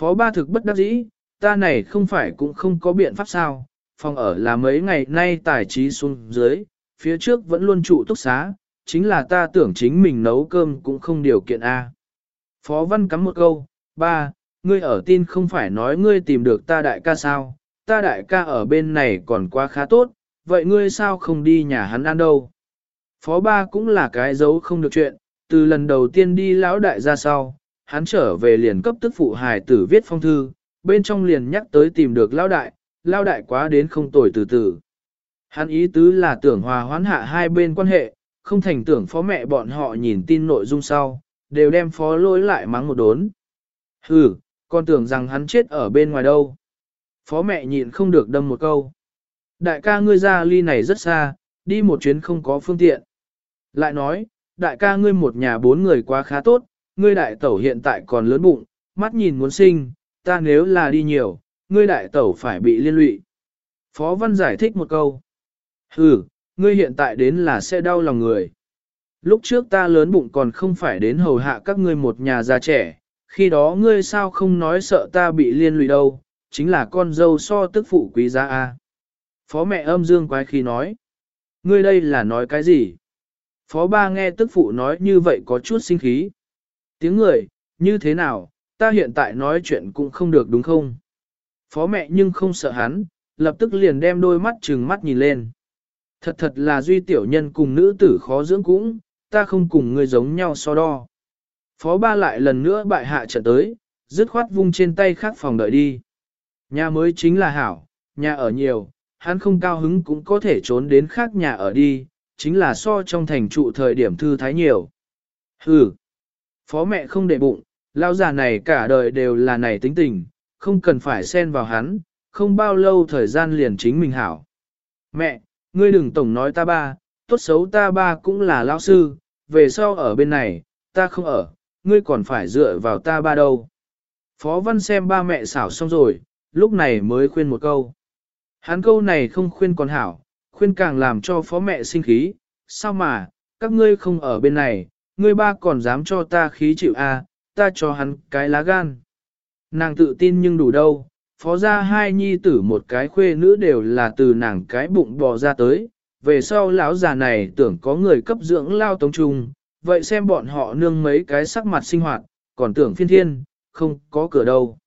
Phó ba thực bất đắc dĩ, ta này không phải cũng không có biện pháp sao, phòng ở là mấy ngày nay tài trí xuống dưới, phía trước vẫn luôn trụ túc xá, chính là ta tưởng chính mình nấu cơm cũng không điều kiện A. Phó văn cắm một câu, ba, ngươi ở tin không phải nói ngươi tìm được ta đại ca sao, ta đại ca ở bên này còn quá khá tốt, vậy ngươi sao không đi nhà hắn ăn đâu. Phó ba cũng là cái dấu không được chuyện, từ lần đầu tiên đi lão đại ra sau, hắn trở về liền cấp tức phụ hài tử viết phong thư, bên trong liền nhắc tới tìm được lão đại, lão đại quá đến không tồi từ từ. Hắn ý tứ là tưởng hòa hoãn hạ hai bên quan hệ, không thành tưởng phó mẹ bọn họ nhìn tin nội dung sau, đều đem phó lỗi lại mắng một đốn. Hừ, con tưởng rằng hắn chết ở bên ngoài đâu. Phó mẹ nhịn không được đâm một câu. Đại ca ngươi ra ly này rất xa, đi một chuyến không có phương tiện. Lại nói, đại ca ngươi một nhà bốn người quá khá tốt, ngươi đại tẩu hiện tại còn lớn bụng, mắt nhìn muốn sinh, ta nếu là đi nhiều, ngươi đại tẩu phải bị liên lụy. Phó Văn giải thích một câu. Hừ, ngươi hiện tại đến là sẽ đau lòng người. Lúc trước ta lớn bụng còn không phải đến hầu hạ các ngươi một nhà già trẻ, khi đó ngươi sao không nói sợ ta bị liên lụy đâu, chính là con dâu so tức phụ quý giá a. Phó mẹ âm dương quái khi nói, ngươi đây là nói cái gì? Phó ba nghe tức phụ nói như vậy có chút sinh khí. Tiếng người, như thế nào, ta hiện tại nói chuyện cũng không được đúng không? Phó mẹ nhưng không sợ hắn, lập tức liền đem đôi mắt trừng mắt nhìn lên. Thật thật là duy tiểu nhân cùng nữ tử khó dưỡng cũng, ta không cùng người giống nhau so đo. Phó ba lại lần nữa bại hạ trận tới, dứt khoát vung trên tay khác phòng đợi đi. Nhà mới chính là hảo, nhà ở nhiều, hắn không cao hứng cũng có thể trốn đến khác nhà ở đi, chính là so trong thành trụ thời điểm thư thái nhiều. Hừ, phó mẹ không để bụng, lao già này cả đời đều là này tính tình, không cần phải xen vào hắn, không bao lâu thời gian liền chính mình hảo. Mẹ, ngươi đừng tổng nói ta ba, tốt xấu ta ba cũng là lão sư, về sau ở bên này, ta không ở, ngươi còn phải dựa vào ta ba đâu. Phó văn xem ba mẹ xảo xong rồi, lúc này mới khuyên một câu. Hắn câu này không khuyên còn hảo, khuyên càng làm cho phó mẹ sinh khí, sao mà, các ngươi không ở bên này, ngươi ba còn dám cho ta khí chịu a, à, ta cho hắn cái lá gan. Nàng tự tin nhưng đủ đâu, phó ra hai nhi tử một cái khuê nữ đều là từ nàng cái bụng bò ra tới, về sau lão già này tưởng có người cấp dưỡng lao tống trung, vậy xem bọn họ nương mấy cái sắc mặt sinh hoạt, còn tưởng phiên thiên, không có cửa đâu.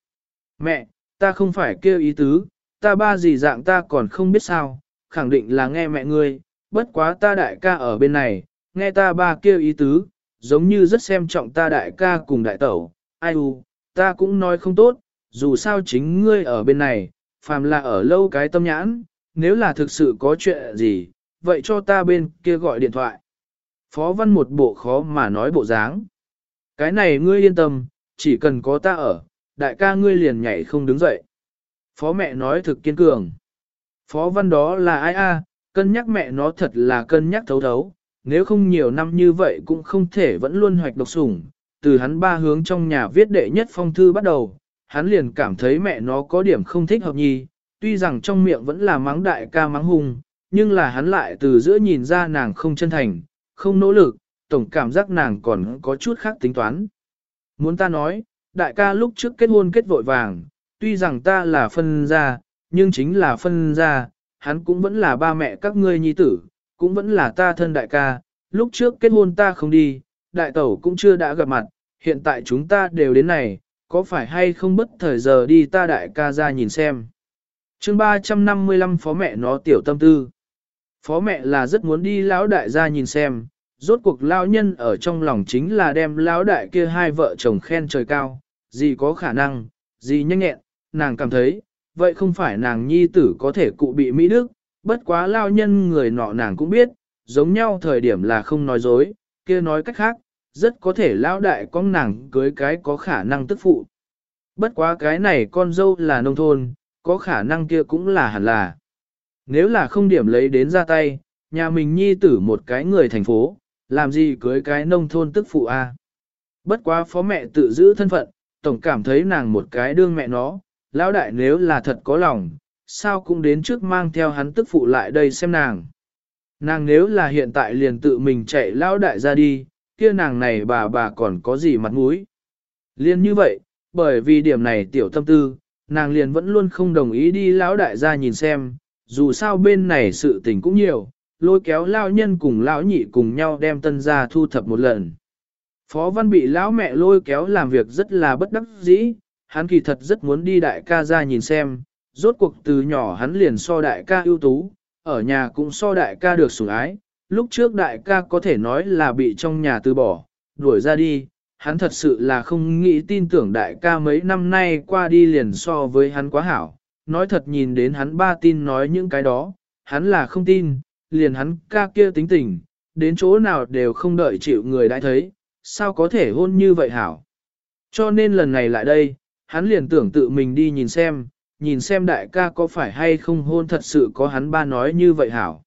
Mẹ, ta không phải kêu ý tứ, ta ba gì dạng ta còn không biết sao, khẳng định là nghe mẹ ngươi, bất quá ta đại ca ở bên này, nghe ta ba kêu ý tứ, giống như rất xem trọng ta đại ca cùng đại tẩu, ai u, ta cũng nói không tốt, dù sao chính ngươi ở bên này, phàm là ở lâu cái tâm nhãn, nếu là thực sự có chuyện gì, vậy cho ta bên kia gọi điện thoại. Phó văn một bộ khó mà nói bộ dáng. Cái này ngươi yên tâm, chỉ cần có ta ở, đại ca ngươi liền nhảy không đứng dậy. Phó mẹ nói thực kiên cường. Phó văn đó là ai a? cân nhắc mẹ nó thật là cân nhắc thấu thấu, nếu không nhiều năm như vậy cũng không thể vẫn luôn hoạch độc sủng. Từ hắn ba hướng trong nhà viết đệ nhất phong thư bắt đầu, hắn liền cảm thấy mẹ nó có điểm không thích hợp nhi, tuy rằng trong miệng vẫn là mắng đại ca mắng hung, nhưng là hắn lại từ giữa nhìn ra nàng không chân thành, không nỗ lực, tổng cảm giác nàng còn có chút khác tính toán. Muốn ta nói, đại ca lúc trước kết hôn kết vội vàng, tuy rằng ta là phân gia, nhưng chính là phân gia, hắn cũng vẫn là ba mẹ các ngươi nhi tử, cũng vẫn là ta thân đại ca, lúc trước kết hôn ta không đi, đại tẩu cũng chưa đã gặp mặt, hiện tại chúng ta đều đến này, có phải hay không bất thời giờ đi ta đại ca ra nhìn xem. chương 355 phó mẹ nó tiểu tâm tư. Phó mẹ là rất muốn đi lão đại gia nhìn xem, rốt cuộc lão nhân ở trong lòng chính là đem lão đại kia hai vợ chồng khen trời cao, gì có khả năng, gì nhanh nhẹn, nàng cảm thấy, vậy không phải nàng nhi tử có thể cụ bị Mỹ Đức, bất quá lao nhân người nọ nàng cũng biết, giống nhau thời điểm là không nói dối, kia nói cách khác, rất có thể lão đại con nàng cưới cái có khả năng tức phụ. Bất quá cái này con dâu là nông thôn, có khả năng kia cũng là hẳn là. Nếu là không điểm lấy đến ra tay, nhà mình nhi tử một cái người thành phố, làm gì cưới cái nông thôn tức phụ a? Bất quá phó mẹ tự giữ thân phận, tổng cảm thấy nàng một cái đương mẹ nó, lão đại nếu là thật có lòng, sao cũng đến trước mang theo hắn tức phụ lại đây xem nàng. Nàng nếu là hiện tại liền tự mình chạy lão đại ra đi, kia nàng này bà bà còn có gì mặt mũi. Liên như vậy, bởi vì điểm này tiểu tâm tư, nàng liền vẫn luôn không đồng ý đi lão đại gia nhìn xem, dù sao bên này sự tình cũng nhiều, lôi kéo lão nhân cùng lão nhị cùng nhau đem tân gia thu thập một lần. Phó văn bị lão mẹ lôi kéo làm việc rất là bất đắc dĩ, hắn kỳ thật rất muốn đi đại ca ra nhìn xem, rốt cuộc từ nhỏ hắn liền so đại ca ưu tú, ở nhà cũng so đại ca được sủng ái, lúc trước đại ca có thể nói là bị trong nhà từ bỏ, đuổi ra đi, hắn thật sự là không nghĩ tin tưởng đại ca mấy năm nay qua đi liền so với hắn quá hảo, nói thật nhìn đến hắn ba tin nói những cái đó, hắn là không tin, liền hắn ca kia tính tình, đến chỗ nào đều không đợi chịu người đã thấy, sao có thể hôn như vậy hảo. Cho nên lần này lại đây, hắn liền tưởng tự mình đi nhìn xem, nhìn xem đại ca có phải hay không hôn thật sự có hắn ba nói như vậy hảo.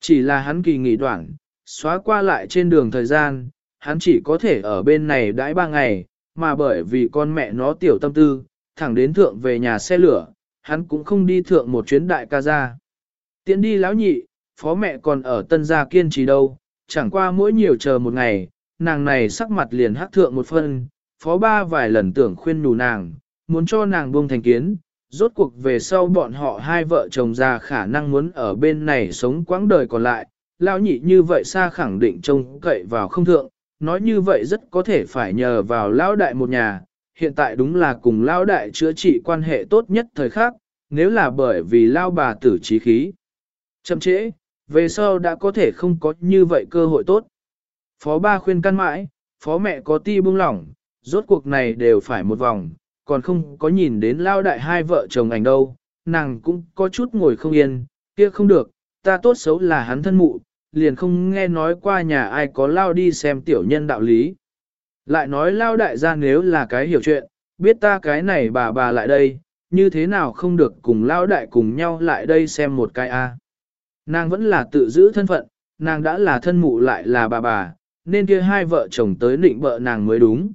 Chỉ là hắn kỳ nghỉ đoạn, xóa qua lại trên đường thời gian, hắn chỉ có thể ở bên này đãi ba ngày, mà bởi vì con mẹ nó tiểu tâm tư, thẳng đến thượng về nhà xe lửa, hắn cũng không đi thượng một chuyến đại ca ra. Tiến đi lão nhị, phó mẹ còn ở tân gia kiên trì đâu, chẳng qua mỗi nhiều chờ một ngày, nàng này sắc mặt liền hắc thượng một phân, phó ba vài lần tưởng khuyên nhủ nàng, muốn cho nàng buông thành kiến, rốt cuộc về sau bọn họ hai vợ chồng già khả năng muốn ở bên này sống quãng đời còn lại, lão nhị như vậy xa khẳng định trông cậy vào không thượng, nói như vậy rất có thể phải nhờ vào lão đại một nhà, hiện tại đúng là cùng lão đại chữa trị quan hệ tốt nhất thời khắc, nếu là bởi vì lao bà tử trí khí. Chậm trễ, về sau đã có thể không có như vậy cơ hội tốt. Phó ba khuyên căn mãi, phó mẹ có ti buông lỏng, rốt cuộc này đều phải một vòng, còn không có nhìn đến lao đại hai vợ chồng ảnh đâu, nàng cũng có chút ngồi không yên, kia không được, ta tốt xấu là hắn thân mụ, liền không nghe nói qua nhà ai có lao đi xem tiểu nhân đạo lý. Lại nói lao đại gia nếu là cái hiểu chuyện, biết ta cái này bà bà lại đây, như thế nào không được cùng lao đại cùng nhau lại đây xem một cái a. Nàng vẫn là tự giữ thân phận, nàng đã là thân mụ lại là bà bà, nên kia hai vợ chồng tới nịnh bợ nàng mới đúng.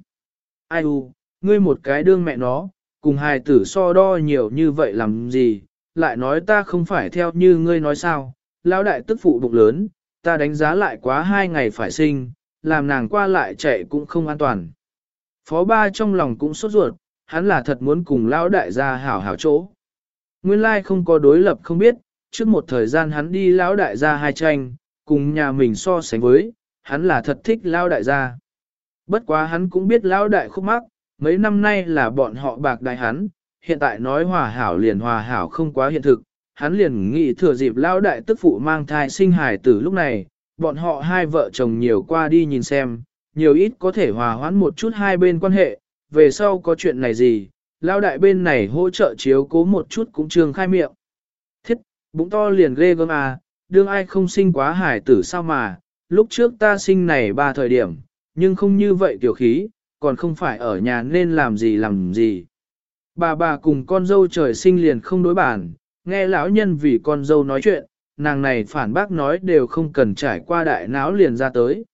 Ai u, ngươi một cái đương mẹ nó, cùng hài tử so đo nhiều như vậy làm gì, lại nói ta không phải theo như ngươi nói sao, lão đại tức phụ bụng lớn, ta đánh giá lại quá hai ngày phải sinh, làm nàng qua lại chạy cũng không an toàn. Phó ba trong lòng cũng sốt ruột, hắn là thật muốn cùng lão đại gia hảo hảo chỗ. Nguyên lai không có đối lập không biết, trước một thời gian hắn đi lão đại gia hai tranh, cùng nhà mình so sánh với, hắn là thật thích lão đại gia. Bất quá hắn cũng biết lão đại khúc mắc, mấy năm nay là bọn họ bạc đại hắn, hiện tại nói hòa hảo liền hòa hảo không quá hiện thực, hắn liền nghĩ thừa dịp lão đại tức phụ mang thai sinh hài từ lúc này, bọn họ hai vợ chồng nhiều qua đi nhìn xem, nhiều ít có thể hòa hoãn một chút hai bên quan hệ, về sau có chuyện này gì, lão đại bên này hỗ trợ chiếu cố một chút cũng trường khai miệng. Thiết, bụng to liền ghê gớm à, đương ai không sinh quá hải tử sao mà, lúc trước ta sinh này ba thời điểm, nhưng không như vậy tiểu khí, còn không phải ở nhà nên làm gì làm gì. Bà bà cùng con dâu trời sinh liền không đối bản, nghe lão nhân vì con dâu nói chuyện, nàng này phản bác nói đều không cần trải qua đại não liền ra tới.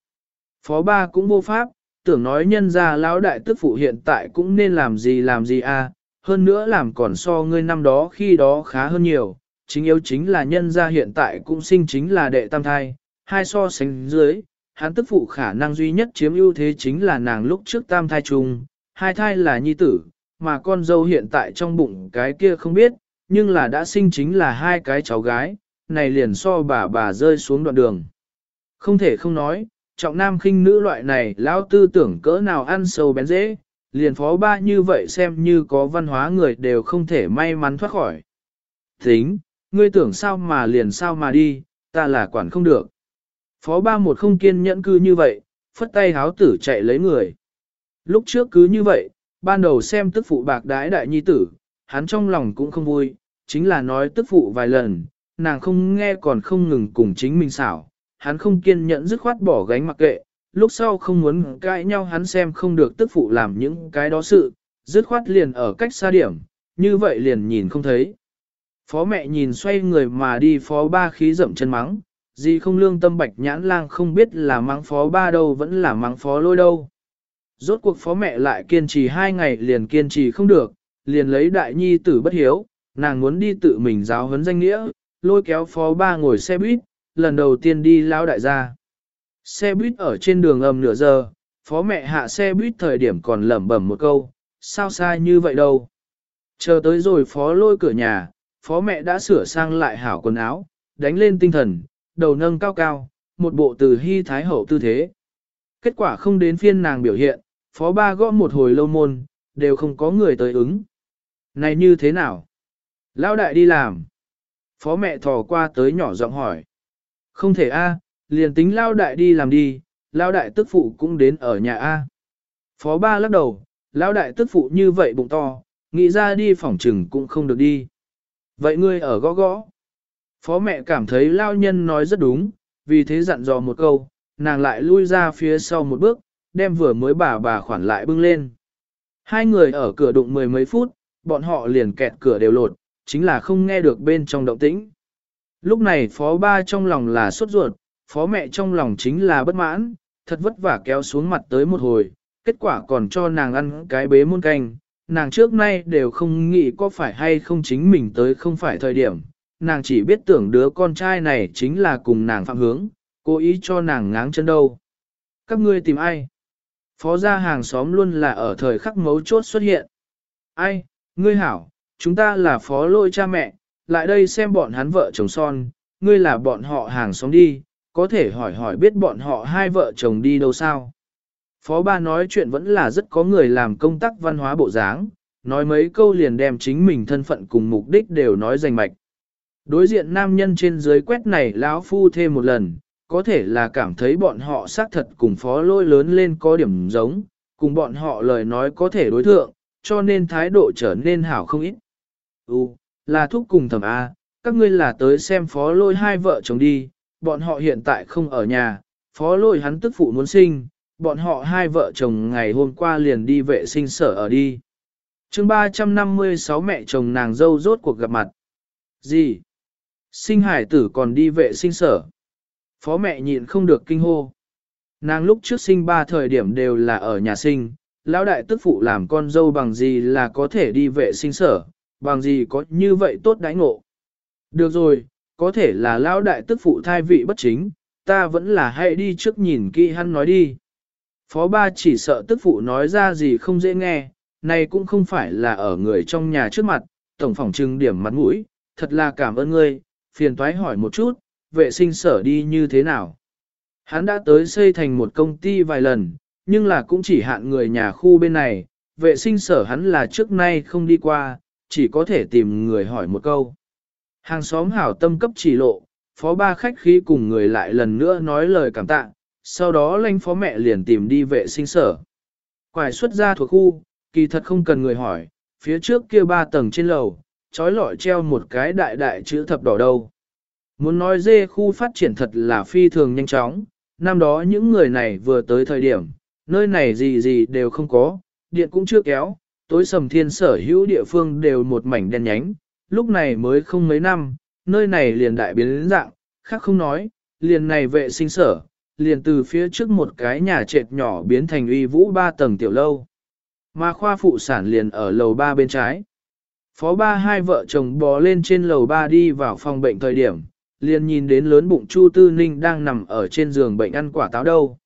Phó ba cũng vô pháp, tưởng nói nhân ra lão đại tức phụ hiện tại cũng nên làm gì làm gì à, hơn nữa làm còn so ngươi năm đó khi đó khá hơn nhiều, chính yếu chính là nhân ra hiện tại cũng sinh chính là đệ tam thai, hai so sánh dưới, hắn tức phụ khả năng duy nhất chiếm ưu thế chính là nàng lúc trước tam thai chung, hai thai là nhi tử, mà con dâu hiện tại trong bụng cái kia không biết, nhưng là đã sinh chính là hai cái cháu gái, này liền so bà bà rơi xuống đoạn đường. Không thể không nói, trọng nam khinh nữ loại này lão tư tưởng cỡ nào ăn sâu bén dễ, liền phó ba như vậy xem như có văn hóa người đều không thể may mắn thoát khỏi. Tính, ngươi tưởng sao mà liền sao mà đi, ta là quản không được. Phó ba một không kiên nhẫn cư như vậy, phất tay háo tử chạy lấy người. Lúc trước cứ như vậy, ban đầu xem tức phụ bạc đái đại nhi tử, hắn trong lòng cũng không vui, chính là nói tức phụ vài lần, nàng không nghe còn không ngừng cùng chính mình xảo, hắn không kiên nhẫn dứt khoát bỏ gánh mặc kệ, lúc sau không muốn cãi nhau hắn xem không được tức phụ làm những cái đó sự, dứt khoát liền ở cách xa điểm, như vậy liền nhìn không thấy. Phó mẹ nhìn xoay người mà đi phó ba khí rậm chân mắng, gì không lương tâm bạch nhãn lang không biết là mắng phó ba đâu vẫn là mắng phó lôi đâu. Rốt cuộc phó mẹ lại kiên trì hai ngày liền kiên trì không được, liền lấy đại nhi tử bất hiếu, nàng muốn đi tự mình giáo huấn danh nghĩa, lôi kéo phó ba ngồi xe buýt, lần đầu tiên đi lao đại gia. Xe buýt ở trên đường âm nửa giờ, phó mẹ hạ xe buýt thời điểm còn lẩm bẩm một câu, sao sai như vậy đâu. Chờ tới rồi phó lôi cửa nhà, phó mẹ đã sửa sang lại hảo quần áo, đánh lên tinh thần, đầu nâng cao cao, một bộ từ hy thái hậu tư thế. Kết quả không đến phiên nàng biểu hiện, phó ba gõ một hồi lâu môn, đều không có người tới ứng. Này như thế nào? Lão đại đi làm. Phó mẹ thò qua tới nhỏ giọng hỏi. Không thể a, liền tính lão đại đi làm đi, Lão đại tức phụ cũng đến ở nhà a. Phó ba lắc đầu, lão đại tức phụ như vậy bụng to, nghĩ ra đi phòng trừng cũng không được đi. Vậy ngươi ở gõ gõ. Phó mẹ cảm thấy lao nhân nói rất đúng, vì thế dặn dò một câu, nàng lại lui ra phía sau một bước, đem vừa mới bà bà khoản lại bưng lên. Hai người ở cửa đụng mười mấy phút, bọn họ liền kẹt cửa đều lột, chính là không nghe được bên trong động tĩnh. Lúc này phó ba trong lòng là sốt ruột, phó mẹ trong lòng chính là bất mãn, thật vất vả kéo xuống mặt tới một hồi, kết quả còn cho nàng ăn cái bế muôn canh, nàng trước nay đều không nghĩ có phải hay không chính mình tới không phải thời điểm, nàng chỉ biết tưởng đứa con trai này chính là cùng nàng phạm hướng, cố ý cho nàng ngáng chân đâu. Các ngươi tìm ai? Phó gia hàng xóm luôn là ở thời khắc mấu chốt xuất hiện. Ai, ngươi hảo, chúng ta là phó lôi cha mẹ, lại đây xem bọn hắn vợ chồng son, ngươi là bọn họ hàng xóm đi, có thể hỏi hỏi biết bọn họ hai vợ chồng đi đâu sao. Phó ba nói chuyện vẫn là rất có người làm công tác văn hóa bộ dáng, nói mấy câu liền đem chính mình thân phận cùng mục đích đều nói rành mạch. Đối diện nam nhân trên dưới quét này lão phu thêm một lần, có thể là cảm thấy bọn họ xác thật cùng phó lôi lớn lên có điểm giống, cùng bọn họ lời nói có thể đối thượng, cho nên thái độ trở nên hảo không ít. Ừ, là thúc cùng thẩm A, các ngươi là tới xem phó lôi hai vợ chồng đi, bọn họ hiện tại không ở nhà, phó lôi hắn tức phụ muốn sinh, bọn họ hai vợ chồng ngày hôm qua liền đi vệ sinh sở ở đi. chương 356 mẹ chồng nàng dâu rốt cuộc gặp mặt. Gì? Sinh hải tử còn đi vệ sinh sở. Phó mẹ nhịn không được kinh hô. Nàng lúc trước sinh ba thời điểm đều là ở nhà sinh, lão đại tức phụ làm con dâu bằng gì là có thể đi vệ sinh sở, bằng gì có như vậy tốt đãi ngộ. Được rồi, có thể là lão đại tức phụ thai vị bất chính, ta vẫn là hãy đi trước nhìn kỹ hắn nói đi. Phó ba chỉ sợ tức phụ nói ra gì không dễ nghe, này cũng không phải là ở người trong nhà trước mặt, tổng phòng trưng điểm mặt mũi, thật là cảm ơn ngươi, phiền toái hỏi một chút, vệ sinh sở đi như thế nào. Hắn đã tới xây thành một công ty vài lần, nhưng là cũng chỉ hạn người nhà khu bên này, vệ sinh sở hắn là trước nay không đi qua, chỉ có thể tìm người hỏi một câu. Hàng xóm hảo tâm cấp chỉ lộ, phó ba khách khí cùng người lại lần nữa nói lời cảm tạ, sau đó lanh phó mẹ liền tìm đi vệ sinh sở. Quải xuất ra thuộc khu, kỳ thật không cần người hỏi, phía trước kia ba tầng trên lầu, trói lọi treo một cái đại đại chữ thập đỏ đâu. Muốn nói dê khu phát triển thật là phi thường nhanh chóng, năm đó những người này vừa tới thời điểm, nơi này gì gì đều không có, điện cũng chưa kéo, tối sầm thiên sở hữu địa phương đều một mảnh đen nhánh, lúc này mới không mấy năm, nơi này liền đại biến dạng, khác không nói, liền này vệ sinh sở, liền từ phía trước một cái nhà trệt nhỏ biến thành uy vũ ba tầng tiểu lâu. Mà khoa phụ sản liền ở lầu ba bên trái. Phó ba hai vợ chồng bò lên trên lầu ba đi vào phòng bệnh thời điểm, liền nhìn đến lớn bụng Chu Tư Ninh đang nằm ở trên giường bệnh ăn quả táo đâu.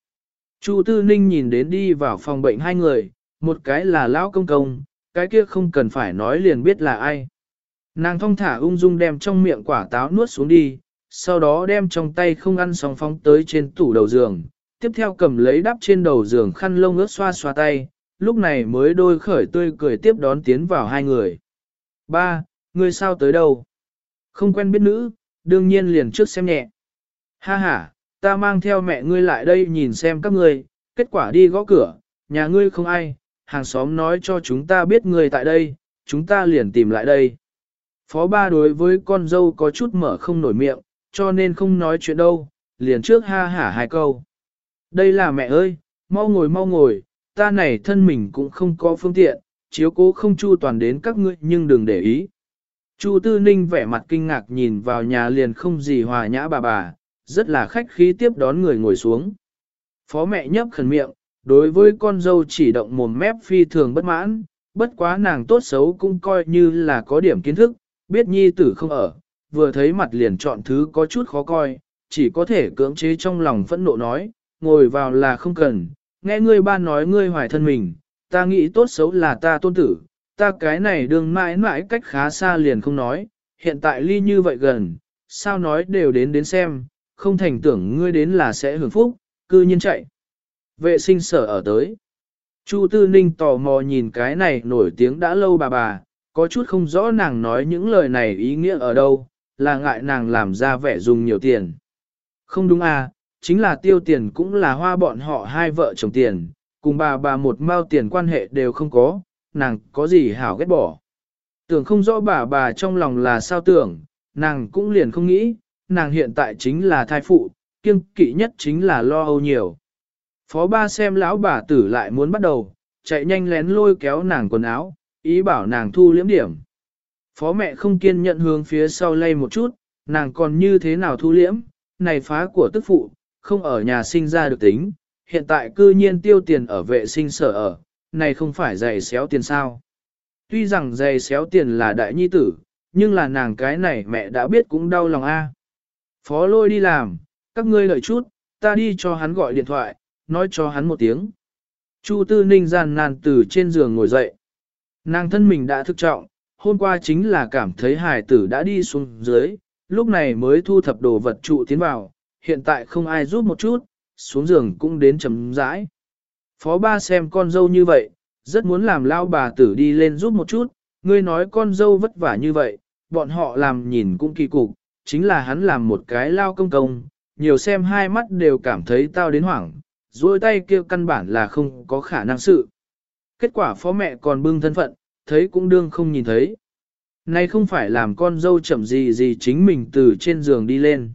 Chu Tư Ninh nhìn đến đi vào phòng bệnh hai người, một cái là lão công công, cái kia không cần phải nói liền biết là ai. Nàng thong thả ung dung đem trong miệng quả táo nuốt xuống đi, sau đó đem trong tay không ăn xong phóng tới trên tủ đầu giường, tiếp theo cầm lấy đắp trên đầu giường khăn lông ướt xoa xoa tay, lúc này mới đôi khởi tươi cười tiếp đón tiến vào hai người. Ba, người sao tới đâu? Không quen biết nữ, đương nhiên liền trước xem nhẹ. Ha ha, ta mang theo mẹ ngươi lại đây nhìn xem các ngươi, kết quả đi gõ cửa, nhà ngươi không ai, hàng xóm nói cho chúng ta biết ngươi tại đây, chúng ta liền tìm lại đây. Phó ba đối với con dâu có chút mở không nổi miệng, cho nên không nói chuyện đâu, liền trước ha hả hai câu. Đây là mẹ ơi, mau ngồi mau ngồi, ta này thân mình cũng không có phương tiện, chiếu cố không chu toàn đến các ngươi nhưng đừng để ý. Chu Tư Ninh vẻ mặt kinh ngạc nhìn vào nhà liền không gì hòa nhã bà bà, rất là khách khí tiếp đón người ngồi xuống. Phó mẹ nhấp khẩn miệng, đối với con dâu chỉ động mồm mép phi thường bất mãn, bất quá nàng tốt xấu cũng coi như là có điểm kiến thức, biết nhi tử không ở, vừa thấy mặt liền chọn thứ có chút khó coi, chỉ có thể cưỡng chế trong lòng phẫn nộ nói, ngồi vào là không cần, nghe ngươi ba nói ngươi hoài thân mình, ta nghĩ tốt xấu là ta tôn tử, ta cái này đường mãi mãi cách khá xa liền không nói, hiện tại ly như vậy gần, sao nói đều đến đến xem, không thành tưởng ngươi đến là sẽ hưởng phúc, cư nhiên chạy. Vệ sinh sở ở tới. Chu Tư Ninh tò mò nhìn cái này nổi tiếng đã lâu bà bà, có chút không rõ nàng nói những lời này ý nghĩa ở đâu, là ngại nàng làm ra vẻ dùng nhiều tiền. Không đúng à, chính là tiêu tiền cũng là hoa bọn họ hai vợ chồng tiền, cùng bà bà một mao tiền quan hệ đều không có, nàng có gì hảo ghét bỏ. Tưởng không rõ bà bà trong lòng là sao tưởng, nàng cũng liền không nghĩ, nàng hiện tại chính là thai phụ, kiêng kỵ nhất chính là lo âu nhiều. Phó ba xem lão bà tử lại muốn bắt đầu, chạy nhanh lén lôi kéo nàng quần áo, ý bảo nàng thu liễm điểm. Phó mẹ không kiên nhận hướng phía sau lay một chút, nàng còn như thế nào thu liễm này phá của tức phụ, không ở nhà sinh ra được tính, hiện tại cư nhiên tiêu tiền ở vệ sinh sở ở, này không phải giày xéo tiền sao. Tuy rằng giày xéo tiền là đại nhi tử, nhưng là nàng cái này mẹ đã biết cũng đau lòng a. Phó lôi đi làm, các ngươi lợi chút, ta đi cho hắn gọi điện thoại, nói cho hắn một tiếng. Chu Tư Ninh gian nan từ trên giường ngồi dậy. Nàng thân mình đã thức trọng, hôm qua chính là cảm thấy hài tử đã đi xuống dưới, lúc này mới thu thập đồ vật trụ tiến vào, hiện tại không ai giúp một chút, xuống giường cũng đến chấm rãi. Phó ba xem con dâu như vậy, rất muốn làm lao bà tử đi lên giúp một chút, ngươi nói con dâu vất vả như vậy, bọn họ làm nhìn cũng kỳ cục, chính là hắn làm một cái lao công công, nhiều xem hai mắt đều cảm thấy tao đến hoảng, duỗi tay kia căn bản là không có khả năng sự. Kết quả phó mẹ còn bưng thân phận, thấy cũng đương không nhìn thấy. Này không phải làm con dâu chậm gì gì chính mình từ trên giường đi lên.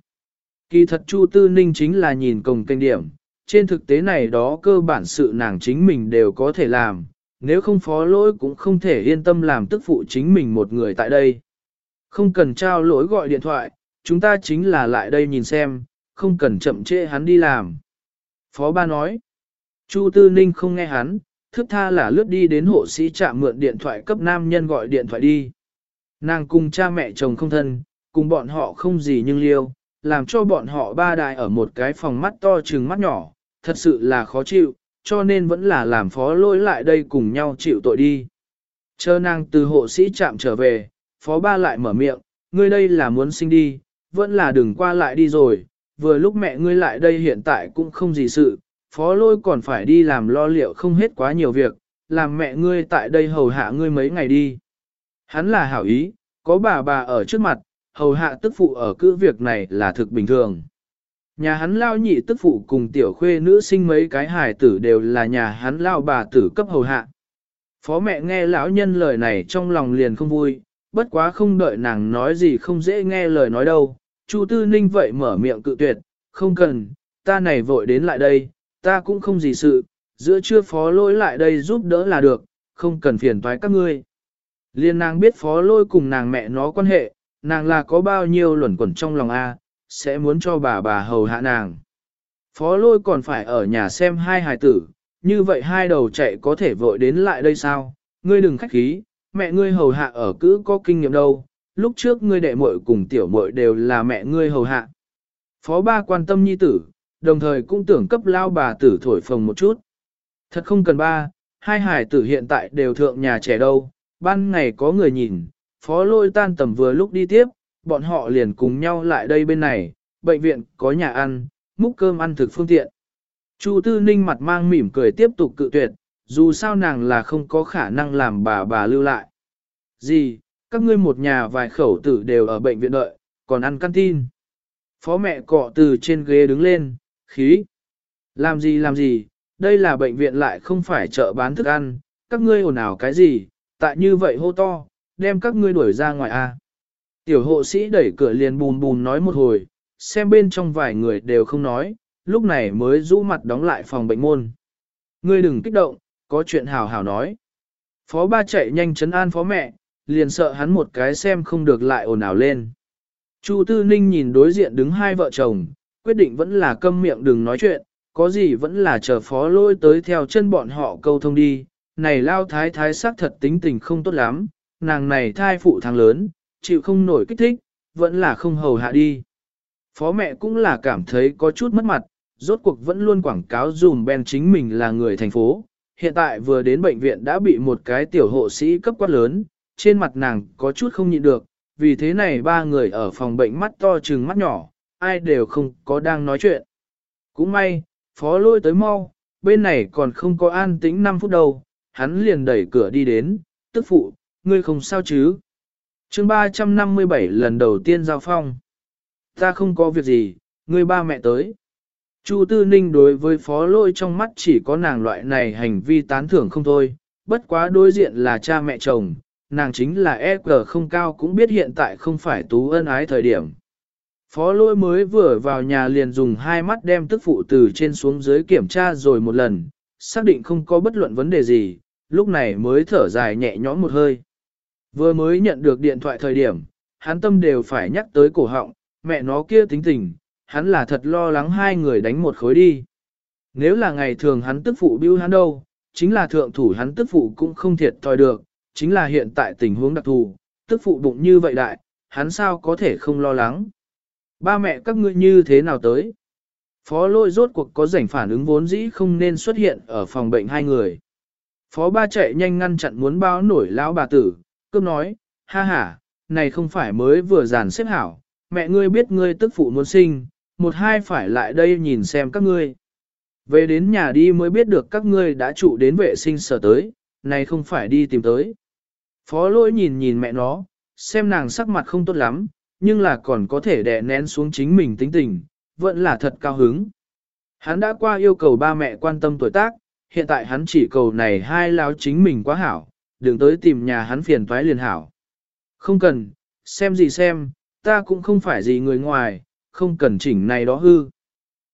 Kỳ thật Chu Tư Ninh chính là nhìn cồng kênh điểm, trên thực tế này đó cơ bản sự nàng chính mình đều có thể làm, nếu không phó lỗi cũng không thể yên tâm làm tức phụ chính mình một người tại đây. Không cần trao lỗi gọi điện thoại, chúng ta chính là lại đây nhìn xem, không cần chậm trễ hắn đi làm. Phó ba nói, Chu Tư Ninh không nghe hắn, thức tha là lướt đi đến hộ sĩ trạm mượn điện thoại cấp nam nhân gọi điện thoại đi. Nàng cùng cha mẹ chồng không thân, cùng bọn họ không gì nhưng liêu, làm cho bọn họ ba đại ở một cái phòng mắt to trừng mắt nhỏ, thật sự là khó chịu, cho nên vẫn là làm phó lôi lại đây cùng nhau chịu tội đi. Chờ nàng từ hộ sĩ chạm trở về, phó ba lại mở miệng, ngươi đây là muốn sinh đi, vẫn là đừng qua lại đi rồi, vừa lúc mẹ ngươi lại đây hiện tại cũng không gì sự, phó lôi còn phải đi làm lo liệu không hết quá nhiều việc, làm mẹ ngươi tại đây hầu hạ ngươi mấy ngày đi. Hắn là hảo ý, có bà bà ở trước mặt, hầu hạ tức phụ ở cứ việc này là thực bình thường. Nhà hắn lao nhị tức phụ cùng tiểu khuê nữ sinh mấy cái hài tử đều là nhà hắn lao bà tử cấp hầu hạ. Phó mẹ nghe lão nhân lời này trong lòng liền không vui, bất quá không đợi nàng nói gì không dễ nghe lời nói đâu. Chu Tư Ninh vậy mở miệng cự tuyệt, không cần, ta này vội đến lại đây, ta cũng không gì sự, giữa trưa phó lỗi lại đây giúp đỡ là được, không cần phiền toái các ngươi. Liên nàng biết phó lôi cùng nàng mẹ nó quan hệ, nàng là có bao nhiêu luẩn quẩn trong lòng A, sẽ muốn cho bà bà hầu hạ nàng. Phó lôi còn phải ở nhà xem hai hài tử, như vậy hai đầu chạy có thể vội đến lại đây sao, ngươi đừng khách khí, mẹ ngươi hầu hạ ở cứ có kinh nghiệm đâu, lúc trước ngươi đệ muội cùng tiểu muội đều là mẹ ngươi hầu hạ. Phó ba quan tâm nhi tử, đồng thời cũng tưởng cấp lao bà tử thổi phồng một chút. Thật không cần ba, hai hải tử hiện tại đều thượng nhà trẻ đâu, ban ngày có người nhìn, phó lôi tan tầm vừa lúc đi tiếp, bọn họ liền cùng nhau lại đây bên này, bệnh viện có nhà ăn, múc cơm ăn thực phương tiện. Chu Tư Ninh mặt mang mỉm cười tiếp tục cự tuyệt, dù sao nàng là không có khả năng làm bà bà lưu lại. Gì, các ngươi một nhà vài khẩu tử đều ở bệnh viện đợi, còn ăn canteen. Phó mẹ cọ từ trên ghế đứng lên, khí. Làm gì làm gì, đây là bệnh viện lại không phải chợ bán thức ăn, các ngươi ồn ào cái gì, tại như vậy hô to, đem các ngươi đuổi ra ngoài a. Tiểu hộ sĩ đẩy cửa liền bùn bùn nói một hồi, xem bên trong vài người đều không nói, lúc này mới rũ mặt đóng lại phòng bệnh môn. Ngươi đừng kích động, có chuyện hào hào nói. Phó ba chạy nhanh chấn an phó mẹ, liền sợ hắn một cái xem không được lại ồn ào lên. Chu Tư Ninh nhìn đối diện đứng hai vợ chồng, quyết định vẫn là câm miệng đừng nói chuyện, có gì vẫn là chờ phó lôi tới theo chân bọn họ câu thông đi. Này lao thái thái sắc thật tính tình không tốt lắm, nàng này thai phụ tháng lớn, chịu không nổi kích thích, vẫn là không hầu hạ đi. Phó mẹ cũng là cảm thấy có chút mất mặt, rốt cuộc vẫn luôn quảng cáo dùm Ben chính mình là người thành phố, hiện tại vừa đến bệnh viện đã bị một cái tiểu hộ sĩ cấp quát lớn, trên mặt nàng có chút không nhịn được, vì thế này ba người ở phòng bệnh mắt to trừng mắt nhỏ, ai đều không có đang nói chuyện. Cũng may, phó lôi tới mau, bên này còn không có an tĩnh 5 phút đâu, hắn liền đẩy cửa đi đến, tức phụ, ngươi không sao chứ. chương 357 lần đầu tiên giao phong. Ta không có việc gì, ngươi ba mẹ tới. Chu Tư Ninh đối với phó lôi trong mắt chỉ có nàng loại này hành vi tán thưởng không thôi, bất quá đối diện là cha mẹ chồng, nàng chính là EG không cao cũng biết hiện tại không phải tú ân ái thời điểm. Phó lôi mới vừa vào nhà liền dùng hai mắt đem tức phụ từ trên xuống dưới kiểm tra rồi một lần, xác định không có bất luận vấn đề gì, lúc này mới thở dài nhẹ nhõm một hơi. Vừa mới nhận được điện thoại thời điểm, hắn tâm đều phải nhắc tới cổ họng, mẹ nó kia tính tình, hắn là thật lo lắng hai người đánh một khối đi. Nếu là ngày thường hắn tức phụ bưu hắn đâu, chính là thượng thủ hắn tức phụ cũng không thiệt thòi được, chính là hiện tại tình huống đặc thù, tức phụ bụng như vậy đại, hắn sao có thể không lo lắng. Ba mẹ các ngươi như thế nào tới? Phó lôi rốt cuộc có rảnh phản ứng vốn dĩ không nên xuất hiện ở phòng bệnh hai người. Phó ba chạy nhanh ngăn chặn muốn báo nổi lão bà tử, cướp nói, ha ha, này không phải mới vừa giàn xếp hảo, mẹ ngươi biết ngươi tức phụ muốn sinh, một hai phải lại đây nhìn xem các ngươi. Về đến nhà đi mới biết được các ngươi đã trụ đến vệ sinh sở tới, này không phải đi tìm tới. Phó lỗi nhìn nhìn mẹ nó, xem nàng sắc mặt không tốt lắm, nhưng là còn có thể đè nén xuống chính mình tính tình, vẫn là thật cao hứng. Hắn đã qua yêu cầu ba mẹ quan tâm tuổi tác, hiện tại hắn chỉ cầu này hai lao chính mình quá hảo, đừng tới tìm nhà hắn phiền toái liền hảo. Không cần, xem gì xem, ta cũng không phải gì người ngoài, không cần chỉnh này đó hư.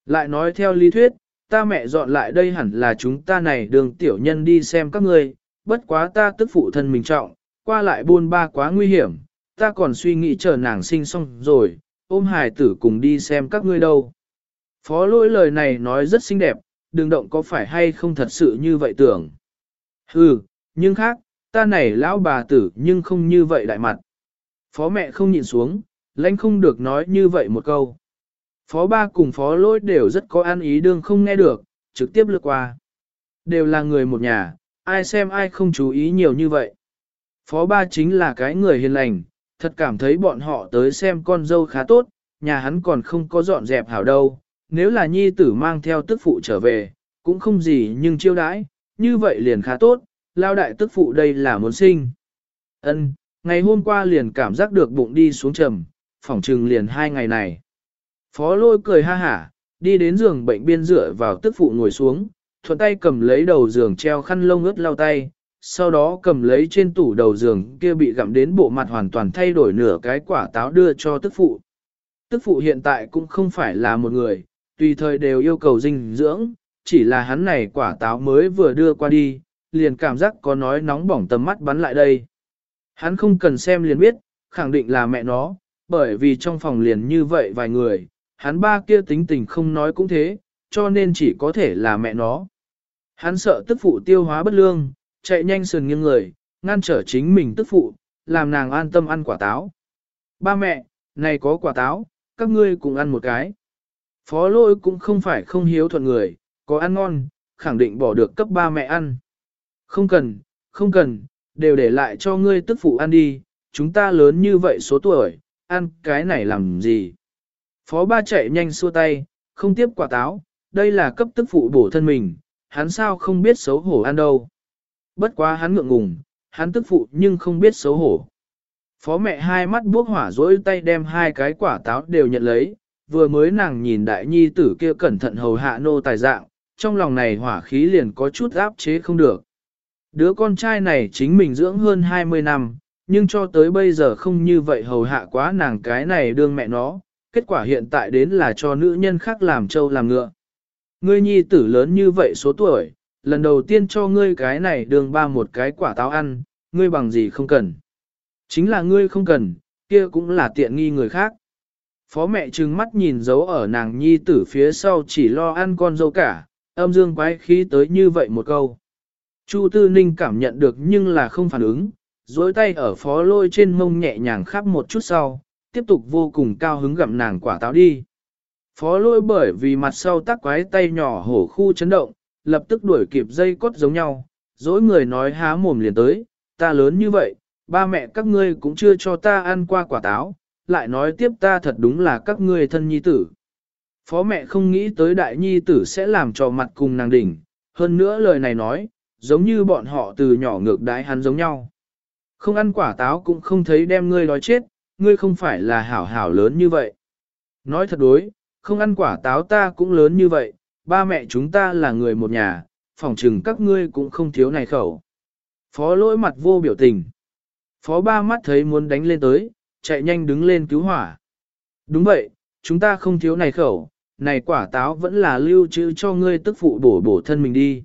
Lại nói theo lý thuyết, ta mẹ dọn lại đây hẳn là chúng ta này đường tiểu nhân đi xem các ngươi, bất quá ta tức phụ thân mình trọng, qua lại buôn ba quá nguy hiểm, ta còn suy nghĩ chờ nàng sinh xong rồi, ôm hài tử cùng đi xem các ngươi đâu. Phó lỗi lời này nói rất xinh đẹp, đừng động có phải hay không thật sự như vậy tưởng. Ừ, nhưng khác, ta này lão bà tử nhưng không như vậy đại mặt. Phó mẹ không nhìn xuống, lãnh không được nói như vậy một câu. Phó ba cùng phó lỗi đều rất có ăn ý đương không nghe được, trực tiếp lướt qua. Đều là người một nhà, ai xem ai không chú ý nhiều như vậy. Phó ba chính là cái người hiền lành, thật cảm thấy bọn họ tới xem con dâu khá tốt, nhà hắn còn không có dọn dẹp hảo đâu. Nếu là nhi tử mang theo tức phụ trở về, cũng không gì nhưng chiêu đãi, như vậy liền khá tốt, lao đại tức phụ đây là muốn sinh. Ân, ngày hôm qua liền cảm giác được bụng đi xuống trầm, phỏng trừng liền hai ngày này. Phó lôi cười ha hả, đi đến giường bệnh biên dựa vào tức phụ ngồi xuống, thuận tay cầm lấy đầu giường treo khăn lông ướt lau tay, sau đó cầm lấy trên tủ đầu giường kia bị gặm đến bộ mặt hoàn toàn thay đổi nửa cái quả táo đưa cho tức phụ. Tức phụ hiện tại cũng không phải là một người, tùy thời đều yêu cầu dinh dưỡng, chỉ là hắn này quả táo mới vừa đưa qua đi, liền cảm giác có nói nóng bỏng tầm mắt bắn lại đây. Hắn không cần xem liền biết, khẳng định là mẹ nó, bởi vì trong phòng liền như vậy vài người, hắn ba kia tính tình không nói cũng thế, cho nên chỉ có thể là mẹ nó. Hắn sợ tức phụ tiêu hóa bất lương, chạy nhanh sườn nghiêng người, ngăn trở chính mình tức phụ, làm nàng an tâm ăn quả táo. Ba mẹ, này có quả táo, các ngươi cùng ăn một cái. Phó lôi cũng không phải không hiếu thuận người, có ăn ngon, khẳng định bỏ được cấp ba mẹ ăn. Không cần, không cần, đều để lại cho ngươi tức phụ ăn đi, chúng ta lớn như vậy số tuổi, ăn cái này làm gì. Phó ba chạy nhanh xua tay, không tiếp quả táo, đây là cấp tức phụ bổ thân mình, hắn sao không biết xấu hổ ăn đâu. Bất quá hắn ngượng ngùng, hắn tức phụ nhưng không biết xấu hổ. Phó mẹ hai mắt buốc hỏa dối tay đem hai cái quả táo đều nhận lấy, vừa mới nàng nhìn đại nhi tử kia cẩn thận hầu hạ nô tài dạng, trong lòng này hỏa khí liền có chút áp chế không được. Đứa con trai này chính mình dưỡng hơn 20 năm, nhưng cho tới bây giờ không như vậy hầu hạ quá nàng cái này đương mẹ nó, kết quả hiện tại đến là cho nữ nhân khác làm trâu làm ngựa. Ngươi nhi tử lớn như vậy số tuổi, lần đầu tiên cho ngươi cái này đường ba một cái quả táo ăn, ngươi bằng gì không cần. Chính là ngươi không cần, kia cũng là tiện nghi người khác. Phó mẹ trừng mắt nhìn dấu ở nàng nhi tử phía sau chỉ lo ăn con dâu cả, âm dương quái khí tới như vậy một câu. Chu Tư Ninh cảm nhận được nhưng là không phản ứng, dối tay ở phó lôi trên mông nhẹ nhàng khắp một chút sau, tiếp tục vô cùng cao hứng gặm nàng quả táo đi. Phó lôi bởi vì mặt sau tắc quái tay nhỏ hổ khu chấn động, lập tức đuổi kịp dây cốt giống nhau, dối người nói há mồm liền tới, ta lớn như vậy, ba mẹ các ngươi cũng chưa cho ta ăn qua quả táo, lại nói tiếp ta thật đúng là các ngươi thân nhi tử. Phó mẹ không nghĩ tới đại nhi tử sẽ làm cho mặt cùng nàng đỉnh, hơn nữa lời này nói, giống như bọn họ từ nhỏ ngược đái hắn giống nhau. Không ăn quả táo cũng không thấy đem ngươi đói chết, ngươi không phải là hảo hảo lớn như vậy. Nói thật đối, không ăn quả táo ta cũng lớn như vậy, ba mẹ chúng ta là người một nhà, phỏng chừng các ngươi cũng không thiếu này khẩu. Phó lỗi mặt vô biểu tình. Phó ba mắt thấy muốn đánh lên tới, chạy nhanh đứng lên cứu hỏa. Đúng vậy, chúng ta không thiếu này khẩu, này quả táo vẫn là lưu trữ cho ngươi tức phụ bổ bổ thân mình đi.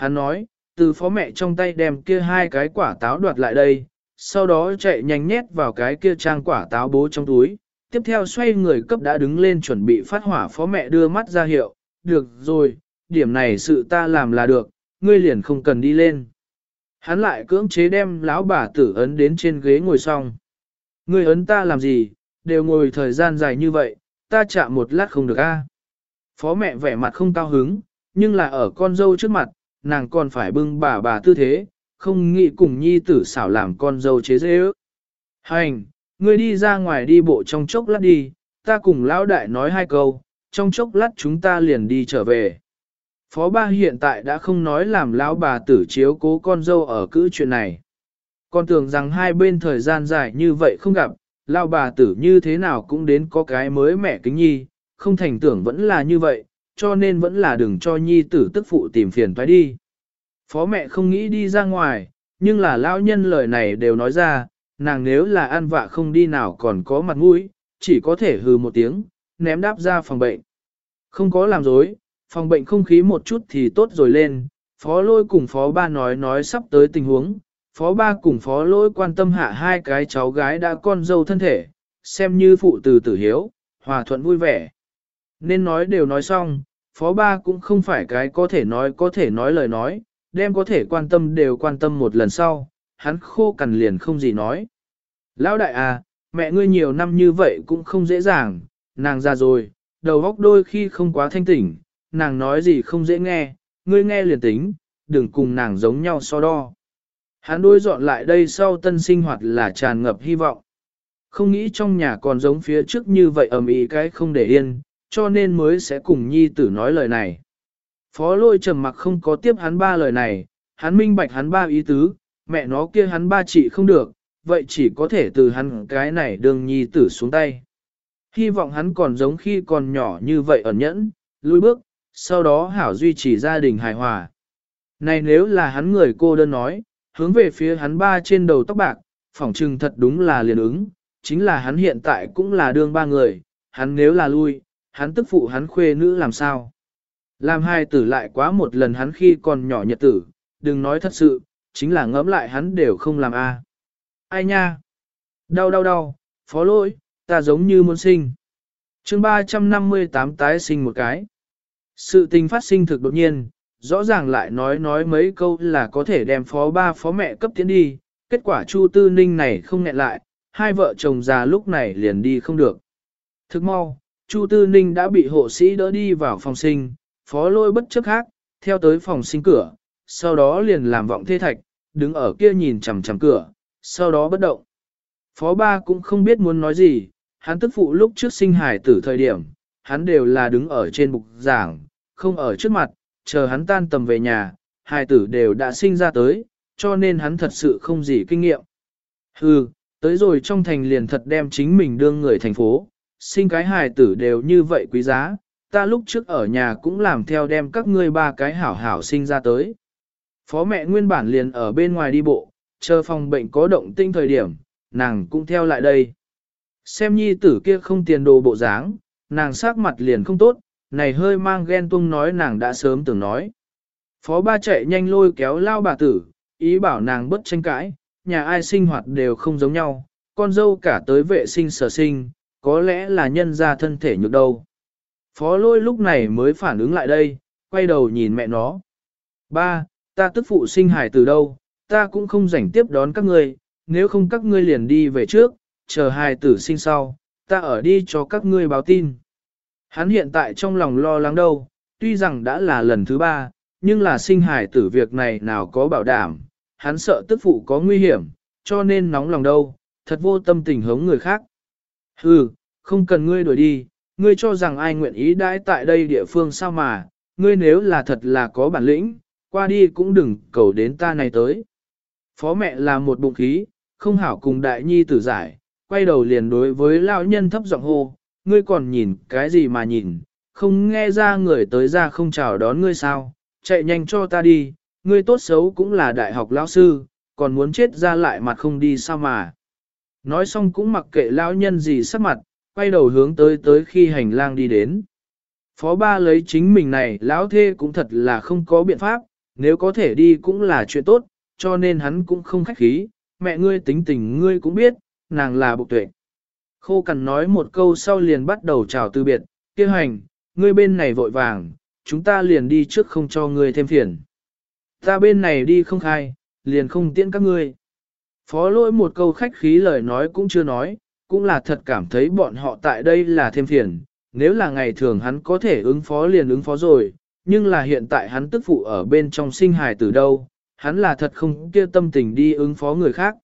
Hắn nói, từ phó mẹ trong tay đem kia hai cái quả táo đoạt lại đây, sau đó chạy nhanh nhét vào cái kia trang quả táo bố trong túi. Tiếp theo xoay người cấp đã đứng lên chuẩn bị phát hỏa phó mẹ đưa mắt ra hiệu, được rồi, điểm này sự ta làm là được, ngươi liền không cần đi lên. Hắn lại cưỡng chế đem lão bà tử ấn đến trên ghế ngồi xong. Ngươi ấn ta làm gì, đều ngồi thời gian dài như vậy, ta chạm một lát không được a. Phó mẹ vẻ mặt không cao hứng, nhưng là ở con dâu trước mặt, nàng còn phải bưng bà bà tư thế, không nghĩ cùng nhi tử xảo làm con dâu chế dễ ước. Hành, ngươi đi ra ngoài đi bộ trong chốc lát đi, ta cùng lão đại nói hai câu, trong chốc lát chúng ta liền đi trở về. Phó ba hiện tại đã không nói làm lão bà tử chiếu cố con dâu ở cữ chuyện này. Con tưởng rằng hai bên thời gian dài như vậy không gặp, lão bà tử như thế nào cũng đến có cái mới mẹ kính nhi, không thành tưởng vẫn là như vậy, cho nên vẫn là đừng cho nhi tử tức phụ tìm phiền toái đi. Phó mẹ không nghĩ đi ra ngoài, nhưng là lão nhân lời này đều nói ra, nàng nếu là ăn vạ không đi nào còn có mặt mũi, chỉ có thể hừ một tiếng, ném đáp ra phòng bệnh. Không có làm dối, phòng bệnh không khí một chút thì tốt rồi lên, phó lôi cùng phó ba nói nói sắp tới tình huống, phó ba cùng phó lôi quan tâm hạ hai cái cháu gái đã con dâu thân thể, xem như phụ từ tử hiếu, hòa thuận vui vẻ. Nên nói đều nói xong, phó ba cũng không phải cái có thể nói có thể nói lời nói, đem có thể quan tâm đều quan tâm một lần sau, hắn khô cằn liền không gì nói. Lão đại à, mẹ ngươi nhiều năm như vậy cũng không dễ dàng, nàng già rồi, đầu óc đôi khi không quá thanh tỉnh, nàng nói gì không dễ nghe, ngươi nghe liền tính, đừng cùng nàng giống nhau so đo. Hắn đôi dọn lại đây sau tân sinh hoạt là tràn ngập hy vọng. Không nghĩ trong nhà còn giống phía trước như vậy ầm ĩ cái không để yên, cho nên mới sẽ cùng nhi tử nói lời này. Phó lôi trầm mặc không có tiếp hắn ba lời này, hắn minh bạch hắn ba ý tứ, mẹ nó kia hắn ba chị không được, vậy chỉ có thể từ hắn cái này đường nhi tử xuống tay. Hy vọng hắn còn giống khi còn nhỏ như vậy ẩn nhẫn, lùi bước, sau đó hảo duy trì gia đình hài hòa. Này nếu là hắn người cô đơn nói, hướng về phía hắn ba trên đầu tóc bạc, phỏng trừng thật đúng là liền ứng, chính là hắn hiện tại cũng là đương ba người, hắn nếu là lui, hắn tức phụ hắn khuê nữ làm sao. Làm hai tử lại quá một lần hắn khi còn nhỏ nhật tử, đừng nói thật sự, chính là ngẫm lại hắn đều không làm a. Ai nha? Đau đau đau, phó lỗi, ta giống như muốn sinh. chương 358 tái sinh một cái. Sự tình phát sinh thực đột nhiên, rõ ràng lại nói nói mấy câu là có thể đem phó ba phó mẹ cấp tiến đi, kết quả Chu Tư Ninh này không nghẹn lại, hai vợ chồng già lúc này liền đi không được. Thức mau, Chu Tư Ninh đã bị hộ sĩ đỡ đi vào phòng sinh, phó lôi bất chấp khác, theo tới phòng sinh cửa, sau đó liền làm vọng thê thạch, đứng ở kia nhìn chằm chằm cửa, sau đó bất động. Phó ba cũng không biết muốn nói gì, hắn tức phụ lúc trước sinh hải tử thời điểm, hắn đều là đứng ở trên bục giảng, không ở trước mặt, chờ hắn tan tầm về nhà, hải tử đều đã sinh ra tới, cho nên hắn thật sự không gì kinh nghiệm. Hừ, tới rồi trong thành liền thật đem chính mình đương người thành phố, sinh cái hài tử đều như vậy quý giá, ta lúc trước ở nhà cũng làm theo đem các ngươi ba cái hảo hảo sinh ra tới. Phó mẹ nguyên bản liền ở bên ngoài đi bộ, chờ phòng bệnh có động tinh thời điểm, nàng cũng theo lại đây. Xem nhi tử kia không tiền đồ bộ dáng, nàng sắc mặt liền không tốt, này hơi mang ghen tuông nói nàng đã sớm từng nói. Phó ba chạy nhanh lôi kéo lao bà tử, ý bảo nàng bất tranh cãi, nhà ai sinh hoạt đều không giống nhau, con dâu cả tới vệ sinh sở sinh, có lẽ là nhân ra thân thể nhược đâu. Phó lôi lúc này mới phản ứng lại đây, quay đầu nhìn mẹ nó. Ba, ta tức phụ sinh hải từ đâu, ta cũng không rảnh tiếp đón các ngươi, nếu không các ngươi liền đi về trước, chờ hài tử sinh sau, ta ở đi cho các ngươi báo tin. Hắn hiện tại trong lòng lo lắng đâu, tuy rằng đã là lần thứ ba, nhưng là sinh hài tử việc này nào có bảo đảm, hắn sợ tức phụ có nguy hiểm, cho nên nóng lòng đâu, thật vô tâm tình hống người khác. Hừ, không cần ngươi đuổi đi, ngươi cho rằng ai nguyện ý đãi tại đây địa phương sao mà, ngươi nếu là thật là có bản lĩnh, qua đi cũng đừng cầu đến ta này tới. Phó mẹ là một bụng khí, không hảo cùng đại nhi tử giải, quay đầu liền đối với lão nhân thấp giọng hô, ngươi còn nhìn cái gì mà nhìn, không nghe ra người tới ra không chào đón ngươi sao, chạy nhanh cho ta đi, ngươi tốt xấu cũng là đại học lão sư, còn muốn chết ra lại mặt không đi sao mà. Nói xong cũng mặc kệ lão nhân gì sắc mặt, quay đầu hướng tới tới khi hành lang đi đến. Phó ba lấy chính mình này lão thê cũng thật là không có biện pháp, nếu có thể đi cũng là chuyện tốt, cho nên hắn cũng không khách khí, mẹ ngươi tính tình ngươi cũng biết, nàng là bộ tuệ. Khô cằn nói một câu sau liền bắt đầu chào từ biệt, kia hành, ngươi bên này vội vàng, chúng ta liền đi trước không cho ngươi thêm phiền. Ta bên này đi không khai, liền không tiễn các ngươi. Phó lỗi một câu khách khí lời nói cũng chưa nói, cũng là thật cảm thấy bọn họ tại đây là thêm phiền. Nếu là ngày thường hắn có thể ứng phó liền ứng phó rồi, nhưng là hiện tại hắn tức phụ ở bên trong sinh hài từ đâu, hắn là thật không kia tâm tình đi ứng phó người khác.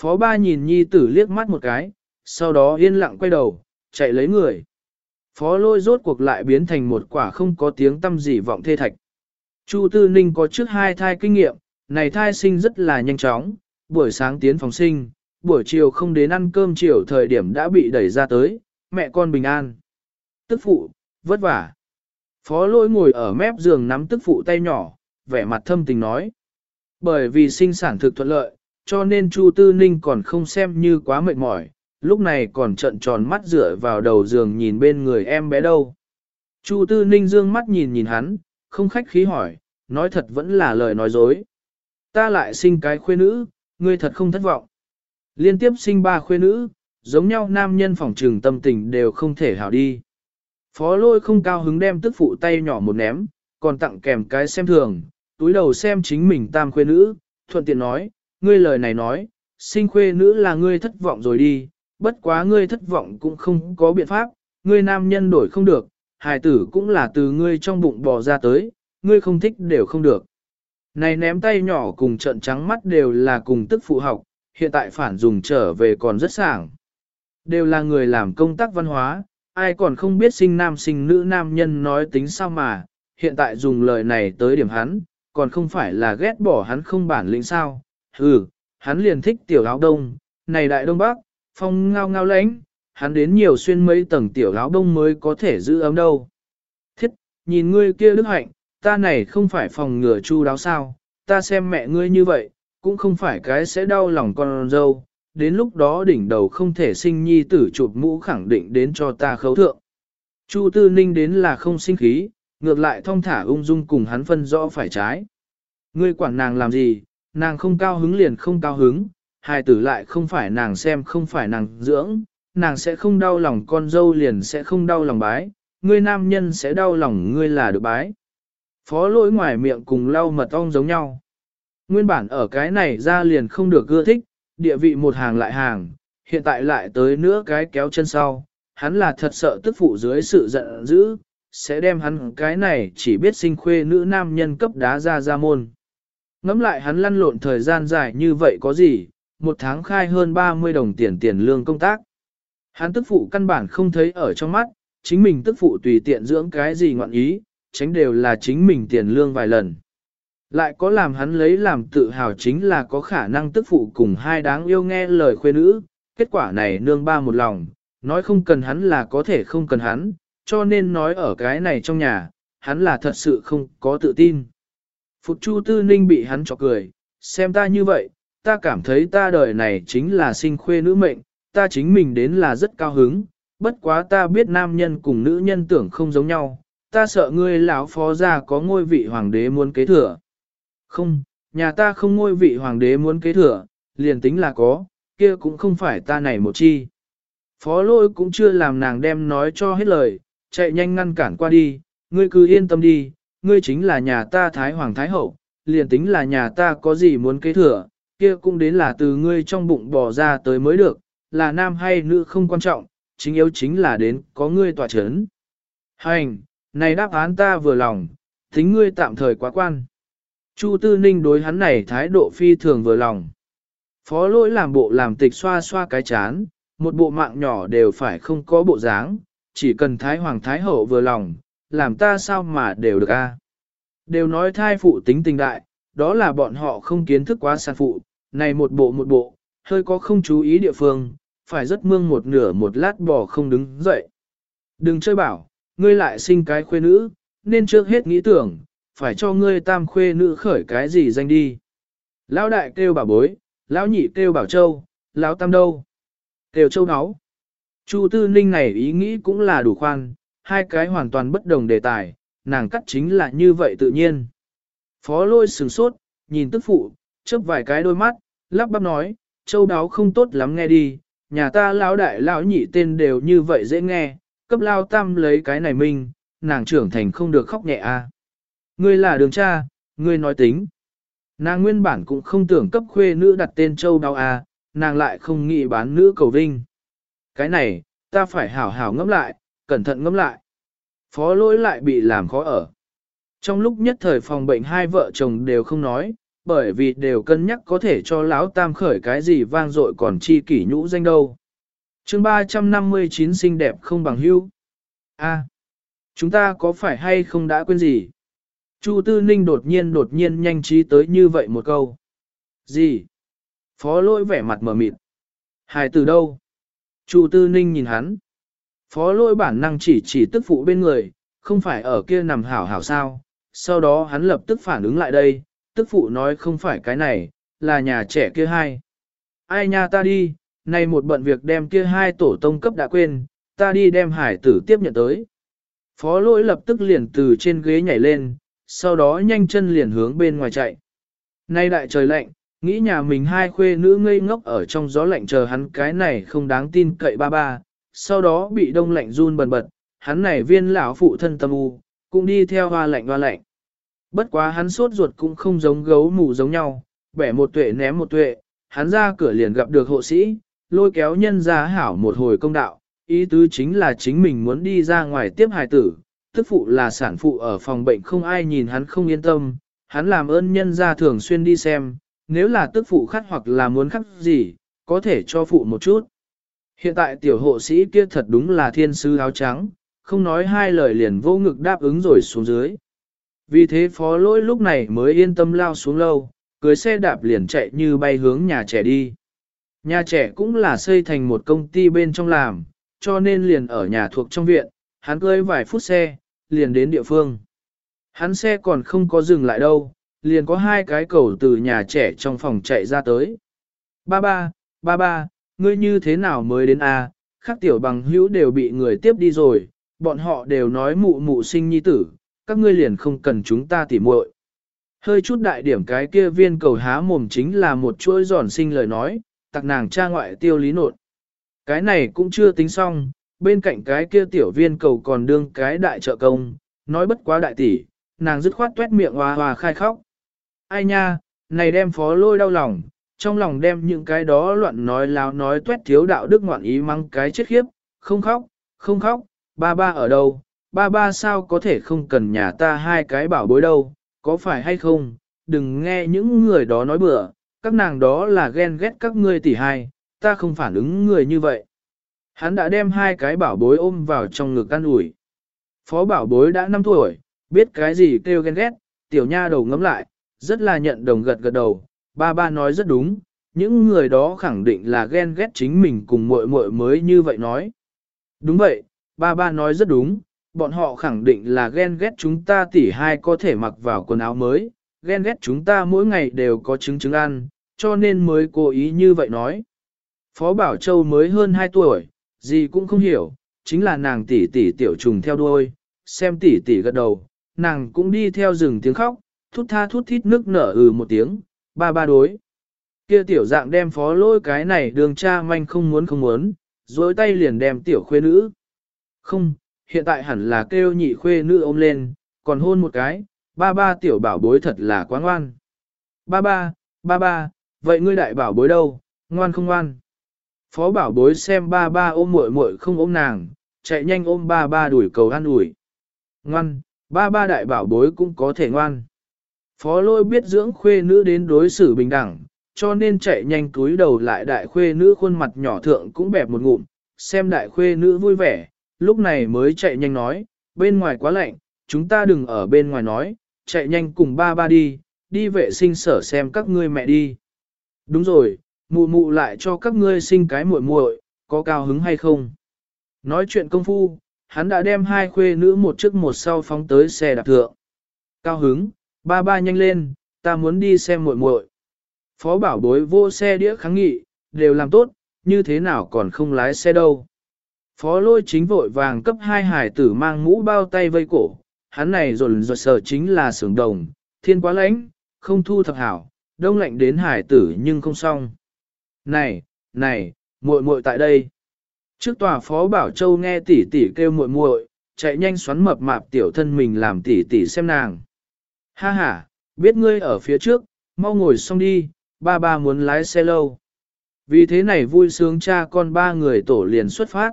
Phó ba nhìn nhi tử liếc mắt một cái, sau đó yên lặng quay đầu, chạy lấy người. Phó lôi rốt cuộc lại biến thành một quả không có tiếng tâm gì vọng thê thạch. Chu Tư Ninh có trước hai thai kinh nghiệm, này thai sinh rất là nhanh chóng, buổi sáng tiến phòng sinh, buổi chiều không đến ăn cơm chiều thời điểm đã bị đẩy ra tới, mẹ con bình an. Tức phụ, vất vả. Phó lôi ngồi ở mép giường nắm tức phụ tay nhỏ, vẻ mặt thâm tình nói. Bởi vì sinh sản thực thuận lợi, cho nên Chu Tư Ninh còn không xem như quá mệt mỏi, lúc này còn trận tròn mắt dựa vào đầu giường nhìn bên người em bé đâu. Chu Tư Ninh dương mắt nhìn nhìn hắn, không khách khí hỏi, nói thật vẫn là lời nói dối. Ta lại sinh cái khuê nữ, ngươi thật không thất vọng. Liên tiếp sinh ba khuê nữ, giống nhau nam nhân phỏng trừng tâm tình đều không thể hảo đi. Phó lôi không cao hứng đem tức phụ tay nhỏ một ném, còn tặng kèm cái xem thường, túi đầu xem chính mình tam khuê nữ, thuận tiện nói, ngươi lời này nói, sinh khuê nữ là ngươi thất vọng rồi đi, bất quá ngươi thất vọng cũng không có biện pháp, ngươi nam nhân đổi không được, hài tử cũng là từ ngươi trong bụng bò ra tới, ngươi không thích đều không được. Này ném tay nhỏ cùng trận trắng mắt đều là cùng tức phụ học, hiện tại phản dùng trở về còn rất sảng. Đều là người làm công tác văn hóa, ai còn không biết sinh nam sinh nữ nam nhân nói tính sao mà, hiện tại dùng lời này tới điểm hắn, còn không phải là ghét bỏ hắn không bản lĩnh sao. Ừ, hắn liền thích tiểu áo đông, này đại đông bắc, phong ngao ngao lãnh, hắn đến nhiều xuyên mấy tầng tiểu áo đông mới có thể giữ ấm đâu. Thiết, nhìn ngươi kia đức hạnh, ta này không phải phòng ngừa chu đáo sao, ta xem mẹ ngươi như vậy, cũng không phải cái sẽ đau lòng con dâu, đến lúc đó đỉnh đầu không thể sinh nhi tử chụp mũ khẳng định đến cho ta khấu thượng. Chu Tư Ninh đến là không sinh khí, ngược lại thong thả ung dung cùng hắn phân rõ phải trái. Ngươi quản nàng làm gì, nàng không cao hứng liền không cao hứng, hài tử lại không phải nàng xem không phải nàng dưỡng, nàng sẽ không đau lòng con dâu liền sẽ không đau lòng bái, ngươi nam nhân sẽ đau lòng ngươi là được bái. Phó lỗi ngoài miệng cùng lau mật ong giống nhau. Nguyên bản ở cái này ra liền không được ưa thích, địa vị một hàng lại hàng, hiện tại lại tới nữa cái kéo chân sau, hắn là thật sợ tức phụ dưới sự giận dữ, sẽ đem hắn cái này chỉ biết sinh khuê nữ nam nhân cấp đá ra ra môn. Ngắm lại hắn lăn lộn thời gian dài như vậy có gì, một tháng khai hơn 30 đồng tiền tiền lương công tác. Hắn tức phụ căn bản không thấy ở trong mắt, chính mình tức phụ tùy tiện dưỡng cái gì ngoạn ý, tránh đều là chính mình tiền lương vài lần. Lại có làm hắn lấy làm tự hào chính là có khả năng tức phụ cùng hai đáng yêu nghe lời khuê nữ, kết quả này nương ba một lòng, nói không cần hắn là có thể không cần hắn, cho nên nói ở cái này trong nhà, hắn là thật sự không có tự tin. Phục Chu Tư Ninh bị hắn chọc cười, xem ta như vậy, ta cảm thấy ta đời này chính là sinh khuê nữ mệnh, ta chính mình đến là rất cao hứng, bất quá ta biết nam nhân cùng nữ nhân tưởng không giống nhau, ta sợ ngươi lão phó gia có ngôi vị hoàng đế muốn kế thừa. Không, nhà ta không ngôi vị hoàng đế muốn kế thừa, liền tính là có, kia cũng không phải ta này một chi. Phó lôi cũng chưa làm nàng đem nói cho hết lời, chạy nhanh ngăn cản qua đi, ngươi cứ yên tâm đi, ngươi chính là nhà ta Thái Hoàng Thái Hậu, liền tính là nhà ta có gì muốn kế thừa, kia cũng đến là từ ngươi trong bụng bỏ ra tới mới được, là nam hay nữ không quan trọng, chính yếu chính là đến có ngươi tỏa chấn. Hành, này đáp án ta vừa lòng, tính ngươi tạm thời quá quan. Chu Tư Ninh đối hắn này thái độ phi thường vừa lòng. Phó lỗi làm bộ làm tịch xoa xoa cái chán, một bộ mạng nhỏ đều phải không có bộ dáng, chỉ cần thái hoàng thái hậu vừa lòng, làm ta sao mà đều được a. Đều nói thai phụ tính tình đại, đó là bọn họ không kiến thức quá sản phụ, này một bộ một bộ, hơi có không chú ý địa phương, phải rất mương một nửa một lát bò không đứng dậy. Đừng chơi bảo, ngươi lại sinh cái khuê nữ, nên trước hết nghĩ tưởng, phải cho ngươi tam khuê nữ khởi cái gì danh đi. Lão đại kêu bảo bối, lão nhị kêu bảo châu, lão tam đâu? Kêu châu náu. Chu tư ninh này ý nghĩ cũng là đủ khoan, hai cái hoàn toàn bất đồng đề tài, nàng cắt chính là như vậy tự nhiên. Phó lôi sừng sốt, nhìn tức phụ, chớp vài cái đôi mắt, lắp bắp nói, châu đáo không tốt lắm nghe đi, nhà ta lão đại lão nhị tên đều như vậy dễ nghe, cấp lao tam lấy cái này minh, nàng trưởng thành không được khóc nhẹ a. À. Ngươi là đường cha, ngươi nói tính. Nàng nguyên bản cũng không tưởng cấp khuê nữ đặt tên châu đau a, à, nàng lại không nghĩ bán nữ cầu vinh. Cái này, ta phải hảo hảo ngẫm lại, cẩn thận ngẫm lại. Phó lỗi lại bị làm khó ở. Trong lúc nhất thời phòng bệnh hai vợ chồng đều không nói, bởi vì đều cân nhắc có thể cho lão tam khởi cái gì vang dội còn chi kỷ nhũ danh đâu chương 359 xinh đẹp không bằng hưu. A, chúng ta có phải hay không đã quên gì? Chu Tư Ninh đột nhiên đột nhiên nhanh trí tới như vậy một câu. Gì? Phó lỗi vẻ mặt mở mịt. Hài từ đâu? Chu Tư Ninh nhìn hắn. Phó lỗi bản năng chỉ chỉ tức phụ bên người, không phải ở kia nằm hảo hảo sao. Sau đó hắn lập tức phản ứng lại đây, tức phụ nói không phải cái này, là nhà trẻ kia hai. Ai nha ta đi, nay một bận việc đem kia hai tổ tông cấp đã quên, ta đi đem hải tử tiếp nhận tới. Phó lỗi lập tức liền từ trên ghế nhảy lên, sau đó nhanh chân liền hướng bên ngoài chạy. Nay đại trời lạnh, nghĩ nhà mình hai khuê nữ ngây ngốc ở trong gió lạnh chờ hắn cái này không đáng tin cậy ba ba, sau đó bị đông lạnh run bần bật, hắn này viên lão phụ thân tâm u, cũng đi theo hoa lạnh hoa lạnh. Bất quá hắn sốt ruột cũng không giống gấu mù giống nhau, bẻ một tuệ ném một tuệ, hắn ra cửa liền gặp được hộ sĩ, lôi kéo nhân ra hảo một hồi công đạo, ý tứ chính là chính mình muốn đi ra ngoài tiếp hài tử, tức phụ là sản phụ ở phòng bệnh không ai nhìn hắn không yên tâm, hắn làm ơn nhân ra thường xuyên đi xem, nếu là tức phụ khát hoặc là muốn khắc gì, có thể cho phụ một chút. Hiện tại tiểu hộ sĩ kia thật đúng là thiên sư áo trắng, không nói hai lời liền vô ngực đáp ứng rồi xuống dưới. Vì thế phó lỗi lúc này mới yên tâm lao xuống lâu, cưới xe đạp liền chạy như bay hướng nhà trẻ đi. Nhà trẻ cũng là xây thành một công ty bên trong làm, cho nên liền ở nhà thuộc trong viện, hắn cưới vài phút xe, liền đến địa phương. Hắn xe còn không có dừng lại đâu, liền có hai cái cầu từ nhà trẻ trong phòng chạy ra tới. Ba ba, ba ba, ngươi như thế nào mới đến a? À? Khác tiểu bằng hữu đều bị người tiếp đi rồi, bọn họ đều nói mụ mụ sinh nhi tử, các ngươi liền không cần chúng ta tỉ muội. Hơi chút đại điểm cái kia viên cầu há mồm chính là một chuỗi giòn sinh lời nói, tặc nàng cha ngoại tiêu lý nột. Cái này cũng chưa tính xong, bên cạnh cái kia tiểu viên cầu còn đương cái đại trợ công, nói bất quá đại tỷ, nàng dứt khoát tuét miệng hoa hoa khai khóc. Ai nha, này đem phó lôi đau lòng, trong lòng đem những cái đó loạn nói láo nói tuét thiếu đạo đức ngoạn ý mang cái chết khiếp, không khóc, không khóc, ba ba ở đâu, ba ba sao có thể không cần nhà ta hai cái bảo bối đâu, có phải hay không, đừng nghe những người đó nói bừa, các nàng đó là ghen ghét các ngươi tỷ hai, ta không phản ứng người như vậy. Hắn đã đem hai cái bảo bối ôm vào trong ngực ăn ủi. Phó bảo bối đã 5 tuổi, biết cái gì kêu ghen ghét, tiểu nha đầu ngấm lại, rất là nhận đồng gật gật đầu, ba ba nói rất đúng, những người đó khẳng định là ghen ghét chính mình cùng muội muội mới như vậy nói. Đúng vậy, ba ba nói rất đúng, bọn họ khẳng định là ghen ghét chúng ta tỉ hai có thể mặc vào quần áo mới, ghen ghét chúng ta mỗi ngày đều có trứng trứng ăn, cho nên mới cố ý như vậy nói. Phó Bảo Châu mới hơn 2 tuổi, gì cũng không hiểu, chính là nàng tỷ tỷ tiểu trùng theo đuôi, xem tỷ tỷ gật đầu, nàng cũng đi theo rừng tiếng khóc, thút tha thút thít nước nở ừ một tiếng, ba ba đối. Kia tiểu dạng đem phó lôi cái này đường cha manh không muốn không muốn, dối tay liền đem tiểu khuê nữ. Không, hiện tại hẳn là kêu nhị khuê nữ ôm lên, còn hôn một cái, ba ba tiểu bảo bối thật là quá ngoan. Ba ba, ba ba, vậy ngươi đại bảo bối đâu, ngoan không ngoan? Phó bảo bối xem ba ba ôm muội muội không ôm nàng, chạy nhanh ôm ba ba đuổi cầu ăn ủi. Ngoan, ba ba đại bảo bối cũng có thể ngoan. Phó lôi biết dưỡng khuê nữ đến đối xử bình đẳng, cho nên chạy nhanh túi đầu lại đại khuê nữ khuôn mặt nhỏ thượng cũng bẹp một ngụm, xem đại khuê nữ vui vẻ, lúc này mới chạy nhanh nói, bên ngoài quá lạnh, chúng ta đừng ở bên ngoài nói, chạy nhanh cùng ba ba đi, đi vệ sinh sở xem các ngươi mẹ đi. Đúng rồi, mụ mụ lại cho các ngươi sinh cái muội muội, có cao hứng hay không? Nói chuyện công phu, hắn đã đem hai khuê nữ một trước một sau phóng tới xe đạp thượng. Cao hứng, ba ba nhanh lên, ta muốn đi xem muội muội. Phó bảo bối vô xe đĩa kháng nghị, đều làm tốt, như thế nào còn không lái xe đâu. Phó lôi chính vội vàng cấp hai hải tử mang mũ bao tay vây cổ, hắn này rồn rột sợ chính là sưởng đồng, thiên quá lãnh, không thu thập hảo, đông lạnh đến hải tử nhưng không xong. Này, này, muội muội tại đây. Trước tòa phó bảo châu nghe tỷ tỷ kêu muội muội, chạy nhanh xoắn mập mạp tiểu thân mình làm tỷ tỷ xem nàng. Ha ha, biết ngươi ở phía trước, mau ngồi xong đi, ba ba muốn lái xe lâu. Vì thế này vui sướng cha con ba người tổ liền xuất phát.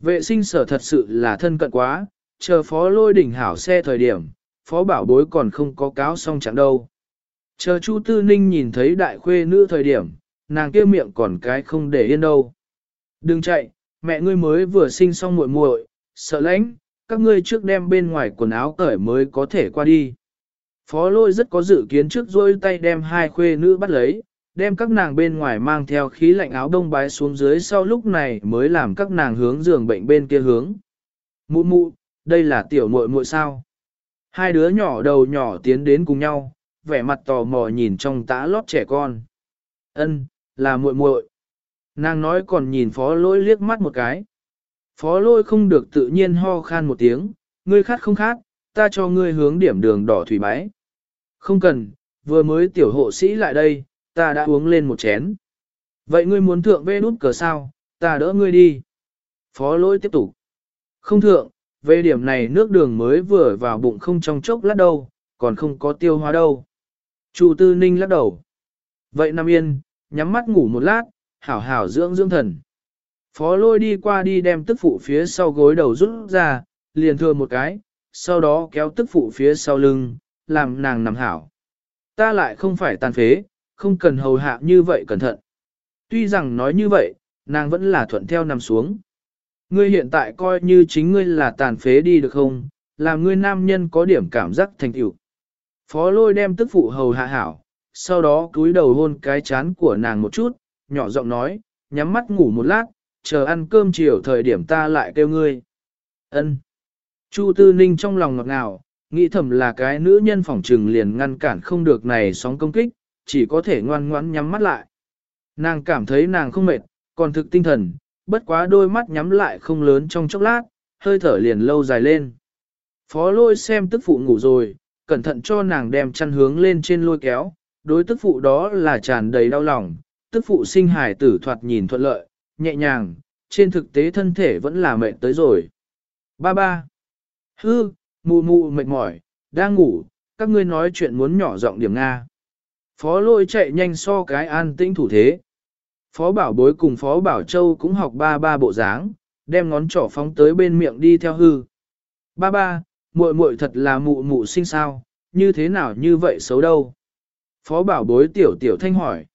Vệ sinh sở thật sự là thân cận quá, chờ phó lôi đỉnh hảo xe thời điểm, phó bảo bối còn không có cáo xong chẳng đâu. Chờ Chu Tư Ninh nhìn thấy đại khuê nữ thời điểm, nàng kia miệng còn cái không để yên đâu. Đừng chạy, mẹ ngươi mới vừa sinh xong muội muội, sợ lãnh, các ngươi trước đem bên ngoài quần áo cởi mới có thể qua đi. Phó lôi rất có dự kiến trước rôi tay đem hai khuê nữ bắt lấy, đem các nàng bên ngoài mang theo khí lạnh áo đông bái xuống dưới sau lúc này mới làm các nàng hướng giường bệnh bên kia hướng. Mụ mụ, đây là tiểu muội muội sao? Hai đứa nhỏ đầu nhỏ tiến đến cùng nhau, vẻ mặt tò mò nhìn trong tã lót trẻ con. Ân, là muội muội. Nàng nói còn nhìn phó lôi liếc mắt một cái. Phó lôi không được tự nhiên ho khan một tiếng, ngươi khát không khát, ta cho ngươi hướng điểm đường đỏ thủy bái. Không cần, vừa mới tiểu hộ sĩ lại đây, ta đã uống lên một chén. Vậy ngươi muốn thượng vê nút cờ sao, ta đỡ ngươi đi. Phó lỗi tiếp tục. Không thượng, về điểm này nước đường mới vừa vào bụng không trong chốc lát đâu, còn không có tiêu hóa đâu. Chu tư ninh lắc đầu. Vậy Nam Yên, nhắm mắt ngủ một lát, hảo hảo dưỡng dưỡng thần. Phó lôi đi qua đi đem tức phụ phía sau gối đầu rút ra, liền thừa một cái, sau đó kéo tức phụ phía sau lưng, làm nàng nằm hảo. Ta lại không phải tàn phế, không cần hầu hạ như vậy cẩn thận. Tuy rằng nói như vậy, nàng vẫn là thuận theo nằm xuống. Ngươi hiện tại coi như chính ngươi là tàn phế đi được không, làm ngươi nam nhân có điểm cảm giác thành tựu. Phó lôi đem tức phụ hầu hạ hảo, sau đó cúi đầu hôn cái chán của nàng một chút, nhỏ giọng nói, nhắm mắt ngủ một lát, chờ ăn cơm chiều thời điểm ta lại kêu ngươi. Ân. Chu Tư Ninh trong lòng ngọt ngào, nghĩ thầm là cái nữ nhân phỏng trừng liền ngăn cản không được này sóng công kích, chỉ có thể ngoan ngoãn nhắm mắt lại. Nàng cảm thấy nàng không mệt, còn thực tinh thần, bất quá đôi mắt nhắm lại không lớn trong chốc lát, hơi thở liền lâu dài lên. Phó lôi xem tức phụ ngủ rồi, cẩn thận cho nàng đem chăn hướng lên trên lôi kéo, đối tức phụ đó là tràn đầy đau lòng, tức phụ sinh hải tử thoạt nhìn thuận lợi, nhẹ nhàng, trên thực tế thân thể vẫn là mệt tới rồi. Ba ba. Hư, mụ mụ mệt mỏi, đang ngủ, các ngươi nói chuyện muốn nhỏ giọng điểm Nga. Phó lôi chạy nhanh so cái an tĩnh thủ thế. Phó bảo bối cùng phó bảo châu cũng học ba ba bộ dáng, đem ngón trỏ phóng tới bên miệng đi theo hư. Ba ba, muội muội thật là mụ mụ sinh sao, như thế nào như vậy xấu đâu. Phó bảo bối tiểu tiểu thanh hỏi.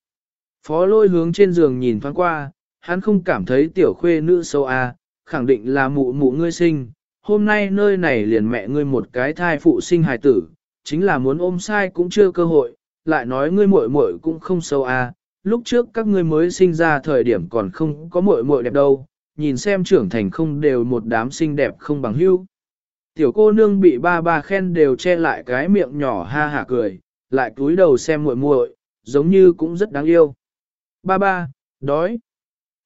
Phó lôi hướng trên giường nhìn thoáng qua, hắn không cảm thấy tiểu khuê nữ xấu à, khẳng định là mụ mụ ngươi sinh. Hôm nay nơi này liền mẹ ngươi một cái thai phụ sinh hài tử, chính là muốn ôm sai cũng chưa cơ hội, lại nói ngươi muội muội cũng không xấu à, lúc trước các ngươi mới sinh ra thời điểm còn không có muội muội đẹp đâu, nhìn xem trưởng thành không đều một đám xinh đẹp không bằng hưu. Tiểu cô nương bị ba ba khen đều che lại cái miệng nhỏ ha hả cười, lại cúi đầu xem muội muội, giống như cũng rất đáng yêu. Ba ba, đói.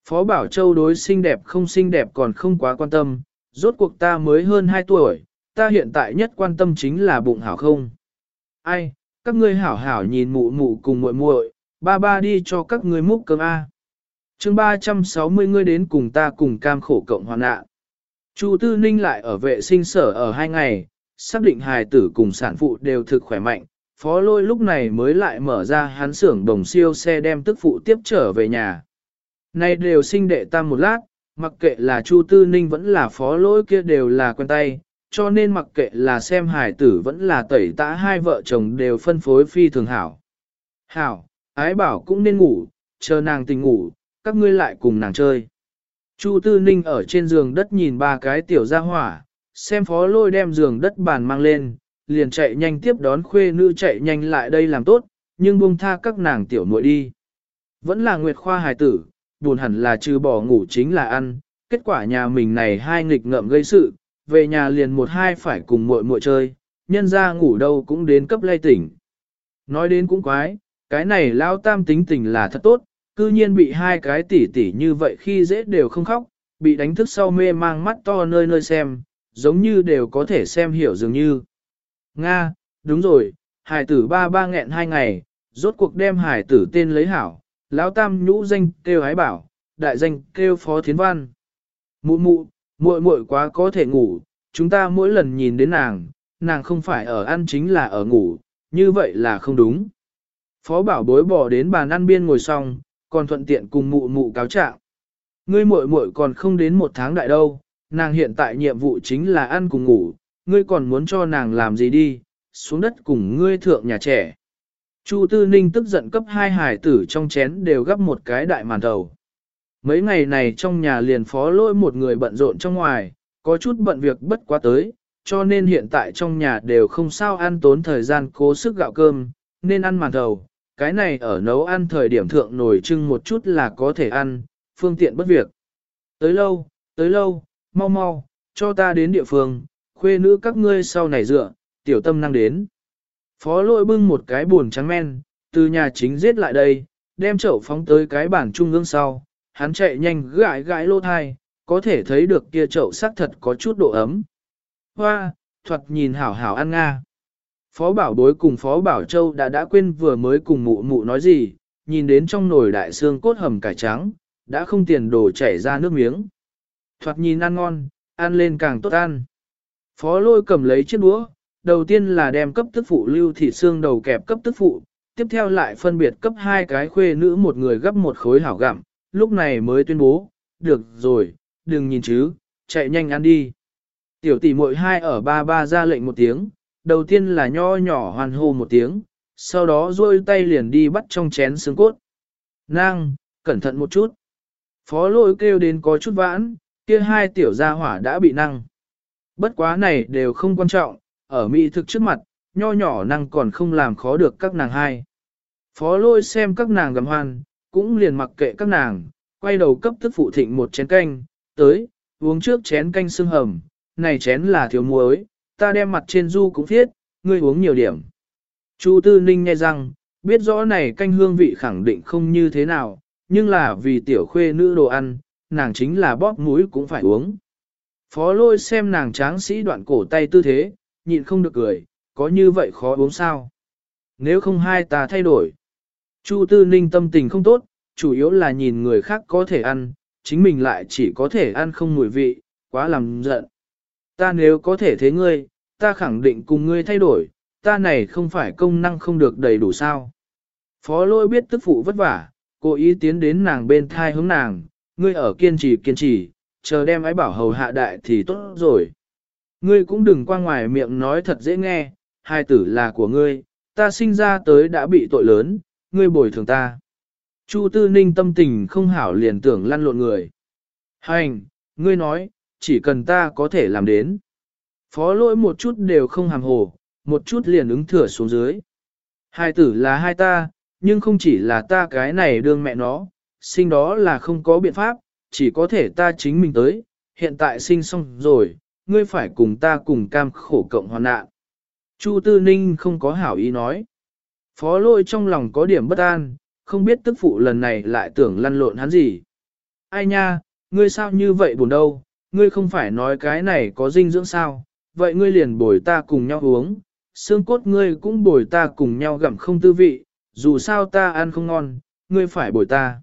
Phó Bảo Châu đối xinh đẹp không xinh đẹp còn không quá quan tâm, rốt cuộc ta mới hơn 2 tuổi, ta hiện tại nhất quan tâm chính là bụng hảo không. Ai, các ngươi hảo hảo nhìn mụ mụ cùng muội muội, ba ba đi cho các ngươi múc cơm A. chương 360 ngươi đến cùng ta cùng cam khổ cộng hoàn nạn. Chu Tư Ninh lại ở vệ sinh sở ở hai ngày, xác định hài tử cùng sản phụ đều thực khỏe mạnh, phó lôi lúc này mới lại mở ra hắn xưởng đồng siêu xe đem tức phụ tiếp trở về nhà. Này đều sinh đệ tam một lát, mặc kệ là Chu Tư Ninh vẫn là phó lôi kia đều là quen tay, cho nên mặc kệ là xem hài tử vẫn là tẩy tã hai vợ chồng đều phân phối phi thường hảo. Hảo, ái bảo cũng nên ngủ, chờ nàng tỉnh ngủ, các ngươi lại cùng nàng chơi. Chu Tư Ninh ở trên giường đất nhìn ba cái tiểu gia hỏa, xem phó lôi đem giường đất bàn mang lên, liền chạy nhanh tiếp đón khuê nữ chạy nhanh lại đây làm tốt, nhưng buông tha các nàng tiểu muội đi. Vẫn là Nguyệt Khoa hài tử, buồn hẳn là trừ bỏ ngủ chính là ăn, kết quả nhà mình này hai nghịch ngợm gây sự, về nhà liền một hai phải cùng muội muội chơi, nhân ra ngủ đâu cũng đến cấp lay tỉnh. Nói đến cũng quái, cái này lao tam tính tình là thật tốt, cư nhiên bị hai cái tỉ tỉ như vậy khi dễ đều không khóc, bị đánh thức sau mê mang mắt to nơi nơi xem, giống như đều có thể xem hiểu dường như. Nga, đúng rồi, hải tử ba ba nghẹn hai ngày, rốt cuộc đem hải tử tên lấy hảo, lão tam nhũ danh kêu hái bảo, đại danh kêu phó thiến văn. Mụ mụ, muội muội quá có thể ngủ, chúng ta mỗi lần nhìn đến nàng, nàng không phải ở ăn chính là ở ngủ, như vậy là không đúng. Phó bảo bối bỏ đến bàn ăn biên ngồi xong, còn thuận tiện cùng mụ mụ cáo trạng. Ngươi muội muội còn không đến một tháng đại đâu, nàng hiện tại nhiệm vụ chính là ăn cùng ngủ, ngươi còn muốn cho nàng làm gì đi, xuống đất cùng ngươi thượng nhà trẻ. Chu Tư Ninh tức giận cấp hai hải tử trong chén đều gấp một cái đại màn đầu. Mấy ngày này trong nhà liền phó lỗi một người bận rộn trong ngoài, có chút bận việc bất quá tới, cho nên hiện tại trong nhà đều không sao ăn tốn thời gian cố sức gạo cơm, nên ăn màn đầu, cái này ở nấu ăn thời điểm thượng nổi trưng một chút là có thể ăn, phương tiện bất việc. Tới lâu, tới lâu, mau mau, cho ta đến địa phương, khuê nữ các ngươi sau này dựa, tiểu tâm năng đến. Phó lội bưng một cái buồn trắng men, từ nhà chính giết lại đây, đem chậu phóng tới cái bản trung ương sau, hắn chạy nhanh gãi gãi lô thai, có thể thấy được kia chậu sắc thật có chút độ ấm. Hoa, thuật nhìn hảo hảo ăn nga. Phó bảo Bối cùng Phó bảo châu đã đã quên vừa mới cùng mụ mụ nói gì, nhìn đến trong nồi đại xương cốt hầm cải trắng, đã không tiền đổ chảy ra nước miếng. Thoạt nhìn ăn ngon, ăn lên càng tốt ăn. Phó lôi cầm lấy chiếc đũa, đầu tiên là đem cấp tức phụ lưu thịt xương đầu kẹp cấp tức phụ, tiếp theo lại phân biệt cấp hai cái khuê nữ một người gấp một khối hảo gặm, lúc này mới tuyên bố, được rồi, đừng nhìn chứ, chạy nhanh ăn đi. Tiểu tỷ muội hai ở ba ba ra lệnh một tiếng, đầu tiên là nho nhỏ hoàn hô một tiếng, sau đó duỗi tay liền đi bắt trong chén xương cốt. Nang, cẩn thận một chút. Phó lỗi kêu đến có chút vãn, kia hai tiểu gia hỏa đã bị năng. Bất quá này đều không quan trọng, ở mỹ thực trước mặt, nho nhỏ năng còn không làm khó được các nàng hai. Phó lôi xem các nàng gầm hoan, cũng liền mặc kệ các nàng, quay đầu cấp tức phụ thịnh một chén canh, tới, uống trước chén canh xương hầm, này chén là thiếu muối, ta đem mặt trên du cũng thiết, ngươi uống nhiều điểm. Chu Tư Ninh nghe rằng, biết rõ này canh hương vị khẳng định không như thế nào, nhưng là vì tiểu khuê nữ đồ ăn, nàng chính là bóp mũi cũng phải uống. Phó lôi xem nàng tráng sĩ đoạn cổ tay tư thế, nhịn không được cười, có như vậy khó uống sao? Nếu không hai ta thay đổi. Chu Tư Ninh tâm tình không tốt, chủ yếu là nhìn người khác có thể ăn, chính mình lại chỉ có thể ăn không mùi vị, quá làm giận. Ta nếu có thể thế ngươi, ta khẳng định cùng ngươi thay đổi, ta này không phải công năng không được đầy đủ sao. Phó lôi biết tức phụ vất vả, cố ý tiến đến nàng bên thai hướng nàng, ngươi ở kiên trì kiên trì, chờ đem ái bảo hầu hạ đại thì tốt rồi. Ngươi cũng đừng qua ngoài miệng nói thật dễ nghe, hai tử là của ngươi, ta sinh ra tới đã bị tội lớn, ngươi bồi thường ta. Chu Tư Ninh tâm tình không hảo liền tưởng lăn lộn người. Hành, ngươi nói, chỉ cần ta có thể làm đến. Phó lỗi một chút đều không hàm hồ, một chút liền ứng thừa xuống dưới. Hai tử là hai ta, nhưng không chỉ là ta cái này đương mẹ nó, sinh đó là không có biện pháp, chỉ có thể ta chính mình tới, hiện tại sinh xong rồi, ngươi phải cùng ta cùng cam khổ cộng hoàn nạn. Chu Tư Ninh không có hảo ý nói. Phó lôi trong lòng có điểm bất an, không biết tức phụ lần này lại tưởng lăn lộn hắn gì. Ai nha, ngươi sao như vậy buồn đâu, ngươi không phải nói cái này có dinh dưỡng sao, vậy ngươi liền bồi ta cùng nhau uống, xương cốt ngươi cũng bồi ta cùng nhau gặm không tư vị, dù sao ta ăn không ngon, ngươi phải bồi ta.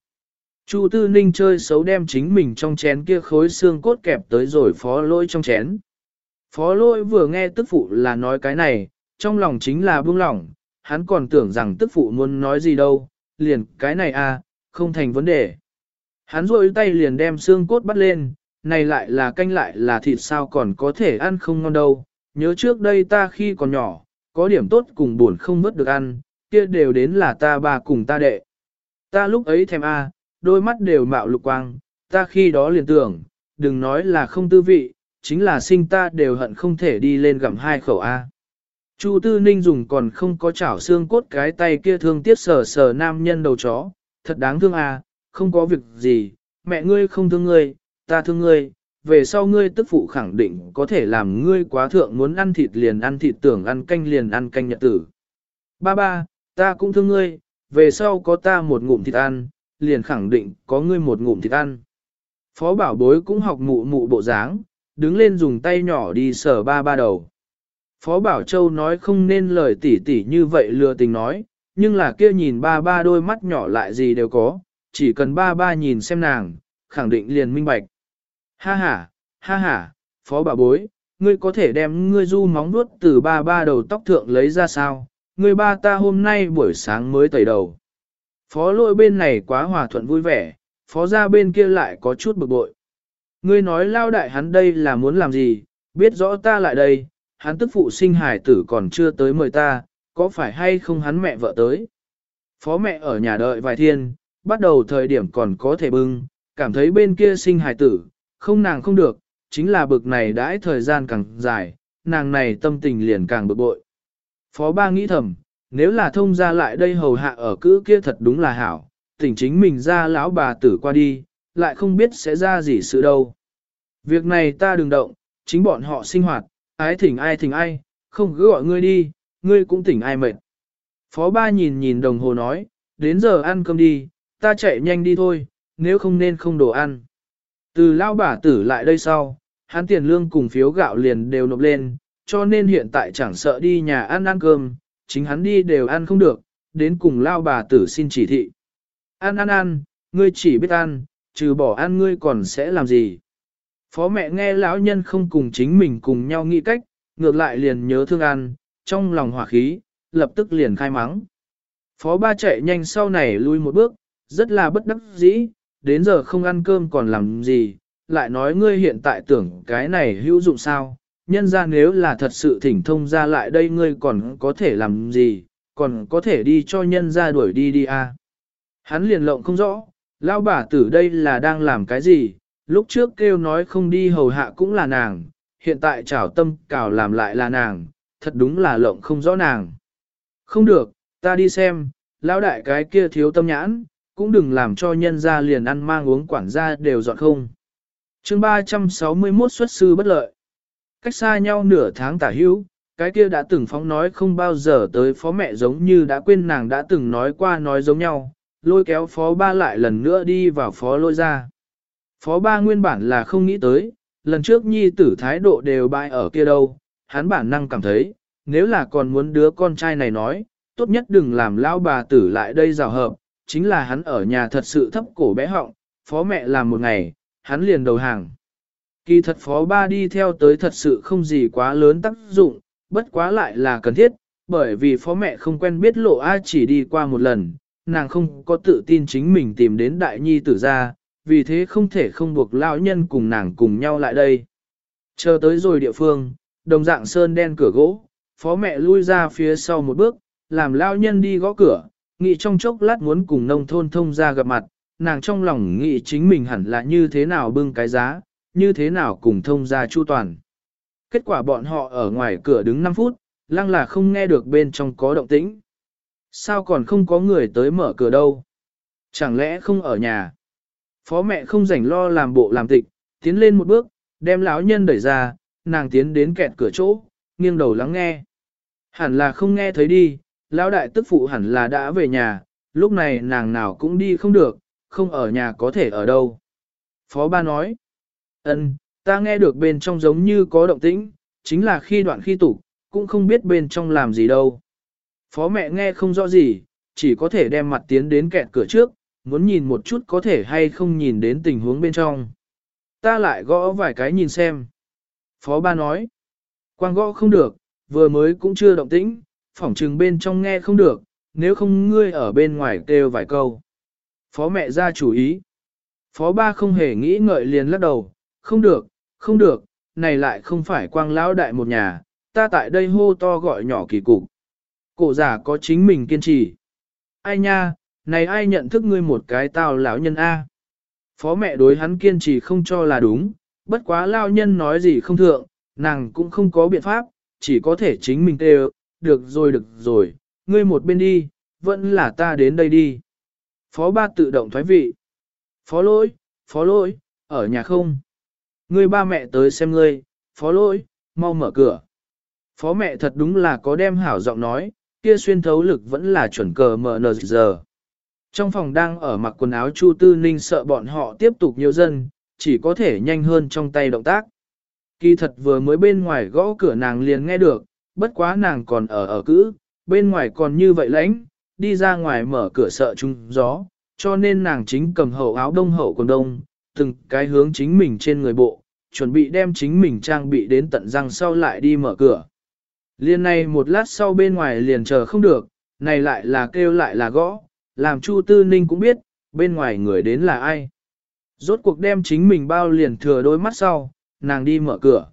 Chu Tư Ninh chơi xấu đem chính mình trong chén kia khối xương cốt kẹp tới rồi phó lôi trong chén. Phó lôi vừa nghe tức phụ là nói cái này, trong lòng chính là buông lỏng, hắn còn tưởng rằng tức phụ muốn nói gì đâu, liền cái này à, không thành vấn đề. Hắn rôi tay liền đem xương cốt bắt lên, này lại là canh lại là thịt sao còn có thể ăn không ngon đâu, nhớ trước đây ta khi còn nhỏ, có điểm tốt cùng buồn không vớt được ăn, kia đều đến là ta bà cùng ta đệ. Ta lúc ấy thèm a, đôi mắt đều mạo lục quang, ta khi đó liền tưởng, đừng nói là không tư vị, chính là sinh ta đều hận không thể đi lên gặm hai khẩu a. Chu Tư Ninh dùng còn không có chảo xương cốt cái tay kia thương tiếc sờ sờ nam nhân đầu chó, thật đáng thương à, không có việc gì, mẹ ngươi không thương ngươi, ta thương ngươi, về sau ngươi tức phụ khẳng định có thể làm ngươi quá thượng muốn ăn thịt liền ăn thịt tưởng ăn canh liền ăn canh nhật tử. Ba ba, ta cũng thương ngươi, về sau có ta một ngụm thịt ăn, liền khẳng định có ngươi một ngụm thịt ăn. Phó bảo bối cũng học mụ mụ bộ dáng, đứng lên dùng tay nhỏ đi sờ ba ba đầu. Phó Bảo Châu nói không nên lời tỉ tỉ như vậy lừa tình nói, nhưng là kia nhìn ba ba đôi mắt nhỏ lại gì đều có, chỉ cần ba ba nhìn xem nàng, khẳng định liền minh bạch. Ha ha, ha ha, Phó bà Bối, ngươi có thể đem ngươi du móng nuốt từ ba ba đầu tóc thượng lấy ra sao, ngươi ba ta hôm nay buổi sáng mới tẩy đầu. Phó lỗi bên này quá hòa thuận vui vẻ, phó ra bên kia lại có chút bực bội. Ngươi nói lao đại hắn đây là muốn làm gì, biết rõ ta lại đây, hắn tức phụ sinh hải tử còn chưa tới mời ta, có phải hay không hắn mẹ vợ tới. Phó mẹ ở nhà đợi vài thiên, bắt đầu thời điểm còn có thể bưng, cảm thấy bên kia sinh hải tử, không nàng không được, chính là bực này đãi thời gian càng dài, nàng này tâm tình liền càng bực bội. Phó ba nghĩ thầm, nếu là thông ra lại đây hầu hạ ở cữ kia thật đúng là hảo, tỉnh chính mình ra lão bà tử qua đi, lại không biết sẽ ra gì sự đâu. Việc này ta đừng động, chính bọn họ sinh hoạt, ái thỉnh ai thỉnh ai, không cứ gọi ngươi đi, ngươi cũng thỉnh ai mệt. Phó ba nhìn nhìn đồng hồ nói, đến giờ ăn cơm đi, ta chạy nhanh đi thôi, nếu không nên không đồ ăn. Từ lao bà tử lại đây sau, hắn tiền lương cùng phiếu gạo liền đều nộp lên, cho nên hiện tại chẳng sợ đi nhà ăn ăn cơm, chính hắn đi đều ăn không được, đến cùng lao bà tử xin chỉ thị. Ăn ăn ăn, ngươi chỉ biết ăn, trừ bỏ ăn ngươi còn sẽ làm gì. Phó mẹ nghe lão nhân không cùng chính mình cùng nhau nghĩ cách, ngược lại liền nhớ thương ăn, trong lòng hỏa khí, lập tức liền khai mắng. Phó ba chạy nhanh sau này lui một bước, rất là bất đắc dĩ, đến giờ không ăn cơm còn làm gì, lại nói ngươi hiện tại tưởng cái này hữu dụng sao, nhân ra nếu là thật sự thỉnh thông ra lại đây ngươi còn có thể làm gì, còn có thể đi cho nhân ra đuổi đi đi à. Hắn liền lộng không rõ, lao bà tử đây là đang làm cái gì, lúc trước kêu nói không đi hầu hạ cũng là nàng, hiện tại trảo tâm cào làm lại là nàng, thật đúng là lộng không rõ nàng. Không được, ta đi xem, lão đại cái kia thiếu tâm nhãn, cũng đừng làm cho nhân ra liền ăn mang uống quản gia đều dọn không. chương 361 xuất sư bất lợi. Cách xa nhau nửa tháng tả hữu, cái kia đã từng phóng nói không bao giờ tới phó mẹ giống như đã quên nàng đã từng nói qua nói giống nhau, lôi kéo phó ba lại lần nữa đi vào phó lôi ra. Phó ba nguyên bản là không nghĩ tới, lần trước nhi tử thái độ đều bại ở kia đâu, hắn bản năng cảm thấy, nếu là còn muốn đứa con trai này nói, tốt nhất đừng làm lão bà tử lại đây rào hợp, chính là hắn ở nhà thật sự thấp cổ bé họng, phó mẹ làm một ngày, hắn liền đầu hàng. Kỳ thật phó ba đi theo tới thật sự không gì quá lớn tác dụng, bất quá lại là cần thiết, bởi vì phó mẹ không quen biết lộ ai chỉ đi qua một lần, nàng không có tự tin chính mình tìm đến đại nhi tử ra, vì thế không thể không buộc lão nhân cùng nàng cùng nhau lại đây. Chờ tới rồi địa phương, đồng dạng sơn đen cửa gỗ, phó mẹ lui ra phía sau một bước, làm lão nhân đi gõ cửa, nghĩ trong chốc lát muốn cùng nông thôn thông ra gặp mặt, nàng trong lòng nghĩ chính mình hẳn là như thế nào bưng cái giá, như thế nào cùng thông ra chu toàn. Kết quả bọn họ ở ngoài cửa đứng 5 phút, lăng là không nghe được bên trong có động tĩnh. Sao còn không có người tới mở cửa đâu? Chẳng lẽ không ở nhà? Phó mẹ không rảnh lo làm bộ làm tịch, tiến lên một bước, đem lão nhân đẩy ra, nàng tiến đến kẹt cửa chỗ, nghiêng đầu lắng nghe. Hẳn là không nghe thấy đi, lão đại tức phụ hẳn là đã về nhà, lúc này nàng nào cũng đi không được, không ở nhà có thể ở đâu. Phó ba nói, ân, ta nghe được bên trong giống như có động tĩnh, chính là khi đoạn khi tủ, cũng không biết bên trong làm gì đâu. Phó mẹ nghe không rõ gì, chỉ có thể đem mặt tiến đến kẹt cửa trước, muốn nhìn một chút có thể hay không nhìn đến tình huống bên trong. Ta lại gõ vài cái nhìn xem. Phó ba nói, quang gõ không được, vừa mới cũng chưa động tĩnh, phỏng trừng bên trong nghe không được, nếu không ngươi ở bên ngoài kêu vài câu. Phó mẹ ra chủ ý. Phó ba không hề nghĩ ngợi liền lắc đầu, không được, không được, này lại không phải quang lão đại một nhà, ta tại đây hô to gọi nhỏ kỳ cục. Cổ giả có chính mình kiên trì. Ai nha, này ai nhận thức ngươi một cái tao lão nhân A. Phó mẹ đối hắn kiên trì không cho là đúng, bất quá lao nhân nói gì không thượng, nàng cũng không có biện pháp, chỉ có thể chính mình tê được rồi được rồi, ngươi một bên đi, vẫn là ta đến đây đi. Phó ba tự động thoái vị. Phó lỗi, phó lỗi, ở nhà không? Ngươi ba mẹ tới xem ngươi, phó lỗi, mau mở cửa. Phó mẹ thật đúng là có đem hảo giọng nói, kia xuyên thấu lực vẫn là chuẩn cờ mở nờ giờ. Trong phòng đang ở mặc quần áo Chu Tư Ninh sợ bọn họ tiếp tục nhiều dân, chỉ có thể nhanh hơn trong tay động tác. Kỳ thật vừa mới bên ngoài gõ cửa nàng liền nghe được, bất quá nàng còn ở ở cữ, bên ngoài còn như vậy lãnh, đi ra ngoài mở cửa sợ trung gió, cho nên nàng chính cầm hậu áo đông hậu quần đông, từng cái hướng chính mình trên người bộ, chuẩn bị đem chính mình trang bị đến tận răng sau lại đi mở cửa. Liên này một lát sau bên ngoài liền chờ không được, này lại là kêu lại là gõ, làm Chu Tư Ninh cũng biết, bên ngoài người đến là ai. Rốt cuộc đem chính mình bao liền thừa đôi mắt sau, nàng đi mở cửa.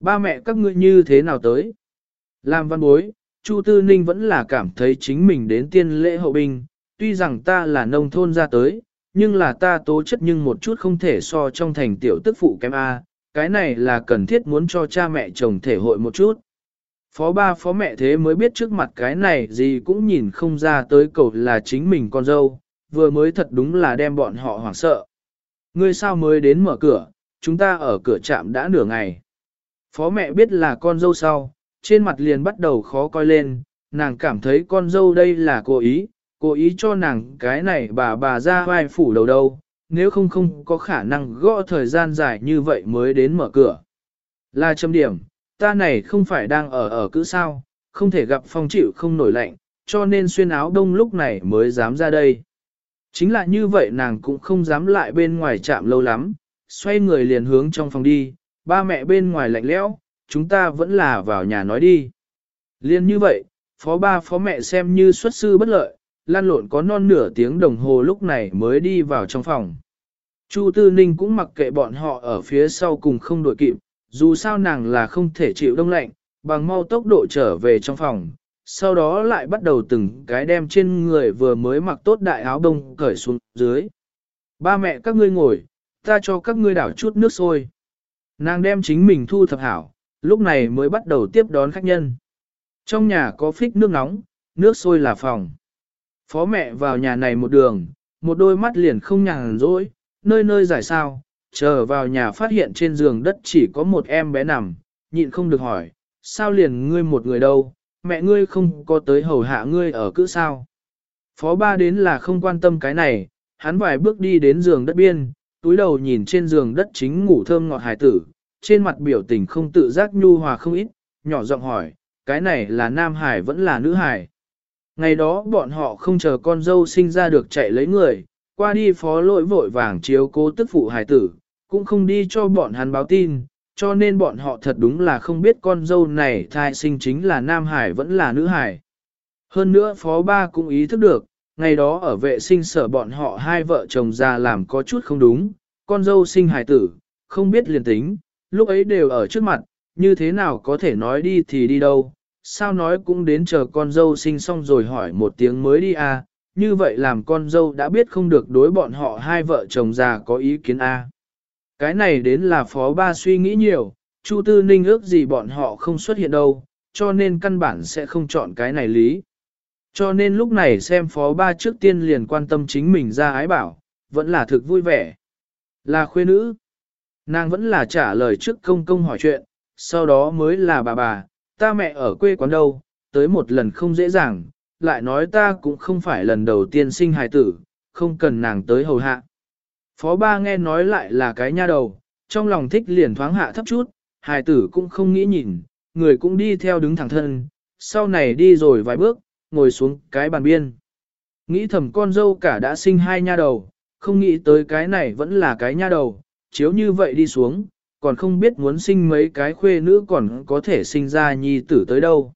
Ba mẹ các ngươi như thế nào tới? Làm văn bối, Chu Tư Ninh vẫn là cảm thấy chính mình đến tiên lễ hậu binh, tuy rằng ta là nông thôn ra tới, nhưng là ta tố chất nhưng một chút không thể so trong thành tiểu tức phụ kém A, cái này là cần thiết muốn cho cha mẹ chồng thể hội một chút. Phó ba phó mẹ thế mới biết trước mặt cái này gì cũng nhìn không ra tới cầu là chính mình con dâu, vừa mới thật đúng là đem bọn họ hoảng sợ. Ngươi sao mới đến mở cửa, chúng ta ở cửa trạm đã nửa ngày. Phó mẹ biết là con dâu sau, trên mặt liền bắt đầu khó coi lên, nàng cảm thấy con dâu đây là cố ý, cố ý cho nàng cái này bà bà ra vai phủ đầu đâu, nếu không không có khả năng gõ thời gian dài như vậy mới đến mở cửa. Là châm điểm, ta này không phải đang ở ở cữ sao, không thể gặp phong chịu không nổi lạnh, cho nên xuyên áo đông lúc này mới dám ra đây. Chính là như vậy nàng cũng không dám lại bên ngoài chạm lâu lắm, xoay người liền hướng trong phòng đi, ba mẹ bên ngoài lạnh lẽo, chúng ta vẫn là vào nhà nói đi. Liên như vậy, phó ba phó mẹ xem như xuất sư bất lợi, lan lộn có non nửa tiếng đồng hồ lúc này mới đi vào trong phòng. Chu Tư Ninh cũng mặc kệ bọn họ ở phía sau cùng không đội kịp, dù sao nàng là không thể chịu đông lạnh, bằng mau tốc độ trở về trong phòng, sau đó lại bắt đầu từng cái đem trên người vừa mới mặc tốt đại áo đông cởi xuống dưới. Ba mẹ các ngươi ngồi, ta cho các ngươi đảo chút nước sôi. Nàng đem chính mình thu thập hảo, lúc này mới bắt đầu tiếp đón khách nhân. Trong nhà có phích nước nóng, nước sôi là phòng. Phó mẹ vào nhà này một đường, một đôi mắt liền không nhàn rỗi, nơi nơi giải sao, chờ vào nhà phát hiện trên giường đất chỉ có một em bé nằm, nhịn không được hỏi, sao liền ngươi một người đâu, mẹ ngươi không có tới hầu hạ ngươi ở cữ sao. Phó ba đến là không quan tâm cái này, hắn vài bước đi đến giường đất biên, túi đầu nhìn trên giường đất chính ngủ thơm ngọt hải tử, trên mặt biểu tình không tự giác nhu hòa không ít, nhỏ giọng hỏi, cái này là nam hải vẫn là nữ hải. Ngày đó bọn họ không chờ con dâu sinh ra được chạy lấy người, qua đi phó lỗi vội vàng chiếu cố tức phụ hải tử, cũng không đi cho bọn hắn báo tin, cho nên bọn họ thật đúng là không biết con dâu này thai sinh chính là nam hải vẫn là nữ hải. Hơn nữa phó ba cũng ý thức được, ngày đó ở vệ sinh sở bọn họ hai vợ chồng già làm có chút không đúng, con dâu sinh hải tử, không biết liền tính, lúc ấy đều ở trước mặt, như thế nào có thể nói đi thì đi đâu, sao nói cũng đến chờ con dâu sinh xong rồi hỏi một tiếng mới đi à, như vậy làm con dâu đã biết không được đối bọn họ hai vợ chồng già có ý kiến a. À. Cái này đến là phó ba suy nghĩ nhiều, Chu Tư Ninh ước gì bọn họ không xuất hiện đâu, cho nên căn bản sẽ không chọn cái này lý. Cho nên lúc này xem phó ba trước tiên liền quan tâm chính mình ra ái bảo, vẫn là thực vui vẻ. Là khuê nữ. Nàng vẫn là trả lời trước công công hỏi chuyện, sau đó mới là bà bà, ta mẹ ở quê quán đâu, tới một lần không dễ dàng, lại nói ta cũng không phải lần đầu tiên sinh hài tử, không cần nàng tới hầu hạ. Phó ba nghe nói lại là cái nha đầu, trong lòng thích liền thoáng hạ thấp chút, hài tử cũng không nghĩ nhìn, người cũng đi theo đứng thẳng thân, sau này đi rồi vài bước, ngồi xuống cái bàn biên. Nghĩ thầm con dâu cả đã sinh hai nha đầu, không nghĩ tới cái này vẫn là cái nha đầu, chiếu như vậy đi xuống, còn không biết muốn sinh mấy cái khuê nữ còn có thể sinh ra nhi tử tới đâu.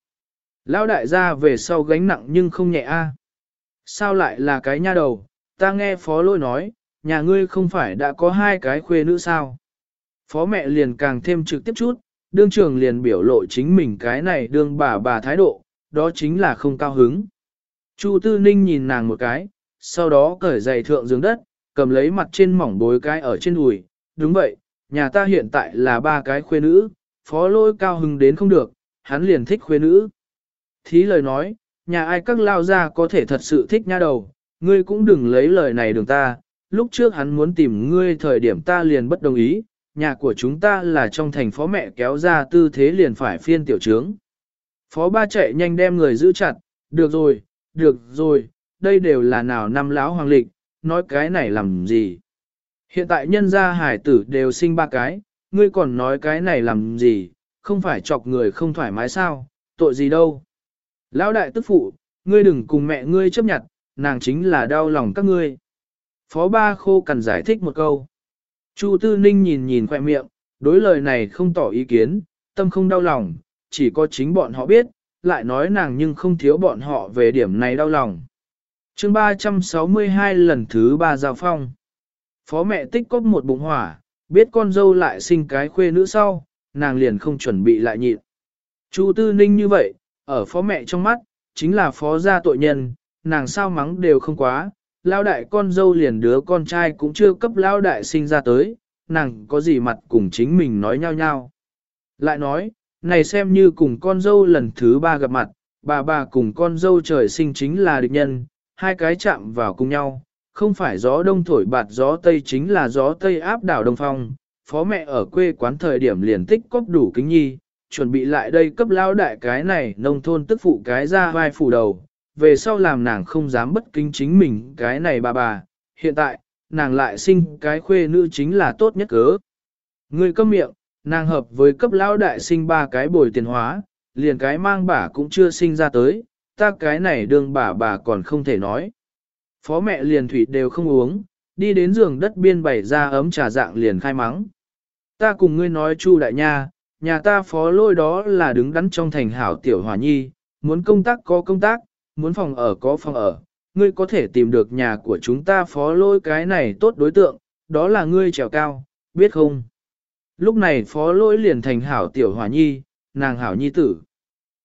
Lão đại gia về sau gánh nặng nhưng không nhẹ a. À. Sao lại là cái nha đầu, ta nghe phó lôi nói, nhà ngươi không phải đã có hai cái khuê nữ sao? Phó mẹ liền càng thêm trực tiếp chút, đương trường liền biểu lộ chính mình cái này đương bà bà thái độ, đó chính là không cao hứng. Chu Tư Ninh nhìn nàng một cái, sau đó cởi giày thượng giường đất, cầm lấy mặt trên mỏng bối cái ở trên đùi. Đúng vậy, nhà ta hiện tại là ba cái khuê nữ, phó lôi cao hứng đến không được, hắn liền thích khuê nữ. Thí lời nói, nhà ai các lao ra có thể thật sự thích nha đầu, ngươi cũng đừng lấy lời này đường ta, lúc trước hắn muốn tìm ngươi thời điểm ta liền bất đồng ý, nhà của chúng ta là trong thành phó mẹ kéo ra tư thế liền phải phiên tiểu trướng. Phó ba chạy nhanh đem người giữ chặt, được rồi, được rồi, đây đều là nào năm lão hoàng lịch, nói cái này làm gì. Hiện tại nhân gia hải tử đều sinh ba cái, ngươi còn nói cái này làm gì, không phải chọc người không thoải mái sao, tội gì đâu. Lão đại tức phụ, ngươi đừng cùng mẹ ngươi chấp nhận, nàng chính là đau lòng các ngươi. Phó ba khô cần giải thích một câu. Chu Tư Ninh nhìn nhìn khoe miệng, đối lời này không tỏ ý kiến, tâm không đau lòng, chỉ có chính bọn họ biết, lại nói nàng nhưng không thiếu bọn họ về điểm này đau lòng. chương 362 lần thứ ba giao phong. Phó mẹ tích cóp một bụng hỏa, biết con dâu lại sinh cái khuê nữ sau, nàng liền không chuẩn bị lại nhịn. Chu Tư Ninh như vậy, ở phó mẹ trong mắt, chính là phó gia tội nhân, nàng sao mắng đều không quá, lao đại con dâu liền đứa con trai cũng chưa cấp lao đại sinh ra tới, nàng có gì mặt cùng chính mình nói nhau nhau. Lại nói, này xem như cùng con dâu lần thứ ba gặp mặt, bà bà cùng con dâu trời sinh chính là địch nhân, hai cái chạm vào cùng nhau, không phải gió đông thổi bạt gió tây chính là gió tây áp đảo đông phong. Phó mẹ ở quê quán thời điểm liền tích cóp đủ kính nhi, chuẩn bị lại đây cấp lao đại cái này nông thôn tức phụ cái ra vai phủ đầu, về sau làm nàng không dám bất kính chính mình cái này bà bà, hiện tại, nàng lại sinh cái khuê nữ chính là tốt nhất cớ. Người câm miệng, nàng hợp với cấp lão đại sinh ba cái bồi tiền hóa, liền cái mang bà cũng chưa sinh ra tới, ta cái này đương bà bà còn không thể nói. Phó mẹ liền thủy đều không uống, đi đến giường đất biên bày ra ấm trà dạng liền khai mắng. Ta cùng ngươi nói chu đại nha, nhà ta phó lôi đó là đứng đắn trong thành hảo tiểu hòa nhi, muốn công tác có công tác, muốn phòng ở có phòng ở, ngươi có thể tìm được nhà của chúng ta phó lôi cái này tốt đối tượng, đó là ngươi trèo cao, biết không? Lúc này phó lôi liền thành hảo tiểu hòa nhi, nàng hảo nhi tử.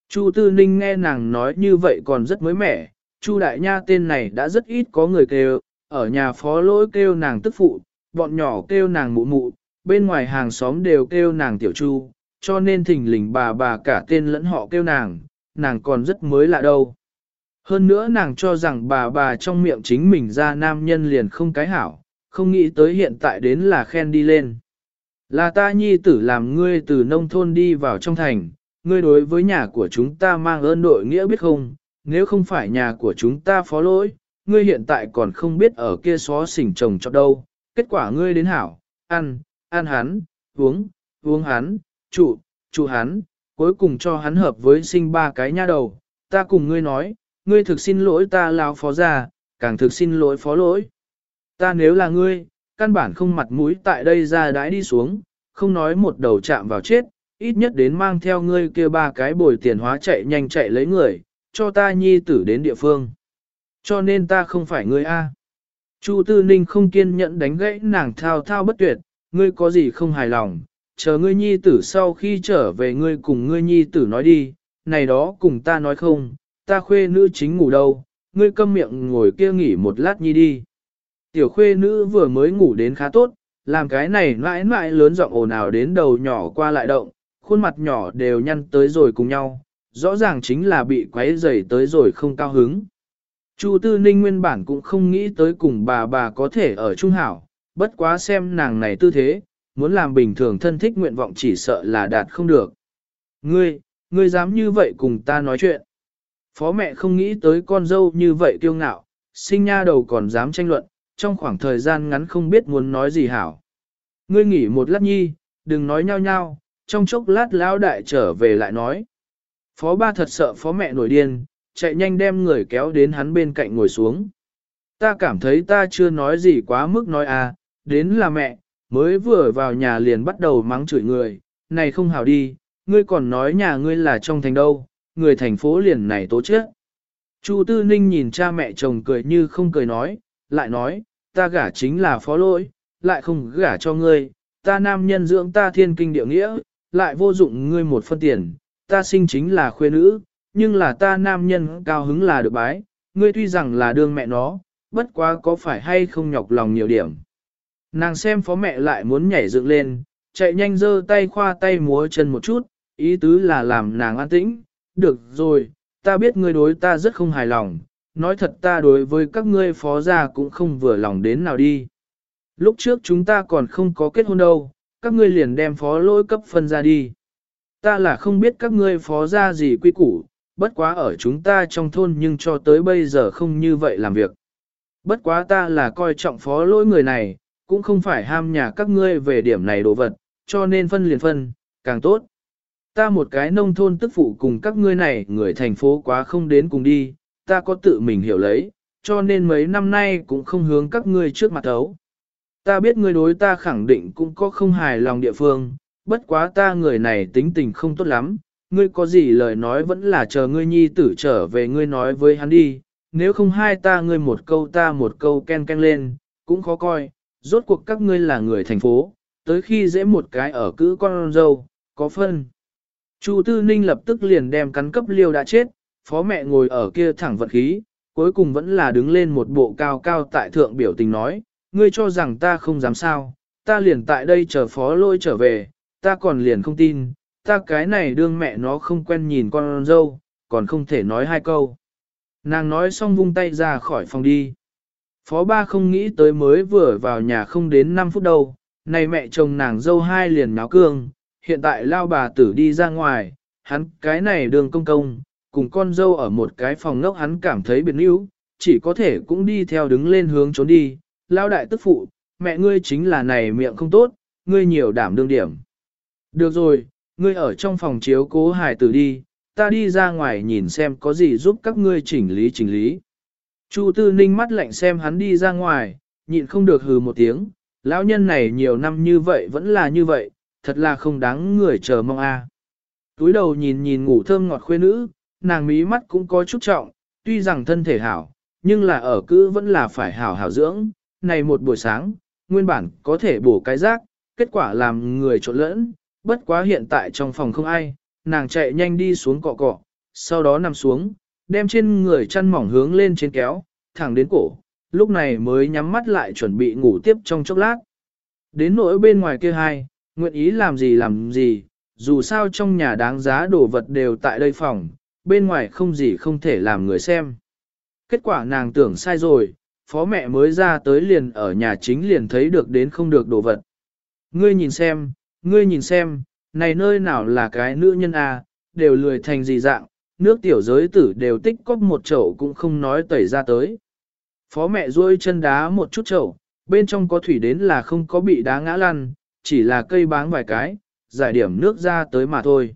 Chu Tư Ninh nghe nàng nói như vậy còn rất mới mẻ, Chu Đại Nha tên này đã rất ít có người kêu, ở nhà phó lỗi kêu nàng tức phụ, bọn nhỏ kêu nàng mụ mụ, bên ngoài hàng xóm đều kêu nàng tiểu chu, cho nên thỉnh lình bà bà cả tên lẫn họ kêu nàng, nàng còn rất mới lạ đâu. Hơn nữa nàng cho rằng bà bà trong miệng chính mình ra nam nhân liền không cái hảo, không nghĩ tới hiện tại đến là khen đi lên. Là ta nhi tử làm ngươi từ nông thôn đi vào trong thành, ngươi đối với nhà của chúng ta mang ơn đội nghĩa biết không, nếu không phải nhà của chúng ta phó lỗi, ngươi hiện tại còn không biết ở kia xó xỉnh trồng cho đâu, kết quả ngươi đến hảo, ăn, ăn hắn, uống, uống hắn, trụ, trụ hắn, cuối cùng cho hắn hợp với sinh ba cái nha đầu, ta cùng ngươi nói, ngươi thực xin lỗi ta lao phó ra, càng thực xin lỗi phó lỗi. Ta nếu là ngươi, căn bản không mặt mũi tại đây ra đái đi xuống, không nói một đầu chạm vào chết, ít nhất đến mang theo ngươi kia ba cái bồi tiền hóa chạy nhanh chạy lấy người, cho ta nhi tử đến địa phương. Cho nên ta không phải ngươi A. Chu Tư Ninh không kiên nhẫn đánh gãy nàng thao thao bất tuyệt, ngươi có gì không hài lòng, chờ ngươi nhi tử sau khi trở về ngươi cùng ngươi nhi tử nói đi, này đó cùng ta nói không, ta khuê nữ chính ngủ đâu, ngươi câm miệng ngồi kia nghỉ một lát nhi đi. Tiểu khuê nữ vừa mới ngủ đến khá tốt, làm cái này mãi mãi lớn giọng ồn ào đến đầu nhỏ qua lại động, khuôn mặt nhỏ đều nhăn tới rồi cùng nhau, rõ ràng chính là bị quấy rầy tới rồi không cao hứng. Chu Tư Ninh nguyên bản cũng không nghĩ tới cùng bà bà có thể ở trung hảo, bất quá xem nàng này tư thế, muốn làm bình thường thân thích nguyện vọng chỉ sợ là đạt không được. Ngươi, ngươi dám như vậy cùng ta nói chuyện. Phó mẹ không nghĩ tới con dâu như vậy kiêu ngạo, sinh nha đầu còn dám tranh luận, trong khoảng thời gian ngắn không biết muốn nói gì hảo. Ngươi nghỉ một lát nhi, đừng nói nhau nhau, trong chốc lát lão đại trở về lại nói. Phó ba thật sợ phó mẹ nổi điên, chạy nhanh đem người kéo đến hắn bên cạnh ngồi xuống. Ta cảm thấy ta chưa nói gì quá mức nói à, đến là mẹ, mới vừa vào nhà liền bắt đầu mắng chửi người, này không hảo đi, ngươi còn nói nhà ngươi là trong thành đâu, người thành phố liền này tố chết. Chu Tư Ninh nhìn cha mẹ chồng cười như không cười nói, lại nói, ta gả chính là phó lỗi, lại không gả cho ngươi, ta nam nhân dưỡng ta thiên kinh địa nghĩa, lại vô dụng ngươi một phân tiền, ta sinh chính là khuê nữ, nhưng là ta nam nhân cao hứng là được bái, ngươi tuy rằng là đương mẹ nó, bất quá có phải hay không nhọc lòng nhiều điểm. Nàng xem phó mẹ lại muốn nhảy dựng lên, chạy nhanh giơ tay khoa tay múa chân một chút, ý tứ là làm nàng an tĩnh, được rồi, ta biết ngươi đối ta rất không hài lòng, nói thật ta đối với các ngươi phó gia cũng không vừa lòng đến nào đi. Lúc trước chúng ta còn không có kết hôn đâu, các ngươi liền đem phó lỗi cấp phân ra đi. Ta là không biết các ngươi phó ra gì quy củ, bất quá ở chúng ta trong thôn nhưng cho tới bây giờ không như vậy làm việc. Bất quá ta là coi trọng phó lỗi người này, cũng không phải ham nhà các ngươi về điểm này đồ vật, cho nên phân liền phân, càng tốt. Ta một cái nông thôn tức phụ cùng các ngươi này người thành phố quá không đến cùng đi, ta có tự mình hiểu lấy, cho nên mấy năm nay cũng không hướng các ngươi trước mặt ấu. Ta biết ngươi đối ta khẳng định cũng có không hài lòng địa phương, bất quá ta người này tính tình không tốt lắm, ngươi có gì lời nói vẫn là chờ ngươi nhi tử trở về ngươi nói với hắn đi, nếu không hai ta ngươi một câu ta một câu ken ken lên, cũng khó coi, rốt cuộc các ngươi là người thành phố, tới khi dễ một cái ở cữ con dâu, có phân. Chu Tư Ninh lập tức liền đem cắn cấp liêu đã chết, phó mẹ ngồi ở kia thẳng vật khí, cuối cùng vẫn là đứng lên một bộ cao cao tại thượng biểu tình nói, ngươi cho rằng ta không dám sao, ta liền tại đây chờ phó lôi trở về, ta còn liền không tin, ta cái này đương mẹ nó không quen nhìn con dâu, còn không thể nói hai câu. Nàng nói xong vung tay ra khỏi phòng đi. Phó ba không nghĩ tới mới vừa vào nhà không đến 5 phút đâu, này mẹ chồng nàng dâu hai liền náo cương, hiện tại lao bà tử đi ra ngoài, hắn cái này đường công công, cùng con dâu ở một cái phòng ngốc hắn cảm thấy biệt níu, chỉ có thể cũng đi theo đứng lên hướng trốn đi, lao đại tức phụ, mẹ ngươi chính là này miệng không tốt, ngươi nhiều đảm đương điểm. Được rồi, ngươi ở trong phòng chiếu cố hài tử đi, ta đi ra ngoài nhìn xem có gì giúp các ngươi chỉnh lý chỉnh lý. Chu Tư Ninh mắt lạnh xem hắn đi ra ngoài, nhịn không được hừ một tiếng, lão nhân này nhiều năm như vậy vẫn là như vậy, thật là không đáng người chờ mong a. Túi đầu nhìn nhìn ngủ thơm ngọt khuê nữ, nàng mí mắt cũng có chút trọng, tuy rằng thân thể hảo, nhưng là ở cữ vẫn là phải hảo hảo dưỡng, này một buổi sáng, nguyên bản có thể bổ cái rác, kết quả làm người trộn lẫn, bất quá hiện tại trong phòng không ai, nàng chạy nhanh đi xuống cọ cọ, sau đó nằm xuống, đem trên người chăn mỏng hướng lên trên kéo, thẳng đến cổ, lúc này mới nhắm mắt lại chuẩn bị ngủ tiếp trong chốc lát. Đến nỗi bên ngoài kia hai, nguyện ý làm gì làm gì, dù sao trong nhà đáng giá đồ vật đều tại đây phòng, bên ngoài không gì không thể làm người xem. Kết quả nàng tưởng sai rồi, phó mẹ mới ra tới liền ở nhà chính liền thấy được đến không được đồ vật. Ngươi nhìn xem, ngươi nhìn xem, này nơi nào là cái nữ nhân à, đều lười thành gì dạng, nước tiểu giới tử đều tích cóp một chậu cũng không nói tẩy ra tới. Phó mẹ duỗi chân đá một chút chậu, bên trong có thủy đến là không có bị đá ngã lăn, chỉ là cây báng vài cái, giải điểm nước ra tới mà thôi.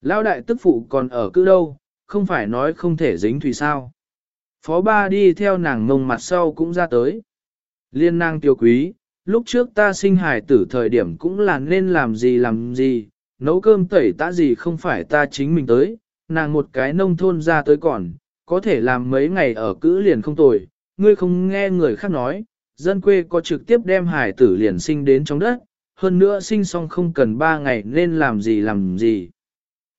Lão đại tức phụ còn ở cứ đâu, không phải nói không thể dính thủy sao. Phó ba đi theo nàng ngông mặt sau cũng ra tới. Liên nàng tiêu quý, lúc trước ta sinh hài tử thời điểm cũng là nên làm gì làm gì, nấu cơm tẩy tã gì không phải ta chính mình tới, nàng một cái nông thôn ra tới còn, có thể làm mấy ngày ở cữ liền không tồi, ngươi không nghe người khác nói, dân quê có trực tiếp đem hải tử liền sinh đến trong đất, hơn nữa sinh xong không cần ba ngày nên làm gì làm gì.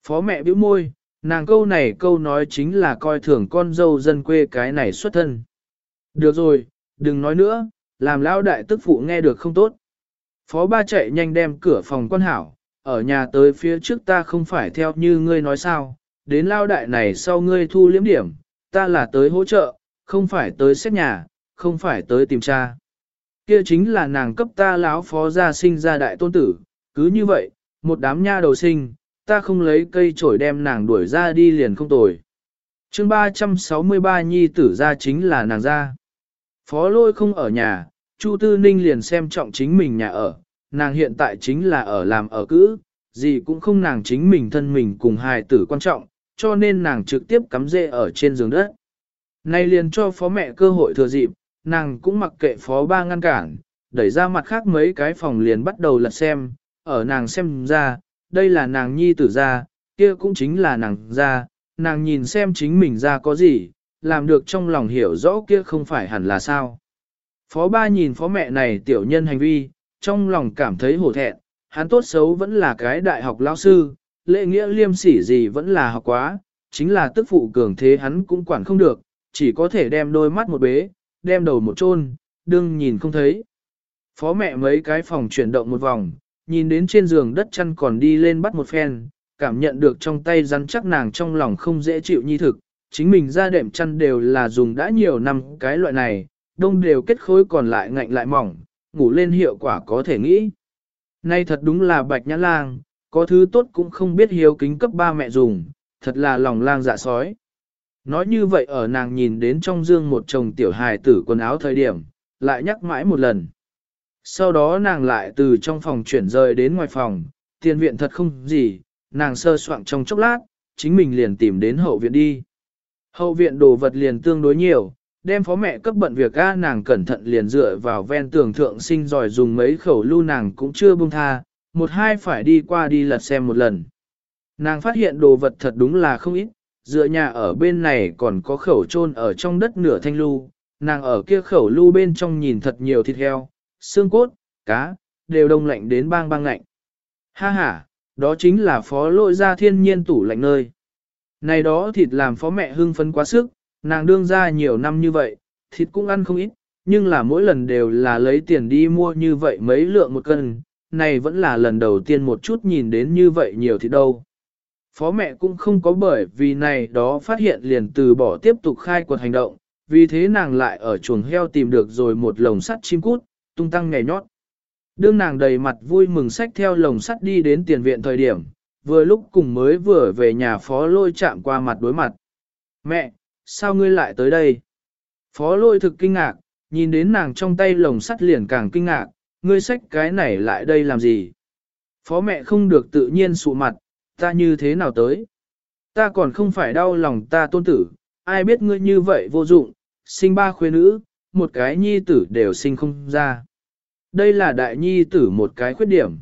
Phó mẹ bĩu môi, nàng câu này câu nói chính là coi thường con dâu dân quê cái này xuất thân. Được rồi, đừng nói nữa, làm lão đại tức phụ nghe được không tốt. Phó ba chạy nhanh đem cửa phòng quan hảo, ở nhà tới phía trước ta không phải theo như ngươi nói sao, đến lao đại này sau ngươi thu liếm điểm, ta là tới hỗ trợ, không phải tới xét nhà, không phải tới tìm cha. Kia chính là nàng cấp ta lão phó gia sinh ra đại tôn tử, cứ như vậy, một đám nha đầu sinh, ta không lấy cây chổi đem nàng đuổi ra đi liền không tồi. chương 363 nhi tử ra chính là nàng ra. Phó lôi không ở nhà, Chu Tư Ninh liền xem trọng chính mình nhà ở, nàng hiện tại chính là ở làm ở cữ, gì cũng không nàng chính mình thân mình cùng hài tử quan trọng, cho nên nàng trực tiếp cắm rễ ở trên giường đất. Này liền cho phó mẹ cơ hội thừa dịp, nàng cũng mặc kệ phó ba ngăn cản, đẩy ra mặt khác mấy cái phòng liền bắt đầu lật xem, ở nàng xem ra, đây là nàng nhi tử ra, kia cũng chính là nàng ra, nàng nhìn xem chính mình ra có gì, làm được trong lòng hiểu rõ kia không phải hẳn là sao. Phó ba nhìn phó mẹ này tiểu nhân hành vi, trong lòng cảm thấy hổ thẹn, hắn tốt xấu vẫn là cái đại học lao sư, lễ nghĩa liêm sỉ gì vẫn là học quá, chính là tức phụ cường thế hắn cũng quản không được, chỉ có thể đem đôi mắt một bế, đem đầu một chôn, đương nhìn không thấy. Phó mẹ mấy cái phòng chuyển động một vòng, nhìn đến trên giường đất chăn còn đi lên bắt một phen, cảm nhận được trong tay rắn chắc nàng trong lòng không dễ chịu nhi thực, chính mình ra đệm chăn đều là dùng đã nhiều năm cái loại này, đông đều kết khối còn lại ngạnh lại mỏng, ngủ lên hiệu quả có thể nghĩ. Nay thật đúng là bạch nhã lang, có thứ tốt cũng không biết hiếu kính cấp ba mẹ dùng, thật là lòng lang dạ sói. Nói như vậy ở nàng nhìn đến trong dương một chồng tiểu hài tử quần áo thời điểm, lại nhắc mãi một lần. Sau đó nàng lại từ trong phòng chuyển rời đến ngoài phòng, tiền viện thật không gì, nàng sơ soạn trong chốc lát, chính mình liền tìm đến hậu viện đi. Hậu viện đồ vật liền tương đối nhiều, đem phó mẹ cấp bận việc a nàng cẩn thận liền dựa vào ven tường thượng sinh giỏi dùng mấy khẩu lưu nàng cũng chưa buông tha, một hai phải đi qua đi lật xem một lần. Nàng phát hiện đồ vật thật đúng là không ít, dựa nhà ở bên này còn có khẩu trôn ở trong đất nửa thanh lưu, nàng ở kia khẩu lưu bên trong nhìn thật nhiều thịt heo, xương cốt, cá, đều đông lạnh đến bang bang lạnh. Ha ha, đó chính là phó lội ra thiên nhiên tủ lạnh nơi. Này đó thịt làm phó mẹ hưng phấn quá sức, nàng đương ra nhiều năm như vậy, thịt cũng ăn không ít, nhưng là mỗi lần đều là lấy tiền đi mua như vậy mấy lượng một cân, này vẫn là lần đầu tiên một chút nhìn đến như vậy nhiều thịt đâu. Phó mẹ cũng không có bởi vì này đó phát hiện liền từ bỏ tiếp tục khai quật hành động, vì thế nàng lại ở chuồng heo tìm được rồi một lồng sắt chim cút, tung tăng nhảy nhót. Đương nàng đầy mặt vui mừng sách theo lồng sắt đi đến tiền viện thời điểm, vừa lúc cùng mới vừa về nhà phó lôi chạm qua mặt đối mặt. Mẹ, sao ngươi lại tới đây? Phó lôi thực kinh ngạc, nhìn đến nàng trong tay lồng sắt liền càng kinh ngạc, ngươi xách cái này lại đây làm gì? Phó mẹ không được tự nhiên sụ mặt, ta như thế nào tới? Ta còn không phải đau lòng ta tôn tử, ai biết ngươi như vậy vô dụng, sinh ba khuê nữ, một cái nhi tử đều sinh không ra. Đây là đại nhi tử một cái khuyết điểm.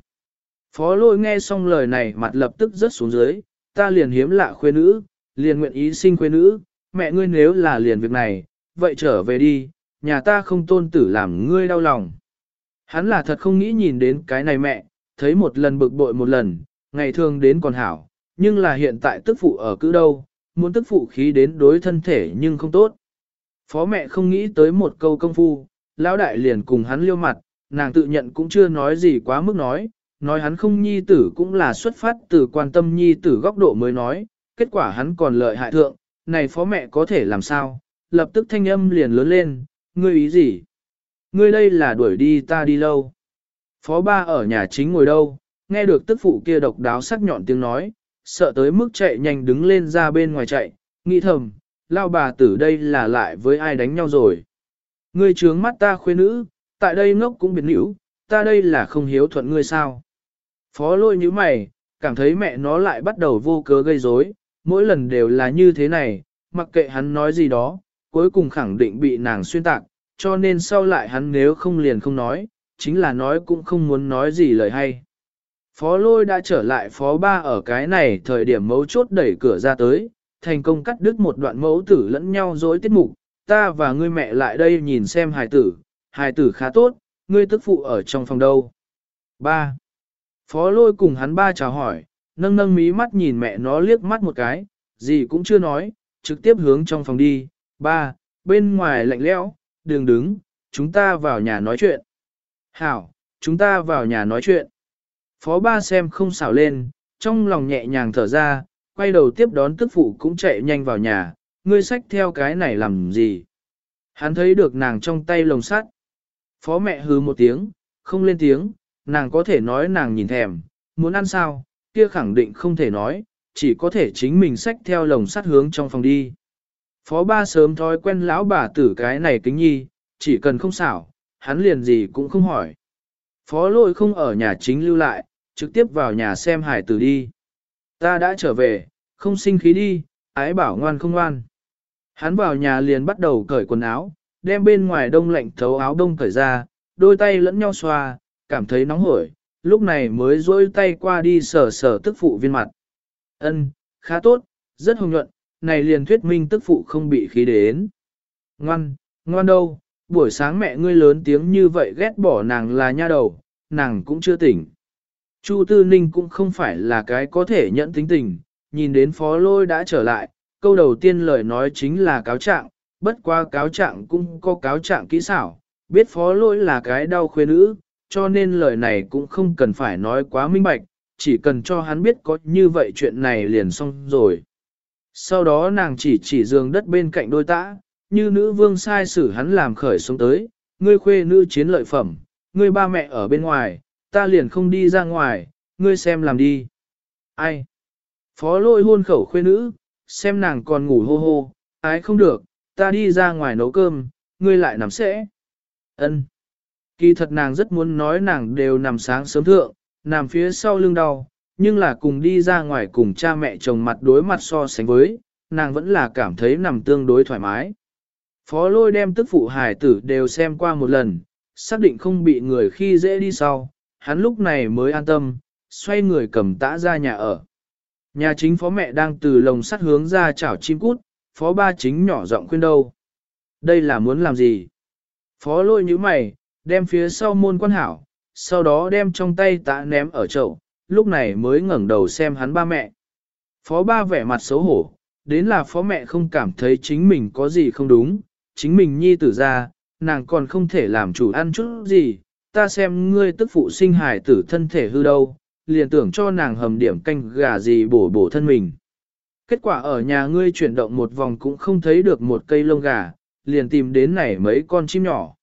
Phó lôi nghe xong lời này mặt lập tức rớt xuống dưới, ta liền hiếm lạ khuê nữ, liền nguyện ý sinh khuê nữ, mẹ ngươi nếu là liền việc này, vậy trở về đi, nhà ta không tôn tử làm ngươi đau lòng. Hắn là thật không nghĩ nhìn đến cái này mẹ, thấy một lần bực bội một lần, ngày thường đến còn hảo, nhưng là hiện tại tức phụ ở cứ đâu, muốn tức phụ khí đến đối thân thể nhưng không tốt. Phó mẹ không nghĩ tới một câu công phu, lão đại liền cùng hắn liêu mặt, nàng tự nhận cũng chưa nói gì quá mức nói, nói hắn không nhi tử cũng là xuất phát từ quan tâm nhi tử góc độ mới nói, kết quả hắn còn lợi hại thượng, này phó mẹ có thể làm sao, lập tức thanh âm liền lớn lên, ngươi ý gì? Ngươi đây là đuổi đi ta đi lâu. Phó ba ở nhà chính ngồi đâu, nghe được tức phụ kia độc đáo sắc nhọn tiếng nói, sợ tới mức chạy nhanh đứng lên ra bên ngoài chạy, nghĩ thầm, lao bà tử đây là lại với ai đánh nhau rồi. Ngươi trướng mắt ta khuê nữ, tại đây ngốc cũng biệt nữ, ta đây là không hiếu thuận ngươi sao. Phó lôi như mày, cảm thấy mẹ nó lại bắt đầu vô cớ gây rối, mỗi lần đều là như thế này, mặc kệ hắn nói gì đó, cuối cùng khẳng định bị nàng xuyên tạc, cho nên sau lại hắn nếu không liền không nói, chính là nói cũng không muốn nói gì lời hay. Phó lôi đã trở lại phó ba ở cái này thời điểm mấu chốt đẩy cửa ra tới, thành công cắt đứt một đoạn mẫu tử lẫn nhau dối tiết mục, ta và ngươi mẹ lại đây nhìn xem hài tử, hài tử khá tốt, ngươi tức phụ ở trong phòng đâu. 3. Phó lôi cùng hắn ba chào hỏi, nâng nâng mí mắt nhìn mẹ nó liếc mắt một cái, gì cũng chưa nói, trực tiếp hướng trong phòng đi. Ba, bên ngoài lạnh lẽo, đường đứng, chúng ta vào nhà nói chuyện. Hảo, chúng ta vào nhà nói chuyện. Phó ba xem không xảo lên, trong lòng nhẹ nhàng thở ra, quay đầu tiếp đón tức phụ cũng chạy nhanh vào nhà, ngươi xách theo cái này làm gì. Hắn thấy được nàng trong tay lồng sắt. Phó mẹ hứ một tiếng, không lên tiếng, nàng có thể nói nàng nhìn thèm, muốn ăn sao, kia khẳng định không thể nói, chỉ có thể chính mình xách theo lồng sắt hướng trong phòng đi. Phó ba sớm thói quen lão bà tử cái này kính nhi, chỉ cần không xảo, hắn liền gì cũng không hỏi. Phó lôi không ở nhà chính lưu lại, trực tiếp vào nhà xem hải tử đi. Ta đã trở về, không sinh khí đi, ái bảo ngoan không ngoan. Hắn vào nhà liền bắt đầu cởi quần áo, đem bên ngoài đông lạnh thấu áo đông cởi ra, đôi tay lẫn nhau xoa, cảm thấy nóng hổi, lúc này mới duỗi tay qua đi sờ sờ tức phụ viên mặt. Ân, khá tốt, rất hồng nhuận, này liền thuyết minh tức phụ không bị khí đến. Ngoan, ngoan đâu, buổi sáng mẹ ngươi lớn tiếng như vậy ghét bỏ nàng là nha đầu, nàng cũng chưa tỉnh. Chu Tư Ninh cũng không phải là cái có thể nhận tính tình, nhìn đến phó lôi đã trở lại, câu đầu tiên lời nói chính là cáo trạng, bất qua cáo trạng cũng có cáo trạng kỹ xảo, biết phó lôi là cái đau khuê nữ, cho nên lời này cũng không cần phải nói quá minh bạch, chỉ cần cho hắn biết có như vậy chuyện này liền xong rồi. Sau đó nàng chỉ chỉ giường đất bên cạnh đôi tã, như nữ vương sai xử hắn làm khởi xuống tới, ngươi khuê nữ chiến lợi phẩm, ngươi ba mẹ ở bên ngoài, ta liền không đi ra ngoài, ngươi xem làm đi. Ai? Phó lôi hôn khẩu khuê nữ, xem nàng còn ngủ hô hô, ái không được, ta đi ra ngoài nấu cơm, ngươi lại nằm sẽ. Ân. Kỳ thật nàng rất muốn nói nàng đều nằm sáng sớm thượng, nằm phía sau lưng đau, nhưng là cùng đi ra ngoài cùng cha mẹ chồng mặt đối mặt so sánh với, nàng vẫn là cảm thấy nằm tương đối thoải mái. Phó lôi đem tức phụ hải tử đều xem qua một lần, xác định không bị người khi dễ đi sau, hắn lúc này mới an tâm, xoay người cầm tã ra nhà ở. Nhà chính phó mẹ đang từ lồng sắt hướng ra chảo chim cút, phó ba chính nhỏ giọng khuyên đâu. Đây là muốn làm gì? Phó lôi như mày, đem phía sau môn quan hảo, sau đó đem trong tay tạ ném ở chậu, lúc này mới ngẩng đầu xem hắn ba mẹ. Phó ba vẻ mặt xấu hổ, đến là phó mẹ không cảm thấy chính mình có gì không đúng, chính mình nhi tử ra, nàng còn không thể làm chủ ăn chút gì, ta xem ngươi tức phụ sinh hài tử thân thể hư đâu, liền tưởng cho nàng hầm điểm canh gà gì bổ bổ thân mình. Kết quả ở nhà ngươi chuyển động một vòng cũng không thấy được một cây lông gà, liền tìm đến này mấy con chim nhỏ.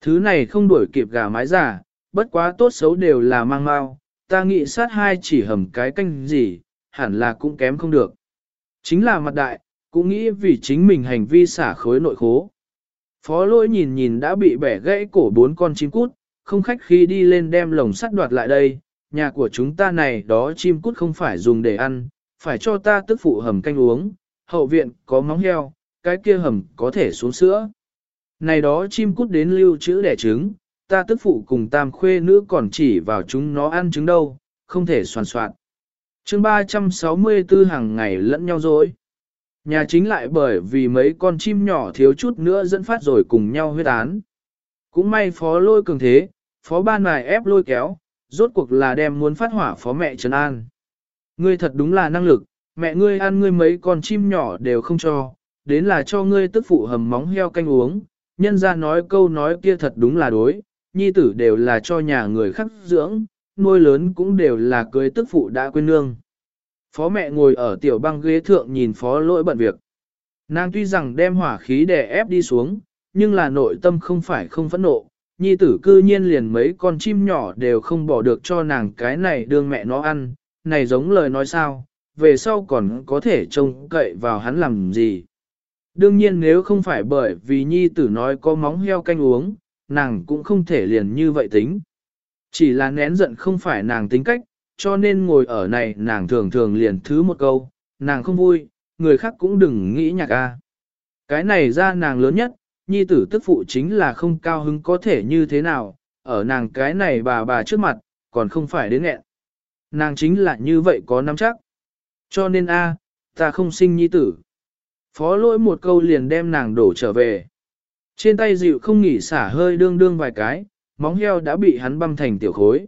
Thứ này không đuổi kịp gà mái giả, bất quá tốt xấu đều là mang mau, ta nghĩ sát hai chỉ hầm cái canh gì, hẳn là cũng kém không được. Chính là mặt đại, cũng nghĩ vì chính mình hành vi xả khối nội khố. Phó lỗi nhìn nhìn đã bị bẻ gãy cổ bốn con chim cút, không khách khi đi lên đem lồng sắt đoạt lại đây, nhà của chúng ta này đó chim cút không phải dùng để ăn, phải cho ta tức phụ hầm canh uống, hậu viện có móng heo, cái kia hầm có thể xuống sữa. Này đó chim cút đến lưu trữ đẻ trứng, ta tức phụ cùng tam khuê nữ còn chỉ vào chúng nó ăn trứng đâu, không thể soàn soạn. chương 364 hàng ngày lẫn nhau rồi. Nhà chính lại bởi vì mấy con chim nhỏ thiếu chút nữa dẫn phát rồi cùng nhau huyết án. Cũng may phó lôi cường thế, phó ban mài ép lôi kéo, rốt cuộc là đem muốn phát hỏa phó mẹ Trần An. Ngươi thật đúng là năng lực, mẹ ngươi ăn ngươi mấy con chim nhỏ đều không cho, đến là cho ngươi tức phụ hầm móng heo canh uống, nhân ra nói câu nói kia thật đúng là đối, nhi tử đều là cho nhà người khác dưỡng, nuôi lớn cũng đều là cưới tức phụ đã quên nương. Phó mẹ ngồi ở tiểu băng ghế thượng nhìn phó lỗi bận việc. Nàng tuy rằng đem hỏa khí đè ép đi xuống, nhưng là nội tâm không phải không phẫn nộ. Nhi tử cư nhiên liền mấy con chim nhỏ đều không bỏ được cho nàng cái này đương mẹ nó ăn, này giống lời nói sao, về sau còn có thể trông cậy vào hắn làm gì. Đương nhiên nếu không phải bởi vì nhi tử nói có móng heo canh uống, nàng cũng không thể liền như vậy tính. Chỉ là nén giận không phải nàng tính cách, cho nên ngồi ở này nàng thường thường liền thứ một câu, nàng không vui, người khác cũng đừng nghĩ nhạc a. Cái này ra nàng lớn nhất, nhi tử tức phụ chính là không cao hứng có thể như thế nào, ở nàng cái này bà bà trước mặt, còn không phải đến nghẹn. Nàng chính là như vậy có nắm chắc. Cho nên a, ta không sinh nhi tử. Phó lỗi một câu liền đem nàng đổ trở về. Trên tay dịu không nghỉ xả hơi đương đương vài cái, móng heo đã bị hắn băm thành tiểu khối.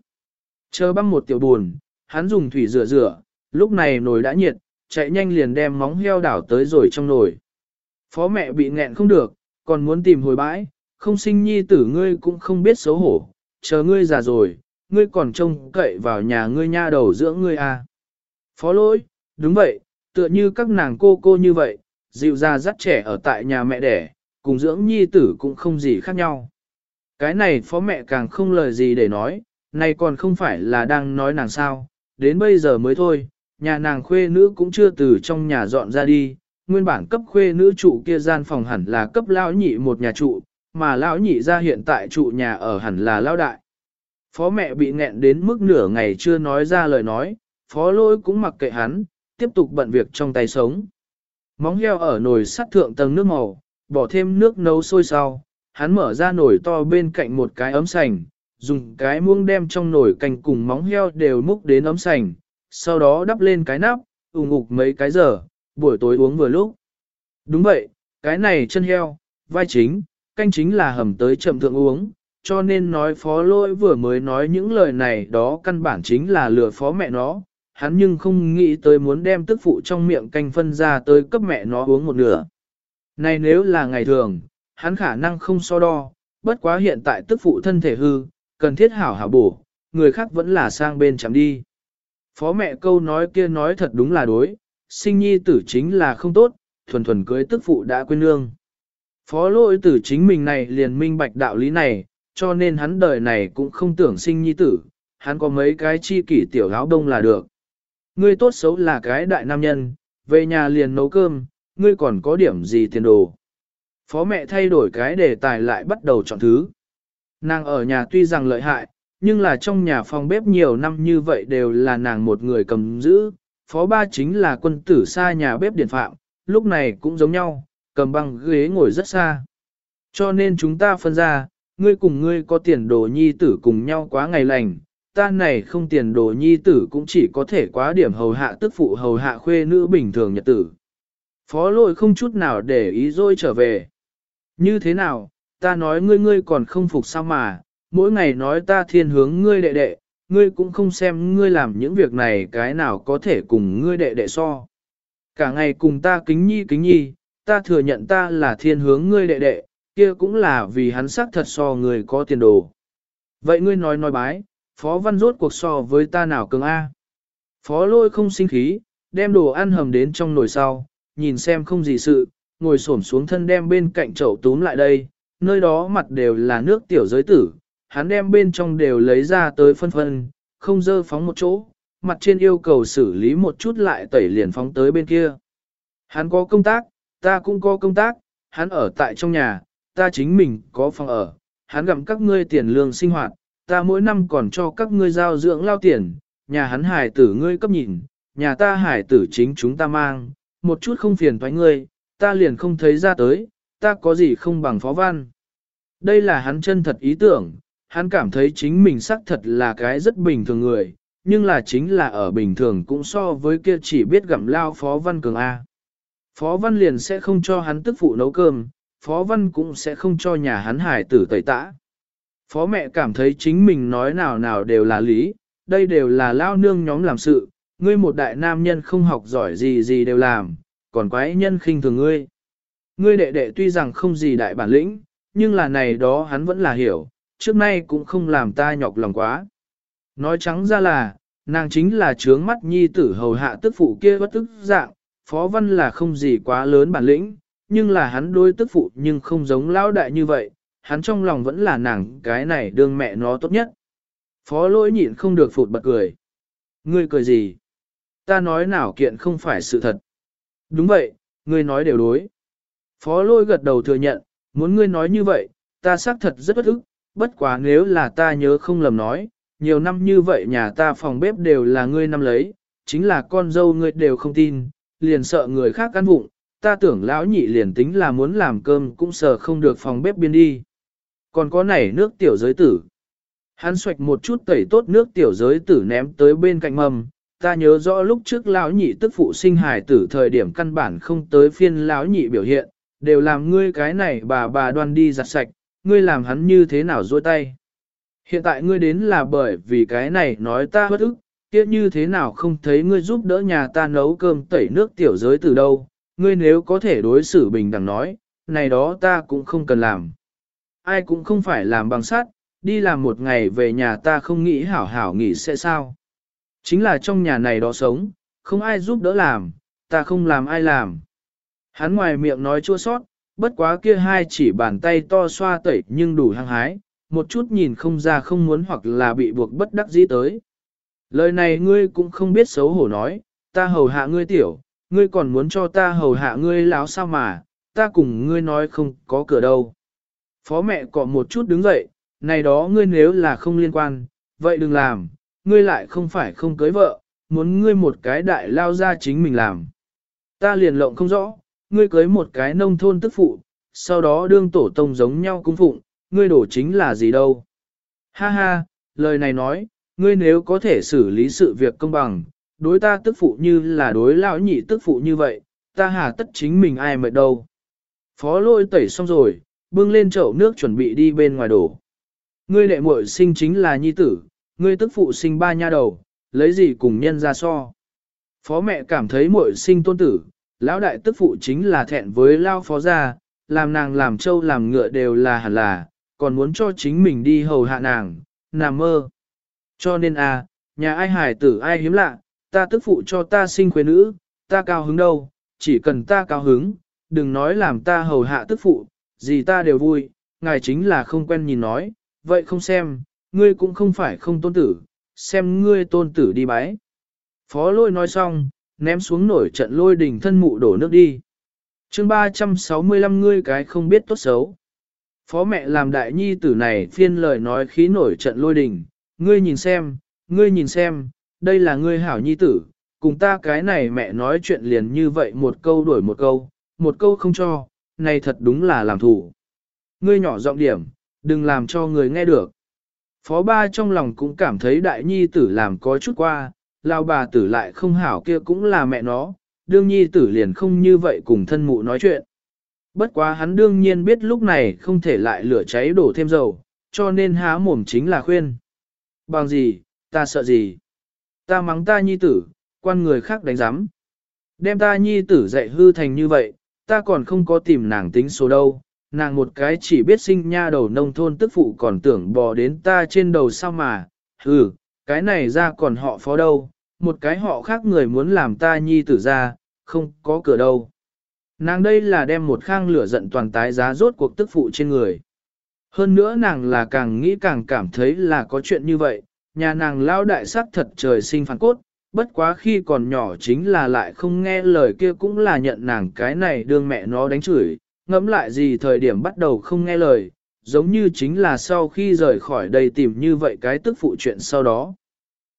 Chờ băm một tiểu buồn, hắn dùng thủy rửa rửa, lúc này nồi đã nhiệt, chạy nhanh liền đem móng heo đảo tới rồi trong nồi. Phó mẹ bị nghẹn không được, còn muốn tìm hồi bãi, không sinh nhi tử ngươi cũng không biết xấu hổ, chờ ngươi già rồi, ngươi còn trông cậy vào nhà ngươi nha đầu dưỡng ngươi à. Phó lỗi, đúng vậy, tựa như các nàng cô cô như vậy, dịu ra dắt trẻ ở tại nhà mẹ đẻ, cùng dưỡng nhi tử cũng không gì khác nhau. Cái này phó mẹ càng không lời gì để nói, này còn không phải là đang nói nàng sao, đến bây giờ mới thôi, nhà nàng khuê nữ cũng chưa từ trong nhà dọn ra đi, nguyên bản cấp khuê nữ trụ kia gian phòng hẳn là cấp lão nhị một nhà trụ, mà lão nhị ra hiện tại trụ nhà ở hẳn là lão đại. Phó mẹ bị nghẹn đến mức nửa ngày chưa nói ra lời nói, phó lôi cũng mặc kệ hắn, tiếp tục bận việc trong tay sống. Móng heo ở nồi sắt thượng tầng nước màu, bỏ thêm nước nấu sôi sau, hắn mở ra nồi to bên cạnh một cái ấm sành, dùng cái muông đem trong nồi canh cùng móng heo đều múc đến ấm sành, sau đó đắp lên cái nắp, ủng ngục mấy cái giờ, buổi tối uống vừa lúc. Đúng vậy, cái này chân heo, vai chính, canh chính là hầm tới chậm thượng uống, cho nên nói phó lỗi vừa mới nói những lời này đó căn bản chính là lừa phó mẹ nó, hắn nhưng không nghĩ tới muốn đem tức phụ trong miệng canh phân ra tới cấp mẹ nó uống một nửa. Này nếu là ngày thường, hắn khả năng không so đo, bất quá hiện tại tức phụ thân thể hư, cần thiết hảo hảo bổ, người khác vẫn là sang bên chạm đi. Phó mẹ câu nói kia nói thật đúng là đối, sinh nhi tử chính là không tốt, thuần thuần cưới tức phụ đã quên lương Phó lỗi tử chính mình này liền minh bạch đạo lý này, cho nên hắn đời này cũng không tưởng sinh nhi tử, hắn có mấy cái chi kỷ tiểu áo đông là được. Ngươi tốt xấu là cái đại nam nhân, về nhà liền nấu cơm, ngươi còn có điểm gì tiền đồ. Phó mẹ thay đổi cái đề tài lại bắt đầu chọn thứ. Nàng ở nhà tuy rằng lợi hại, nhưng là trong nhà phòng bếp nhiều năm như vậy đều là nàng một người cầm giữ. Phó ba chính là quân tử xa nhà bếp điển phạm, lúc này cũng giống nhau, cầm băng ghế ngồi rất xa. Cho nên chúng ta phân ra, ngươi cùng ngươi có tiền đồ nhi tử cùng nhau quá ngày lành, ta này không tiền đồ nhi tử cũng chỉ có thể quá điểm hầu hạ tức phụ hầu hạ khuê nữ bình thường nhật tử. Phó lội không chút nào để ý rồi trở về. Như thế nào, ta nói ngươi ngươi còn không phục sao mà, mỗi ngày nói ta thiên hướng ngươi đệ đệ, ngươi cũng không xem ngươi làm những việc này cái nào có thể cùng ngươi đệ đệ so. Cả ngày cùng ta kính nhi kính nhi, ta thừa nhận ta là thiên hướng ngươi đệ đệ, kia cũng là vì hắn xác thật so người có tiền đồ. Vậy ngươi nói nói bái, phó văn rốt cuộc so với ta nào cường A. Phó lôi không sinh khí, đem đồ ăn hầm đến trong nồi sau, nhìn xem không gì sự, ngồi xổm xuống thân đem bên cạnh chậu túm lại đây, nơi đó mặt đều là nước tiểu giới tử, hắn đem bên trong đều lấy ra tới phân phân, không dơ phóng một chỗ, mặt trên yêu cầu xử lý một chút lại tẩy liền phóng tới bên kia. Hắn có công tác, ta cũng có công tác, hắn ở tại trong nhà, ta chính mình có phòng ở, hắn gặm các ngươi tiền lương sinh hoạt, ta mỗi năm còn cho các ngươi giao dưỡng lao tiền, nhà hắn hải tử ngươi cấp nhìn, nhà ta hải tử chính chúng ta mang, một chút không phiền thoái ngươi, ta liền không thấy ra tới, ta có gì không bằng phó văn. Đây là hắn chân thật ý tưởng, hắn cảm thấy chính mình xác thật là cái rất bình thường người, nhưng là chính là ở bình thường cũng so với kia chỉ biết gặm lao phó văn cường A. Phó văn liền sẽ không cho hắn tức phụ nấu cơm, phó văn cũng sẽ không cho nhà hắn hải tử tẩy tã. Phó mẹ cảm thấy chính mình nói nào nào đều là lý, đây đều là lao nương nhóm làm sự, ngươi một đại nam nhân không học giỏi gì gì đều làm, còn quái nhân khinh thường ngươi. Ngươi đệ đệ tuy rằng không gì đại bản lĩnh, nhưng là này đó hắn vẫn là hiểu, trước nay cũng không làm ta nhọc lòng quá. Nói trắng ra là, nàng chính là trướng mắt nhi tử hầu hạ tức phụ kia bất tức dạng, phó văn là không gì quá lớn bản lĩnh, nhưng là hắn đối tức phụ nhưng không giống lão đại như vậy, hắn trong lòng vẫn là nàng cái này đương mẹ nó tốt nhất. Phó lỗi nhịn không được phụt bật cười. Ngươi cười gì? Ta nói nào kiện không phải sự thật. Đúng vậy, ngươi nói đều đối. Phó lỗi gật đầu thừa nhận, muốn ngươi nói như vậy, ta xác thật rất bất ức, bất quá nếu là ta nhớ không lầm nói, nhiều năm như vậy nhà ta phòng bếp đều là ngươi năm lấy, chính là con dâu ngươi đều không tin, liền sợ người khác ăn vụng, ta tưởng lão nhị liền tính là muốn làm cơm cũng sợ không được phòng bếp biên đi. Còn có này nước tiểu giới tử. Hắn xoạch một chút tẩy tốt nước tiểu giới tử ném tới bên cạnh mâm, ta nhớ rõ lúc trước lão nhị tức phụ sinh hài tử thời điểm căn bản không tới phiên lão nhị biểu hiện, đều làm ngươi cái này bà bà đoan đi giặt sạch, ngươi làm hắn như thế nào dôi tay. Hiện tại ngươi đến là bởi vì cái này nói ta bất ức, kia như thế nào không thấy ngươi giúp đỡ nhà ta nấu cơm tẩy nước tiểu giới từ đâu, ngươi nếu có thể đối xử bình đẳng nói, này đó ta cũng không cần làm. Ai cũng không phải làm bằng sắt, đi làm một ngày về nhà ta không nghĩ hảo hảo nghỉ sẽ sao. Chính là trong nhà này đó sống, không ai giúp đỡ làm, ta không làm ai làm. Hắn ngoài miệng nói chua sót, bất quá kia hai chỉ bàn tay to xoa tẩy nhưng đủ hăng hái, một chút nhìn không ra không muốn hoặc là bị buộc bất đắc dĩ tới. Lời này ngươi cũng không biết xấu hổ nói, ta hầu hạ ngươi tiểu, ngươi còn muốn cho ta hầu hạ ngươi láo sao mà, ta cùng ngươi nói không có cửa đâu. Phó mẹ cọ một chút đứng dậy, này đó ngươi nếu là không liên quan, vậy đừng làm, ngươi lại không phải không cưới vợ, muốn ngươi một cái đại lao ra chính mình làm. Ta liền lộng không rõ, ngươi cưới một cái nông thôn tức phụ, sau đó đương tổ tông giống nhau cung phụng, ngươi đổ chính là gì đâu. Ha ha, lời này nói, ngươi nếu có thể xử lý sự việc công bằng, đối ta tức phụ như là đối lão nhị tức phụ như vậy, ta hà tất chính mình ai mệt đâu. Phó lôi tẩy xong rồi, bưng lên chậu nước chuẩn bị đi bên ngoài đổ. Ngươi đệ muội sinh chính là nhi tử, ngươi tức phụ sinh ba nha đầu, lấy gì cùng nhân ra so. Phó mẹ cảm thấy muội sinh tôn tử, lão đại tức phụ chính là thẹn với lao phó gia, làm nàng làm trâu làm ngựa đều là hẳn là, còn muốn cho chính mình đi hầu hạ nàng, nằm mơ. Cho nên a, à, nhà ai hài tử ai hiếm lạ, ta tức phụ cho ta sinh khuê nữ, ta cao hứng đâu, chỉ cần ta cao hứng, đừng nói làm ta hầu hạ tức phụ, gì ta đều vui, ngài chính là không quen nhìn nói, vậy không xem, ngươi cũng không phải không tôn tử, xem ngươi tôn tử đi bái. Phó lôi nói xong, ném xuống nổi trận lôi đỉnh thân mụ đổ nước đi. chương 365 ngươi cái không biết tốt xấu. Phó mẹ làm đại nhi tử này phiên lời nói khí nổi trận lôi đình, ngươi nhìn xem, ngươi nhìn xem, đây là ngươi hảo nhi tử, cùng ta cái này mẹ nói chuyện liền như vậy một câu đổi một câu, một câu không cho, này thật đúng là làm thủ. Ngươi nhỏ giọng điểm, đừng làm cho người nghe được. Phó ba trong lòng cũng cảm thấy đại nhi tử làm có chút qua, lao bà tử lại không hảo kia cũng là mẹ nó, đương nhi tử liền không như vậy cùng thân mụ nói chuyện. Bất quá hắn đương nhiên biết lúc này không thể lại lửa cháy đổ thêm dầu, cho nên há mồm chính là khuyên. Bằng gì, ta sợ gì? Ta mắng ta nhi tử, quan người khác đánh giám. Đem ta nhi tử dạy hư thành như vậy, ta còn không có tìm nàng tính số đâu. Nàng một cái chỉ biết sinh nha đầu nông thôn tức phụ còn tưởng bò đến ta trên đầu sao mà, hừ, cái này ra còn họ phó đâu, một cái họ khác người muốn làm ta nhi tử ra, không có cửa đâu. Nàng đây là đem một khang lửa giận toàn tái giá rốt cuộc tức phụ trên người. Hơn nữa nàng là càng nghĩ càng cảm thấy là có chuyện như vậy, nhà nàng lao đại sắc thật trời sinh phản cốt, bất quá khi còn nhỏ chính là lại không nghe lời kia cũng là nhận nàng cái này đương mẹ nó đánh chửi, ngẫm lại gì thời điểm bắt đầu không nghe lời, giống như chính là sau khi rời khỏi đây tìm như vậy cái tức phụ chuyện sau đó.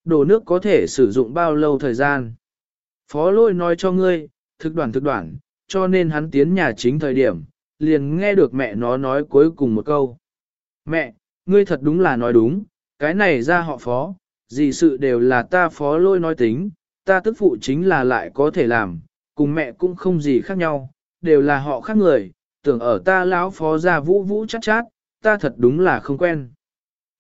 Đồ nước có thể sử dụng bao lâu thời gian? Phó lôi nói cho ngươi, thực đoàn thực đoàn, cho nên hắn tiến nhà chính thời điểm, liền nghe được mẹ nó nói cuối cùng một câu. Mẹ, ngươi thật đúng là nói đúng, cái này ra họ phó, gì sự đều là ta phó lôi nói tính, ta tức phụ chính là lại có thể làm, cùng mẹ cũng không gì khác nhau, đều là họ khác người, tưởng ở ta lão phó ra vũ vũ chát chát, ta thật đúng là không quen.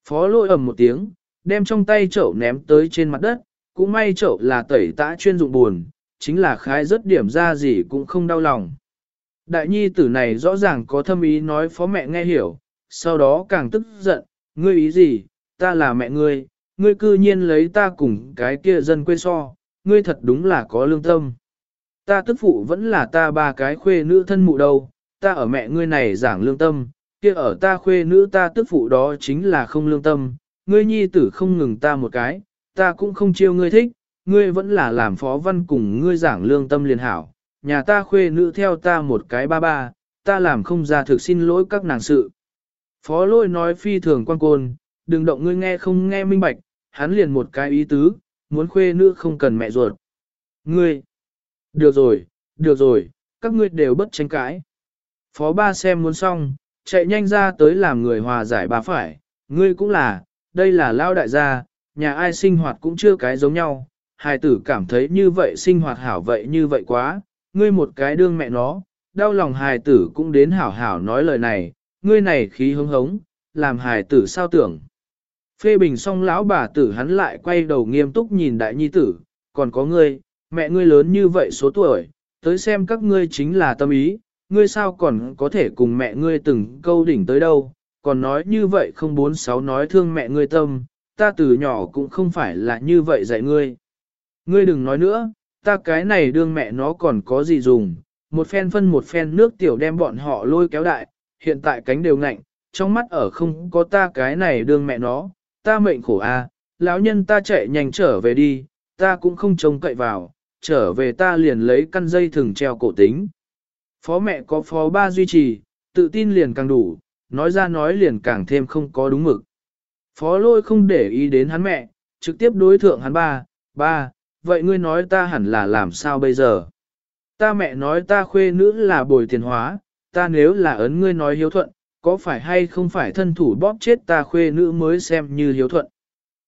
Phó lôi ầm một tiếng, đem trong tay chậu ném tới trên mặt đất, cũng may chậu là tẩy tã chuyên dụng buồn, chính là khái rất điểm ra gì cũng không đau lòng. Đại nhi tử này rõ ràng có thâm ý nói phó mẹ nghe hiểu, sau đó càng tức giận, ngươi ý gì, ta là mẹ ngươi, ngươi cư nhiên lấy ta cùng cái kia dân quê so, ngươi thật đúng là có lương tâm. Ta tức phụ vẫn là ta ba cái khuê nữ thân mụ đâu, ta ở mẹ ngươi này giảng lương tâm, kia ở ta khuê nữ ta tức phụ đó chính là không lương tâm, ngươi nhi tử không ngừng ta một cái, ta cũng không chiêu ngươi thích, ngươi vẫn là làm phó văn cùng ngươi giảng lương tâm liền hảo, nhà ta khuê nữ theo ta một cái ba ba, ta làm không ra thực xin lỗi các nàng sự. Phó lôi nói phi thường quan côn, đừng động ngươi nghe không nghe minh bạch, hắn liền một cái ý tứ, muốn khuê nữ không cần mẹ ruột. Ngươi, được rồi, được rồi, các ngươi đều bất tranh cãi. Phó ba xem muốn xong, chạy nhanh ra tới làm người hòa giải bà phải, ngươi cũng là, đây là lao đại gia, nhà ai sinh hoạt cũng chưa cái giống nhau, hài tử cảm thấy như vậy sinh hoạt hảo vậy như vậy quá, ngươi một cái đương mẹ nó, đau lòng hài tử cũng đến hảo hảo nói lời này, ngươi này khí hứng hống, làm hài tử sao tưởng. Phê bình xong lão bà tử hắn lại quay đầu nghiêm túc nhìn đại nhi tử, còn có ngươi, mẹ ngươi lớn như vậy số tuổi, tới xem các ngươi chính là tâm ý, ngươi sao còn có thể cùng mẹ ngươi từng câu đỉnh tới đâu, còn nói như vậy không bốn sáu nói thương mẹ ngươi tâm, ta từ nhỏ cũng không phải là như vậy dạy ngươi. Ngươi đừng nói nữa, ta cái này đương mẹ nó còn có gì dùng, một phen phân một phen nước tiểu đem bọn họ lôi kéo đại, hiện tại cánh đều ngạnh, trong mắt ở không có ta cái này đương mẹ nó, ta mệnh khổ a, lão nhân ta chạy nhanh trở về đi, ta cũng không trông cậy vào, trở về ta liền lấy căn dây thừng treo cổ tính. Phó mẹ có phó ba duy trì, tự tin liền càng đủ, nói ra nói liền càng thêm không có đúng mực. Phó lôi không để ý đến hắn mẹ, trực tiếp đối thượng hắn ba, ba, vậy ngươi nói ta hẳn là làm sao bây giờ? Ta mẹ nói ta khuê nữ là bồi tiền hóa, ta nếu là ấn ngươi nói hiếu thuận, có phải hay không phải thân thủ bóp chết ta khuê nữ mới xem như hiếu thuận?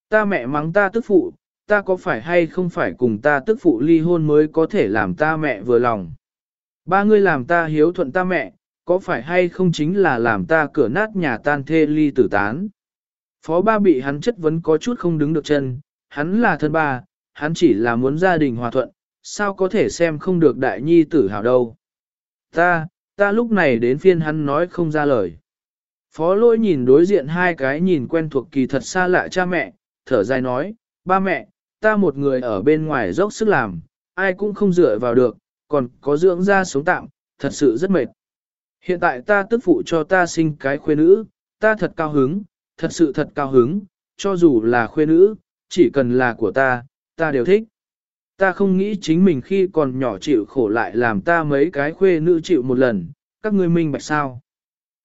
Ta mẹ mắng ta tức phụ, ta có phải hay không phải cùng ta tức phụ ly hôn mới có thể làm ta mẹ vừa lòng? Ba ngươi làm ta hiếu thuận ta mẹ, có phải hay không chính là làm ta cửa nát nhà tan thê ly tử tán? Phó ba bị hắn chất vấn có chút không đứng được chân, hắn là thân ba, hắn chỉ là muốn gia đình hòa thuận, sao có thể xem không được đại nhi tử hào đâu. Ta, ta lúc này đến phiên hắn nói không ra lời. Phó lôi nhìn đối diện hai cái nhìn quen thuộc kỳ thật xa lạ cha mẹ, thở dài nói, ba mẹ, ta một người ở bên ngoài dốc sức làm, ai cũng không dựa vào được, còn có dưỡng ra sống tạm, thật sự rất mệt. Hiện tại ta tức phụ cho ta sinh cái khuê nữ, ta thật cao hứng, thật sự thật cao hứng, cho dù là khuê nữ, chỉ cần là của ta, ta đều thích. Ta không nghĩ chính mình khi còn nhỏ chịu khổ lại làm ta mấy cái khuê nữ chịu một lần, các ngươi minh bạch sao.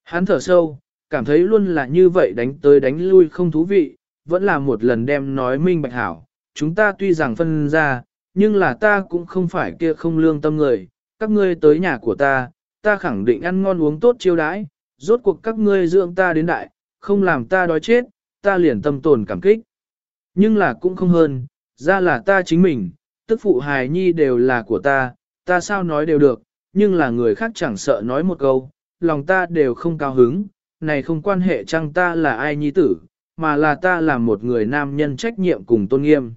Hắn thở sâu, cảm thấy luôn là như vậy đánh tới đánh lui không thú vị, vẫn là một lần đem nói minh bạch hảo. Chúng ta tuy rằng phân ra, nhưng là ta cũng không phải kia không lương tâm người, các ngươi tới nhà của ta, ta khẳng định ăn ngon uống tốt chiêu đãi, rốt cuộc các ngươi dưỡng ta đến đại, không làm ta đói chết, ta liền tâm tồn cảm kích. Nhưng là cũng không hơn, ra là ta chính mình, tức phụ hài nhi đều là của ta, ta sao nói đều được, nhưng là người khác chẳng sợ nói một câu, lòng ta đều không cao hứng, này không quan hệ chăng ta là ai nhi tử, mà là ta là một người nam nhân trách nhiệm cùng tôn nghiêm.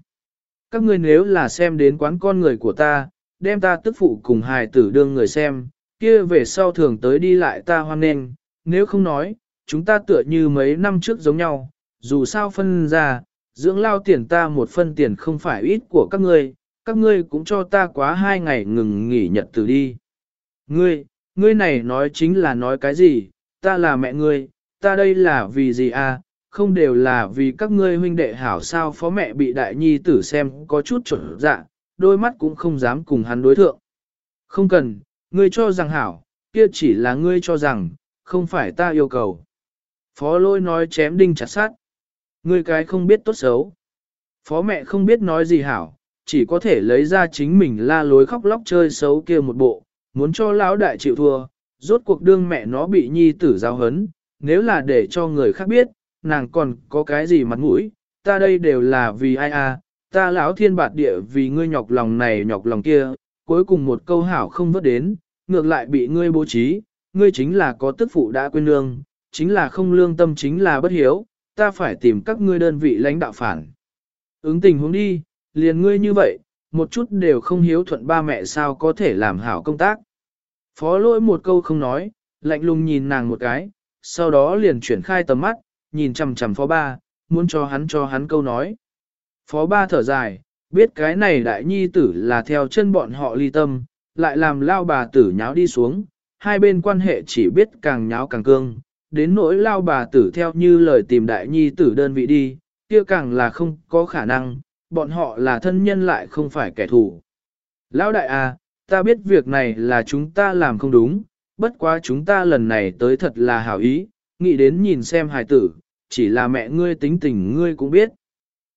Các ngươi nếu là xem đến quán con người của ta, đem ta tức phụ cùng hài tử đương người xem, kia về sau thường tới đi lại ta hoan nghênh, nếu không nói, chúng ta tựa như mấy năm trước giống nhau, dù sao phân ra, dưỡng lao tiền ta một phân tiền không phải ít của các ngươi, các ngươi cũng cho ta quá hai ngày ngừng nghỉ nhật từ đi. Ngươi, ngươi này nói chính là nói cái gì, ta là mẹ ngươi, ta đây là vì gì à, không đều là vì các ngươi huynh đệ hảo sao phó mẹ bị đại nhi tử xem có chút chuẩn dạ, đôi mắt cũng không dám cùng hắn đối thượng. Không cần, ngươi cho rằng hảo, kia chỉ là ngươi cho rằng, không phải ta yêu cầu. Phó lôi nói chém đinh chặt sát. Ngươi cái không biết tốt xấu. Phó mẹ không biết nói gì hảo, chỉ có thể lấy ra chính mình la lối khóc lóc chơi xấu kia một bộ, muốn cho lão đại chịu thua, rốt cuộc đương mẹ nó bị nhi tử giao hấn, nếu là để cho người khác biết, nàng còn có cái gì mặt mũi, ta đây đều là vì ai à, ta lão thiên bạt địa vì ngươi nhọc lòng này nhọc lòng kia, cuối cùng một câu hảo không vớt đến, ngược lại bị ngươi bố trí, ngươi chính là có tức phụ đã quên lương, chính là không lương tâm chính là bất hiếu, ta phải tìm các ngươi đơn vị lãnh đạo phản. Ứng tình huống đi, liền ngươi như vậy, một chút đều không hiếu thuận ba mẹ sao có thể làm hảo công tác. Phó lỗi một câu không nói, lạnh lùng nhìn nàng một cái, sau đó liền chuyển khai tầm mắt, nhìn chằm chằm phó ba, muốn cho hắn cho hắn câu nói. Phó ba thở dài, biết cái này đại nhi tử là theo chân bọn họ ly tâm, lại làm lao bà tử nháo đi xuống, hai bên quan hệ chỉ biết càng nháo càng cương, đến nỗi lao bà tử theo như lời tìm đại nhi tử đơn vị đi, kia càng là không có khả năng, bọn họ là thân nhân lại không phải kẻ thù. Lão đại à, ta biết việc này là chúng ta làm không đúng, bất quá chúng ta lần này tới thật là hảo ý, nghĩ đến nhìn xem hài tử, chỉ là mẹ ngươi tính tình ngươi cũng biết.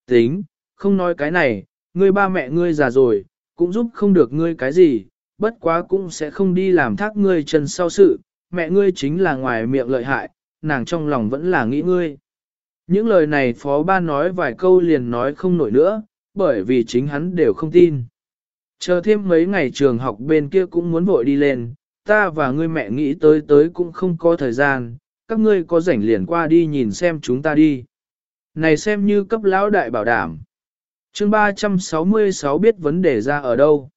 Tính, không nói cái này, ngươi ba mẹ ngươi già rồi, cũng giúp không được ngươi cái gì, bất quá cũng sẽ không đi làm thác ngươi chân sau sự, mẹ ngươi chính là ngoài miệng lợi hại, nàng trong lòng vẫn là nghĩ ngươi. Những lời này phó ba nói vài câu liền nói không nổi nữa, bởi vì chính hắn đều không tin. Chờ thêm mấy ngày trường học bên kia cũng muốn vội đi lên, ta và ngươi mẹ nghĩ tới tới cũng không có thời gian, các ngươi có rảnh liền qua đi nhìn xem chúng ta đi. Này xem như cấp lão đại bảo đảm. chương 366 biết vấn đề ra ở đâu.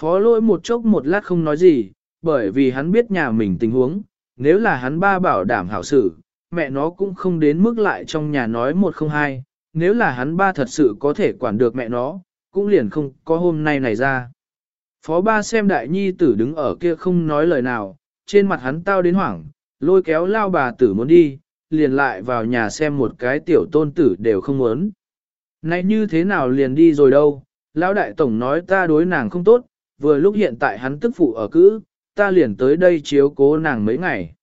Phó lỗi một chốc một lát không nói gì, bởi vì hắn biết nhà mình tình huống, nếu là hắn ba bảo đảm hảo sự, mẹ nó cũng không đến mức lại trong nhà nói một không hai, nếu là hắn ba thật sự có thể quản được mẹ nó, cũng liền không có hôm nay này ra. Phó ba xem đại nhi tử đứng ở kia không nói lời nào, trên mặt hắn tao đến hoảng, lôi kéo lao bà tử muốn đi, liền lại vào nhà xem một cái tiểu tôn tử đều không muốn. Này như thế nào liền đi rồi đâu, lão đại tổng nói ta đối nàng không tốt, vừa lúc hiện tại hắn tức phụ ở cữ, ta liền tới đây chiếu cố nàng mấy ngày.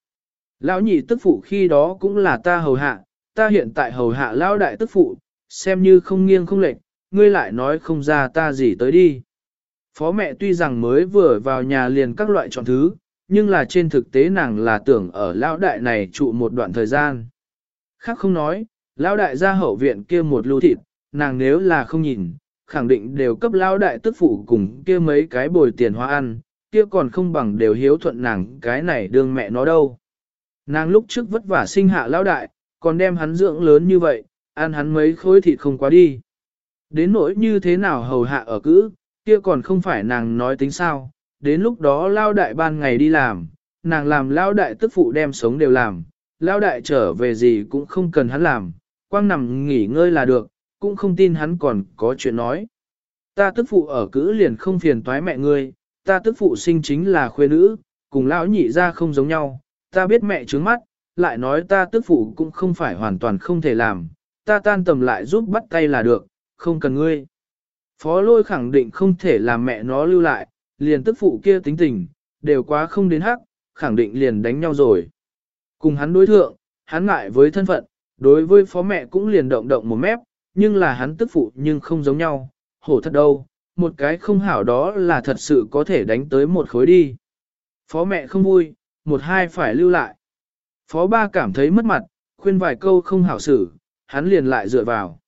Lão nhị tức phụ khi đó cũng là ta hầu hạ, ta hiện tại hầu hạ lão đại tức phụ, xem như không nghiêng không lệch, ngươi lại nói không ra ta gì tới đi. Phó mẹ tuy rằng mới vừa vào nhà liền các loại chọn thứ, nhưng là trên thực tế nàng là tưởng ở lão đại này trụ một đoạn thời gian. Khác không nói, lão đại ra hậu viện kia một lưu thịt, nàng nếu là không nhìn, khẳng định đều cấp lão đại tức phụ cùng kia mấy cái bồi tiền hoa ăn, kia còn không bằng đều hiếu thuận nàng cái này đương mẹ nó đâu. Nàng lúc trước vất vả sinh hạ lão đại, còn đem hắn dưỡng lớn như vậy, ăn hắn mấy khối thịt không quá đi. Đến nỗi như thế nào hầu hạ ở cữ, kia còn không phải nàng nói tính sao, đến lúc đó lao đại ban ngày đi làm, nàng làm lao đại tức phụ đem sống đều làm, lao đại trở về gì cũng không cần hắn làm, quang nằm nghỉ ngơi là được, cũng không tin hắn còn có chuyện nói. Ta tức phụ ở cữ liền không phiền toái mẹ ngươi, ta tức phụ sinh chính là khuê nữ, cùng lão nhị ra không giống nhau, ta biết mẹ trướng mắt, lại nói ta tức phụ cũng không phải hoàn toàn không thể làm, ta tan tầm lại giúp bắt tay là được, không cần ngươi. Phó lôi khẳng định không thể làm mẹ nó lưu lại, liền tức phụ kia tính tình, đều quá không đến hắc, khẳng định liền đánh nhau rồi. Cùng hắn đối thượng, hắn ngại với thân phận, đối với phó mẹ cũng liền động động một mép, nhưng là hắn tức phụ nhưng không giống nhau, hổ thật đâu, một cái không hảo đó là thật sự có thể đánh tới một khối đi. Phó mẹ không vui, một hai phải lưu lại. Phó ba cảm thấy mất mặt, khuyên vài câu không hảo xử, hắn liền lại dựa vào.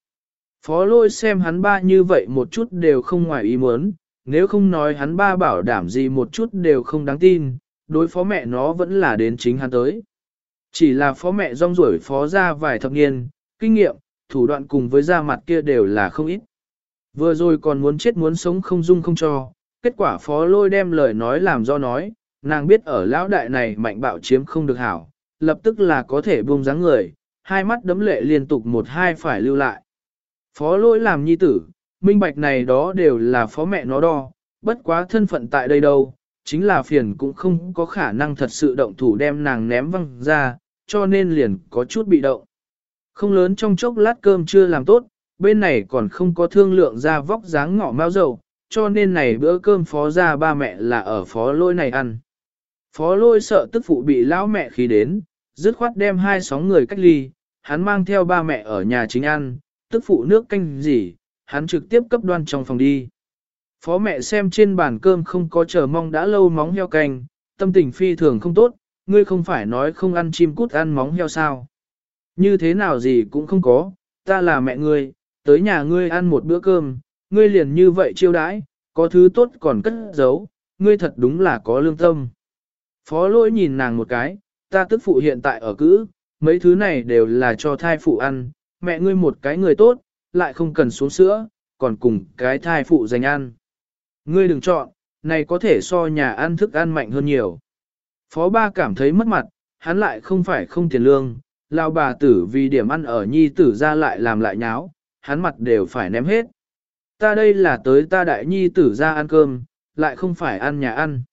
Phó lôi xem hắn ba như vậy một chút đều không ngoài ý muốn, nếu không nói hắn ba bảo đảm gì một chút đều không đáng tin, đối phó mẹ nó vẫn là đến chính hắn tới. Chỉ là phó mẹ rong ruổi phó ra vài thập niên, kinh nghiệm, thủ đoạn cùng với da mặt kia đều là không ít. Vừa rồi còn muốn chết muốn sống không dung không cho, kết quả phó lôi đem lời nói làm do nói, nàng biết ở lão đại này mạnh bạo chiếm không được hảo, lập tức là có thể buông dáng người, hai mắt đấm lệ liên tục một hai phải lưu lại. Phó lỗi làm nhi tử, minh bạch này đó đều là phó mẹ nó đo, bất quá thân phận tại đây đâu, chính là phiền cũng không có khả năng thật sự động thủ đem nàng ném văng ra, cho nên liền có chút bị động. Không lớn trong chốc lát cơm chưa làm tốt, bên này còn không có thương lượng ra vóc dáng ngọ mao dầu, cho nên này bữa cơm phó ra ba mẹ là ở phó lôi này ăn. Phó lôi sợ tức phụ bị lão mẹ khí đến, dứt khoát đem hai sóng người cách ly, hắn mang theo ba mẹ ở nhà chính ăn, tức phụ nước canh gì, hắn trực tiếp cấp đoan trong phòng đi. Phó mẹ xem trên bàn cơm không có chờ mong đã lâu móng heo canh, tâm tình phi thường không tốt, ngươi không phải nói không ăn chim cút ăn móng heo sao. Như thế nào gì cũng không có, ta là mẹ ngươi, tới nhà ngươi ăn một bữa cơm, ngươi liền như vậy chiêu đãi, có thứ tốt còn cất giấu, ngươi thật đúng là có lương tâm. Phó lỗi nhìn nàng một cái, ta tức phụ hiện tại ở cữ, mấy thứ này đều là cho thai phụ ăn, mẹ ngươi một cái người tốt, lại không cần xuống sữa, còn cùng cái thai phụ dành ăn. Ngươi đừng chọn, này có thể so nhà ăn thức ăn mạnh hơn nhiều. Phó ba cảm thấy mất mặt, hắn lại không phải không tiền lương, lao bà tử vì điểm ăn ở nhi tử ra lại làm lại nháo, hắn mặt đều phải ném hết. Ta đây là tới ta đại nhi tử ra ăn cơm, lại không phải ăn nhà ăn.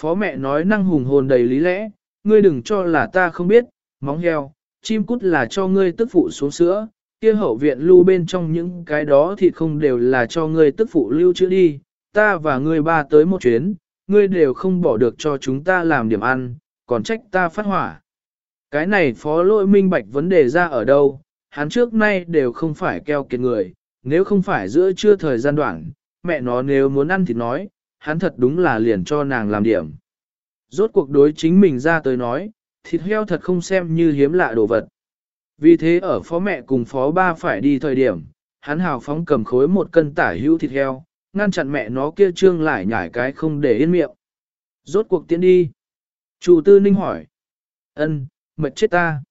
Phó mẹ nói năng hùng hồn đầy lý lẽ, ngươi đừng cho là ta không biết, móng heo, chim cút là cho ngươi tức phụ xuống sữa, kia hậu viện lưu bên trong những cái đó thì không đều là cho ngươi tức phụ lưu chữa đi, ta và ngươi ba tới một chuyến, ngươi đều không bỏ được cho chúng ta làm điểm ăn, còn trách ta phát hỏa. Cái này phó lỗi minh bạch vấn đề ra ở đâu, hắn trước nay đều không phải keo kiệt người, nếu không phải giữa trưa thời gian đoạn, mẹ nó nếu muốn ăn thì nói, hắn thật đúng là liền cho nàng làm điểm. Rốt cuộc đối chính mình ra tới nói, thịt heo thật không xem như hiếm lạ đồ vật. Vì thế ở phó mẹ cùng phó ba phải đi thời điểm, hắn hào phóng cầm khối một cân tả hữu thịt heo, ngăn chặn mẹ nó kia trương lại nhảy cái không để yên miệng. Rốt cuộc tiến đi. Chủ tư ninh hỏi. ân mệt chết ta.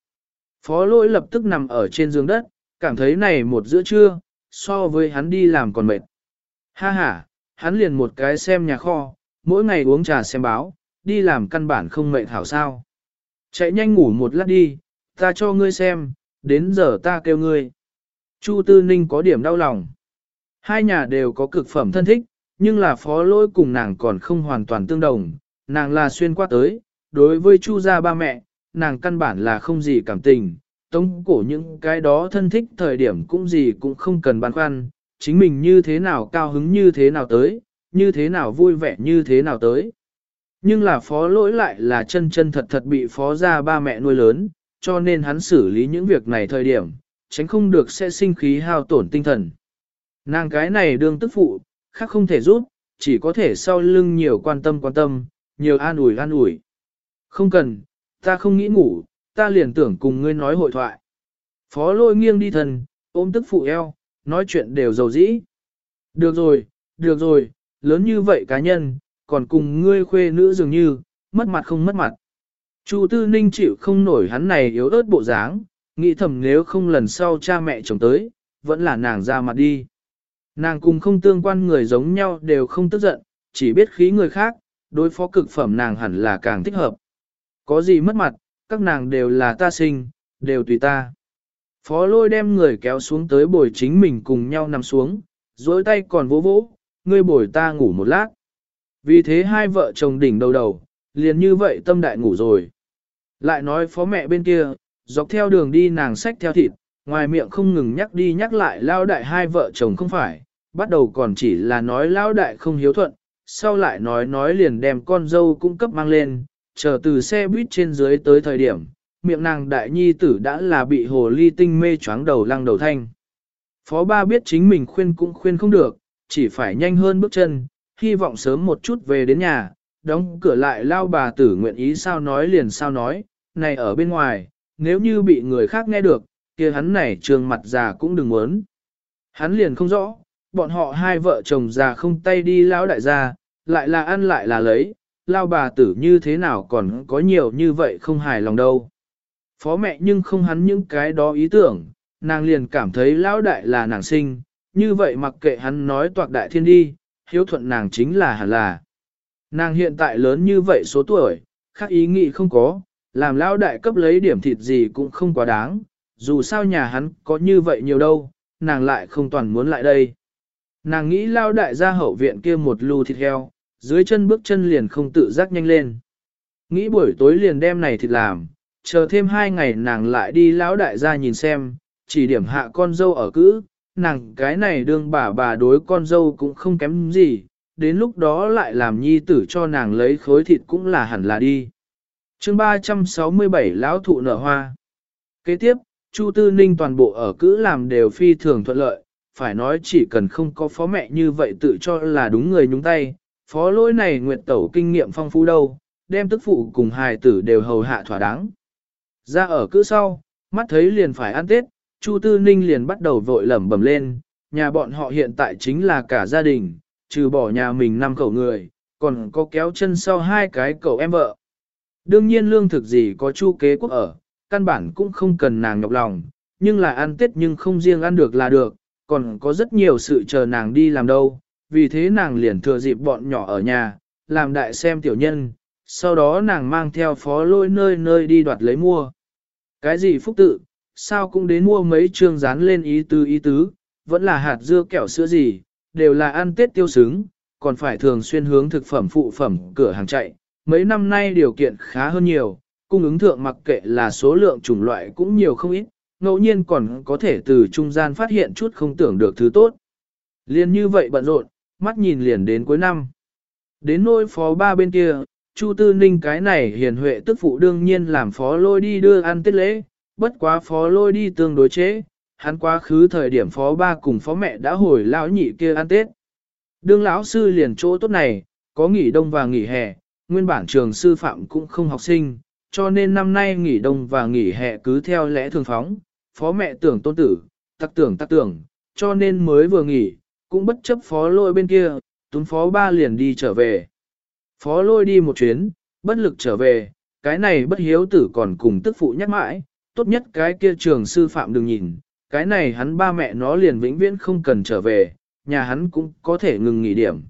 Phó lỗi lập tức nằm ở trên giường đất, cảm thấy này một giữa trưa, so với hắn đi làm còn mệt. Ha ha, hắn liền một cái xem nhà kho, mỗi ngày uống trà xem báo, đi làm căn bản không mệt hảo sao. Chạy nhanh ngủ một lát đi, ta cho ngươi xem, đến giờ ta kêu ngươi. Chu Tư Ninh có điểm đau lòng. Hai nhà đều có cực phẩm thân thích, nhưng là phó lỗi cùng nàng còn không hoàn toàn tương đồng. Nàng là xuyên qua tới, đối với Chu gia ba mẹ, nàng căn bản là không gì cảm tình. Tống cổ những cái đó thân thích thời điểm cũng gì cũng không cần băn khoăn, chính mình như thế nào cao hứng như thế nào tới, như thế nào vui vẻ như thế nào tới. Nhưng là phó lỗi lại là chân chân thật thật bị phó ra ba mẹ nuôi lớn, cho nên hắn xử lý những việc này thời điểm, tránh không được sẽ sinh khí hao tổn tinh thần. Nàng cái này đương tức phụ, khác không thể giúp, chỉ có thể sau lưng nhiều quan tâm quan tâm, nhiều an ủi an ủi. Không cần, ta không nghĩ ngủ, ta liền tưởng cùng ngươi nói hội thoại. Phó lôi nghiêng đi thần, ôm tức phụ eo, nói chuyện đều dầu dĩ. Được rồi, được rồi, lớn như vậy cá nhân, còn cùng ngươi khuê nữ dường như, mất mặt không mất mặt. Chu Tư Ninh chịu không nổi hắn này yếu ớt bộ dáng, Nghĩ thầm nếu không lần sau cha mẹ chồng tới, vẫn là nàng ra mặt đi. Nàng cùng không tương quan người giống nhau đều không tức giận, chỉ biết khí người khác, đối phó cực phẩm nàng hẳn là càng thích hợp. Có gì mất mặt, các nàng đều là ta sinh, đều tùy ta. Phó lôi đem người kéo xuống tới bồi chính mình cùng nhau nằm xuống, dối tay còn vỗ vỗ, ngươi bồi ta ngủ một lát. Vì thế hai vợ chồng đỉnh đầu đầu, liền như vậy tâm đại ngủ rồi. Lại nói phó mẹ bên kia, dọc theo đường đi nàng sách theo thịt, ngoài miệng không ngừng nhắc đi nhắc lại lao đại hai vợ chồng không phải, bắt đầu còn chỉ là nói lao đại không hiếu thuận, sau lại nói nói liền đem con dâu cung cấp mang lên, chờ từ xe buýt trên dưới tới thời điểm, miệng nàng đại nhi tử đã là bị hồ ly tinh mê choáng đầu lăng đầu thanh. Phó ba biết chính mình khuyên cũng khuyên không được, chỉ phải nhanh hơn bước chân, hy vọng sớm một chút về đến nhà, đóng cửa lại lao bà tử nguyện ý sao nói liền sao nói, này ở bên ngoài, nếu như bị người khác nghe được, kia hắn này trường mặt già cũng đừng muốn. Hắn liền không rõ, bọn họ hai vợ chồng già không tay đi lão đại gia, lại là ăn lại là lấy, lao bà tử như thế nào còn có nhiều như vậy không hài lòng đâu. Phó mẹ nhưng không hắn những cái đó ý tưởng, nàng liền cảm thấy lão đại là nàng sinh, như vậy mặc kệ hắn nói toạc đại thiên đi, hiếu thuận nàng chính là hẳn là. Nàng hiện tại lớn như vậy số tuổi, khác ý nghĩ không có, làm lão đại cấp lấy điểm thịt gì cũng không quá đáng, dù sao nhà hắn có như vậy nhiều đâu, nàng lại không toàn muốn lại đây. Nàng nghĩ lao đại ra hậu viện kia một lù thịt heo, dưới chân bước chân liền không tự giác nhanh lên. Nghĩ buổi tối liền đem này thịt làm, chờ thêm hai ngày nàng lại đi lão đại gia nhìn xem, chỉ điểm hạ con dâu ở cữ, nàng cái này đương bà bà đối con dâu cũng không kém gì, đến lúc đó lại làm nhi tử cho nàng lấy khối thịt cũng là hẳn là đi. chương 367 lão thụ nở hoa. Kế tiếp, Chu Tư Ninh toàn bộ ở cữ làm đều phi thường thuận lợi, phải nói chỉ cần không có phó mẹ như vậy tự cho là đúng người nhúng tay, phó lỗi này nguyệt tẩu kinh nghiệm phong phú đâu, đem tức phụ cùng hài tử đều hầu hạ thỏa đáng. Ra ở cữ sau, mắt thấy liền phải ăn Tết, Chu Tư Ninh liền bắt đầu vội lẩm bẩm lên, nhà bọn họ hiện tại chính là cả gia đình, trừ bỏ nhà mình năm cậu người, còn có kéo chân sau hai cái cậu em vợ. Đương nhiên lương thực gì có chu kế quốc ở, căn bản cũng không cần nàng nhọc lòng, nhưng là ăn Tết nhưng không riêng ăn được là được, còn có rất nhiều sự chờ nàng đi làm đâu, vì thế nàng liền thừa dịp bọn nhỏ ở nhà, làm đại xem tiểu nhân, sau đó nàng mang theo phó lôi nơi nơi đi đoạt lấy mua. Cái gì phúc tự, sao cũng đến mua mấy trường dán lên ý tứ ý tứ, vẫn là hạt dưa kẹo sữa gì, đều là ăn Tết tiêu xứng, còn phải thường xuyên hướng thực phẩm phụ phẩm cửa hàng chạy. Mấy năm nay điều kiện khá hơn nhiều, cung ứng thượng mặc kệ là số lượng chủng loại cũng nhiều không ít, ngẫu nhiên còn có thể từ trung gian phát hiện chút không tưởng được thứ tốt. Liên như vậy bận rộn, mắt nhìn liền đến cuối năm. Đến nôi phó ba bên kia, Chu Tư Ninh cái này hiền huệ tức phụ đương nhiên làm phó lôi đi đưa ăn tết lễ, bất quá phó lôi đi tương đối chế, hắn quá khứ thời điểm phó ba cùng phó mẹ đã hồi lão nhị kia ăn tết. Đương lão sư liền chỗ tốt này, có nghỉ đông và nghỉ hè, nguyên bản trường sư phạm cũng không học sinh, cho nên năm nay nghỉ đông và nghỉ hè cứ theo lẽ thường phóng, phó mẹ tưởng tôn tử, tắc tưởng tắc tưởng, cho nên mới vừa nghỉ, cũng bất chấp phó lôi bên kia, tuấn phó ba liền đi trở về. Phó lôi đi một chuyến, bất lực trở về, cái này bất hiếu tử còn cùng tức phụ nhắc mãi, tốt nhất cái kia trường sư phạm đừng nhìn, cái này hắn ba mẹ nó liền vĩnh viễn không cần trở về, nhà hắn cũng có thể ngừng nghỉ điểm.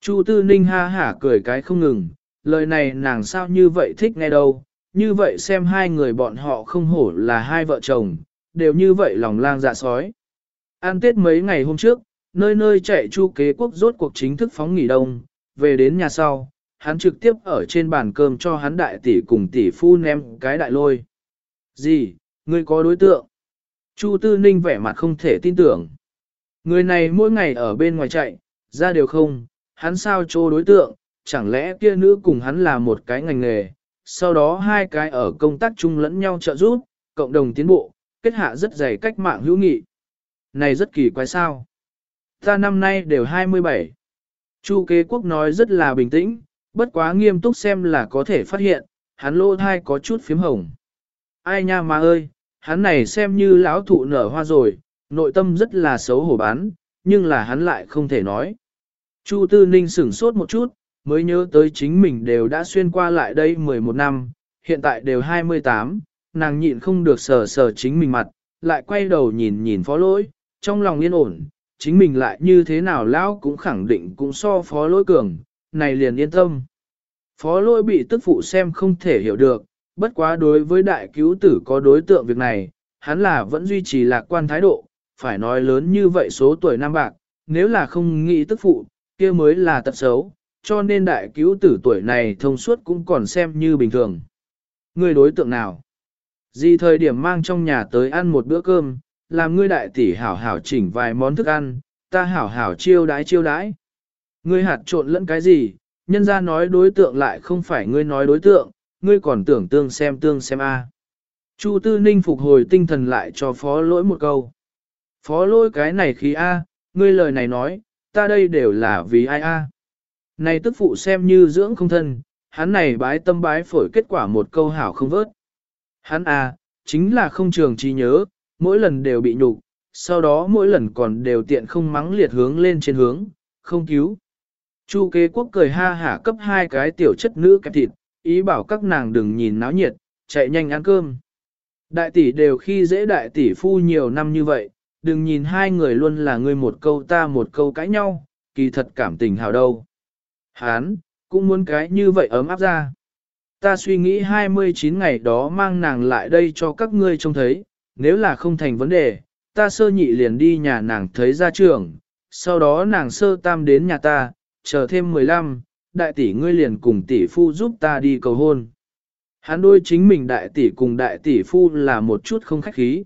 Chu Tư Ninh ha hả cười cái không ngừng, lời này nàng sao như vậy thích nghe đâu, như vậy xem hai người bọn họ không hổ là hai vợ chồng, đều như vậy lòng lang dạ sói. An tết mấy ngày hôm trước, nơi nơi chạy chu kế quốc rốt cuộc chính thức phóng nghỉ đông, về đến nhà sau, hắn trực tiếp ở trên bàn cơm cho hắn đại tỷ cùng tỷ phu ném cái đại lôi. Gì, ngươi có đối tượng? Chu Tư Ninh vẻ mặt không thể tin tưởng. Người này mỗi ngày ở bên ngoài chạy, ra đều không, hắn sao trô đối tượng, chẳng lẽ kia nữ cùng hắn là một cái ngành nghề, sau đó hai cái ở công tác chung lẫn nhau trợ giúp, cộng đồng tiến bộ, kết hạ rất dày cách mạng hữu nghị. Này rất kỳ quái sao. Ta năm nay đều 27. Chu kế quốc nói rất là bình tĩnh, bất quá nghiêm túc xem là có thể phát hiện, hắn lô thai có chút phím hồng. Ai nha mà ơi, hắn này xem như lão thụ nở hoa rồi, nội tâm rất là xấu hổ bán, nhưng là hắn lại không thể nói. Chu Tư Ninh sửng sốt một chút, mới nhớ tới chính mình đều đã xuyên qua lại đây 11 năm, hiện tại đều 28, nàng nhịn không được sờ sờ chính mình mặt, lại quay đầu nhìn nhìn phó lỗi, trong lòng yên ổn, chính mình lại như thế nào lão cũng khẳng định cũng so phó lỗi cường, này liền yên tâm. Phó lỗi bị tức phụ xem không thể hiểu được, bất quá đối với đại cứu tử có đối tượng việc này, hắn là vẫn duy trì lạc quan thái độ, phải nói lớn như vậy số tuổi nam bạc, nếu là không nghĩ tức phụ, kia mới là tật xấu, cho nên đại cứu tử tuổi này thông suốt cũng còn xem như bình thường. Người đối tượng nào? Gì thời điểm mang trong nhà tới ăn một bữa cơm, làm ngươi đại tỷ hảo hảo chỉnh vài món thức ăn, ta hảo hảo chiêu đái chiêu đái. Ngươi hạt trộn lẫn cái gì, nhân ra nói đối tượng lại không phải ngươi nói đối tượng, ngươi còn tưởng tương xem tương xem a. Chu Tư Ninh phục hồi tinh thần lại cho phó lỗi một câu. Phó lỗi cái này khí a, ngươi lời này nói, ta đây đều là vì ai a. Này tức phụ xem như dưỡng không thân, hắn này bái tâm bái phổi kết quả một câu hảo không vớt. Hắn a, chính là không trường trí nhớ, mỗi lần đều bị nhục, sau đó mỗi lần còn đều tiện không mắng liệt hướng lên trên hướng, không cứu. Chu kế quốc cười ha hả cấp hai cái tiểu chất nữ kẹp thịt, ý bảo các nàng đừng nhìn náo nhiệt, chạy nhanh ăn cơm. Đại tỷ đều khi dễ đại tỷ phu nhiều năm như vậy, đừng nhìn hai người luôn là ngươi một câu ta một câu cãi nhau, kỳ thật cảm tình hào đâu. Hán, cũng muốn cái như vậy ấm áp ra. Ta suy nghĩ 29 ngày đó mang nàng lại đây cho các ngươi trông thấy, nếu là không thành vấn đề, ta sơ nhị liền đi nhà nàng thấy ra trường, sau đó nàng sơ tam đến nhà ta, chờ thêm 15, đại tỷ ngươi liền cùng tỷ phu giúp ta đi cầu hôn. Hắn đôi chính mình đại tỷ cùng đại tỷ phu là một chút không khách khí.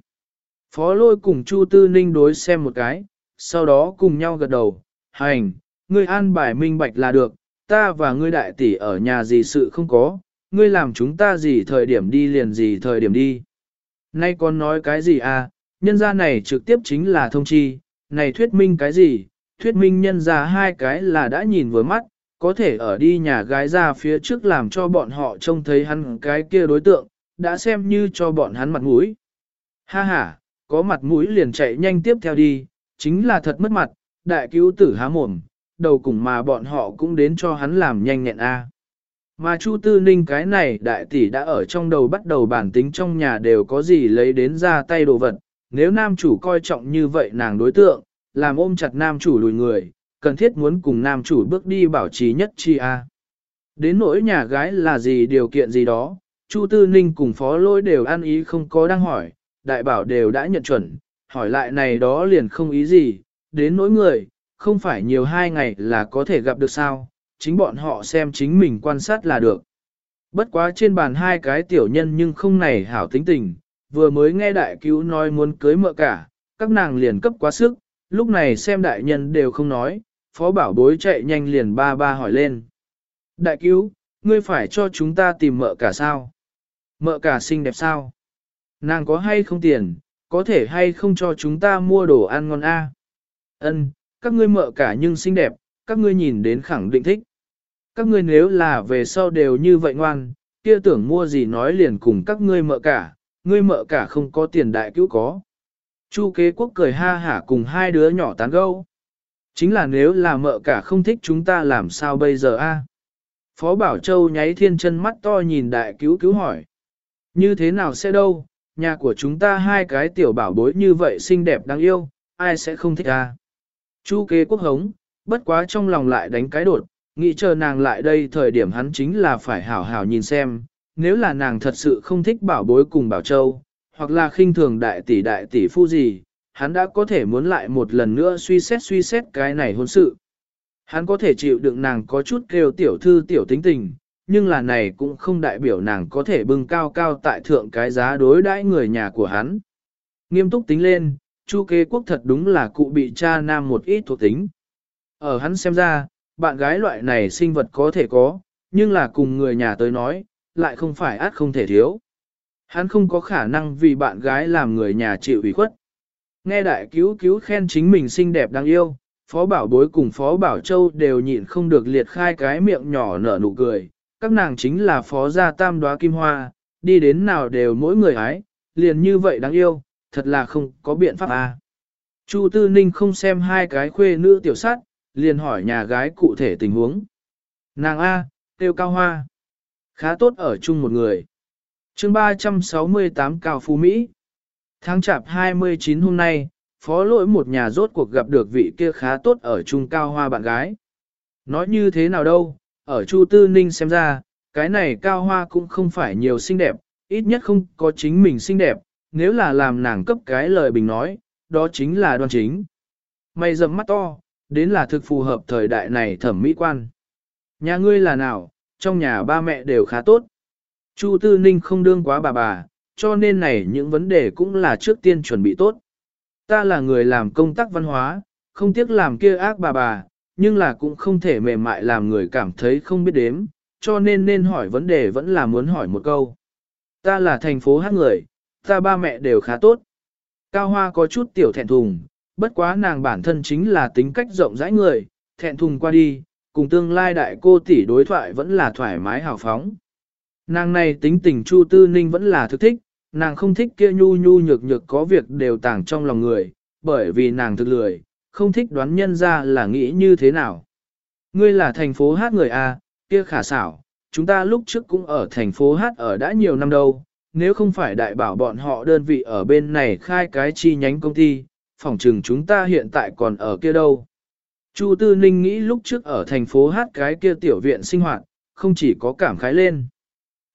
Phó lôi cùng Chu Tư Ninh đối xem một cái, sau đó cùng nhau gật đầu, hành, ngươi an bài minh bạch là được, ta và ngươi đại tỷ ở nhà gì sự không có, ngươi làm chúng ta gì thời điểm đi liền gì thời điểm đi. Nay còn nói cái gì à, nhân gia này trực tiếp chính là thông chi, này thuyết minh cái gì, thuyết minh nhân gia hai cái là đã nhìn với mắt, có thể ở đi nhà gái ra phía trước làm cho bọn họ trông thấy hắn cái kia đối tượng, đã xem như cho bọn hắn mặt mũi. Ha ha, có mặt mũi liền chạy nhanh tiếp theo đi, chính là thật mất mặt, đại cứu tử há mồm, đầu cùng mà bọn họ cũng đến cho hắn làm nhanh nhẹn a. Mà Chu Tư Ninh cái này đại tỷ đã ở trong đầu bắt đầu bản tính trong nhà đều có gì lấy đến ra tay đồ vật, nếu nam chủ coi trọng như vậy nàng đối tượng, làm ôm chặt nam chủ lùi người, cần thiết muốn cùng nam chủ bước đi bảo trì nhất chi a. Đến nỗi nhà gái là gì điều kiện gì đó, Chu Tư Ninh cùng phó lôi đều ăn ý không có đang hỏi, đại bảo đều đã nhận chuẩn, hỏi lại này đó liền không ý gì, đến nỗi người, không phải nhiều hai ngày là có thể gặp được sao, chính bọn họ xem chính mình quan sát là được. Bất quá trên bàn hai cái tiểu nhân nhưng không này hảo tính tình, vừa mới nghe đại cứu nói muốn cưới mợ cả, các nàng liền cấp quá sức, lúc này xem đại nhân đều không nói, phó bảo bối chạy nhanh liền ba ba hỏi lên. Đại cứu, ngươi phải cho chúng ta tìm mợ cả sao? Mợ cả xinh đẹp sao? Nàng có hay không tiền, có thể hay không cho chúng ta mua đồ ăn ngon a? Ân, các ngươi mợ cả nhưng xinh đẹp, các ngươi nhìn đến khẳng định thích. Các ngươi nếu là về sau đều như vậy ngoan, kia tưởng mua gì nói liền cùng các ngươi mợ cả, ngươi mợ cả không có tiền đại cứu có. Chu kế quốc cười ha hả cùng hai đứa nhỏ tán gẫu. Chính là nếu là mợ cả không thích chúng ta làm sao bây giờ a? Phó Bảo Châu nháy thiên chân mắt to nhìn đại cứu cứu hỏi. Như thế nào sẽ đâu, nhà của chúng ta hai cái tiểu bảo bối như vậy xinh đẹp đáng yêu, ai sẽ không thích a? Chu kế quốc hống, bất quá trong lòng lại đánh cái đột, nghĩ chờ nàng lại đây thời điểm hắn chính là phải hảo hảo nhìn xem, nếu là nàng thật sự không thích bảo bối cùng bảo châu, hoặc là khinh thường đại tỷ đại tỷ phu gì, hắn đã có thể muốn lại một lần nữa suy xét suy xét cái này hôn sự. Hắn có thể chịu đựng nàng có chút kêu tiểu thư tiểu tính tình, nhưng là này cũng không đại biểu nàng có thể bưng cao cao tại thượng cái giá đối đãi người nhà của hắn. Nghiêm túc tính lên, Chu kế quốc thật đúng là cụ bị cha nam một ít thuộc tính. Ở hắn xem ra, bạn gái loại này sinh vật có thể có, nhưng là cùng người nhà tới nói, lại không phải át không thể thiếu. Hắn không có khả năng vì bạn gái làm người nhà chịu ủy khuất. Nghe đại cứu cứu khen chính mình xinh đẹp đáng yêu, Phó Bảo Bối cùng Phó Bảo Châu đều nhịn không được liệt khai cái miệng nhỏ nở nụ cười. Các nàng chính là Phó gia tam đoá kim hoa, đi đến nào đều mỗi người ái, liền như vậy đáng yêu, thật là không có biện pháp à. Chu Tư Ninh không xem hai cái khuê nữ tiểu sát, liền hỏi nhà gái cụ thể tình huống. Nàng A, tiêu cao hoa. Khá tốt ở chung một người. chương 368 Cao Phú Mỹ Tháng chạp 29 hôm nay, phó lỗi một nhà rốt cuộc gặp được vị kia khá tốt ở trung cao hoa bạn gái. Nói như thế nào đâu, ở Chu Tư Ninh xem ra, cái này cao hoa cũng không phải nhiều xinh đẹp, ít nhất không có chính mình xinh đẹp, nếu là làm nàng cấp cái lời bình nói, đó chính là đoan chính. Mày dầm mắt to, đến là thực phù hợp thời đại này thẩm mỹ quan. Nhà ngươi là nào, trong nhà ba mẹ đều khá tốt. Chu Tư Ninh không đương quá bà bà, cho nên này những vấn đề cũng là trước tiên chuẩn bị tốt. Ta là người làm công tác văn hóa, không tiếc làm kia ác bà bà, nhưng là cũng không thể mềm mại làm người cảm thấy không biết đếm, cho nên nên hỏi vấn đề vẫn là muốn hỏi một câu. Ta là thành phố hát người, ta ba mẹ đều khá tốt. Cao Hoa có chút tiểu thẹn thùng, bất quá nàng bản thân chính là tính cách rộng rãi người, thẹn thùng qua đi, cùng tương lai đại cô tỷ đối thoại vẫn là thoải mái hào phóng. Nàng này tính tình Chu Tư Ninh vẫn là thực thích, nàng không thích kia nhu nhu nhược nhược có việc đều tàng trong lòng người, bởi vì nàng thực lười, không thích đoán nhân ra là nghĩ như thế nào. Ngươi là thành phố hát người A, kia khả xảo, chúng ta lúc trước cũng ở thành phố hát ở đã nhiều năm đâu, nếu không phải đại bảo bọn họ đơn vị ở bên này khai cái chi nhánh công ty, phòng trừng chúng ta hiện tại còn ở kia đâu. Chu Tư Ninh nghĩ lúc trước ở thành phố hát cái kia tiểu viện sinh hoạt, không chỉ có cảm khái lên.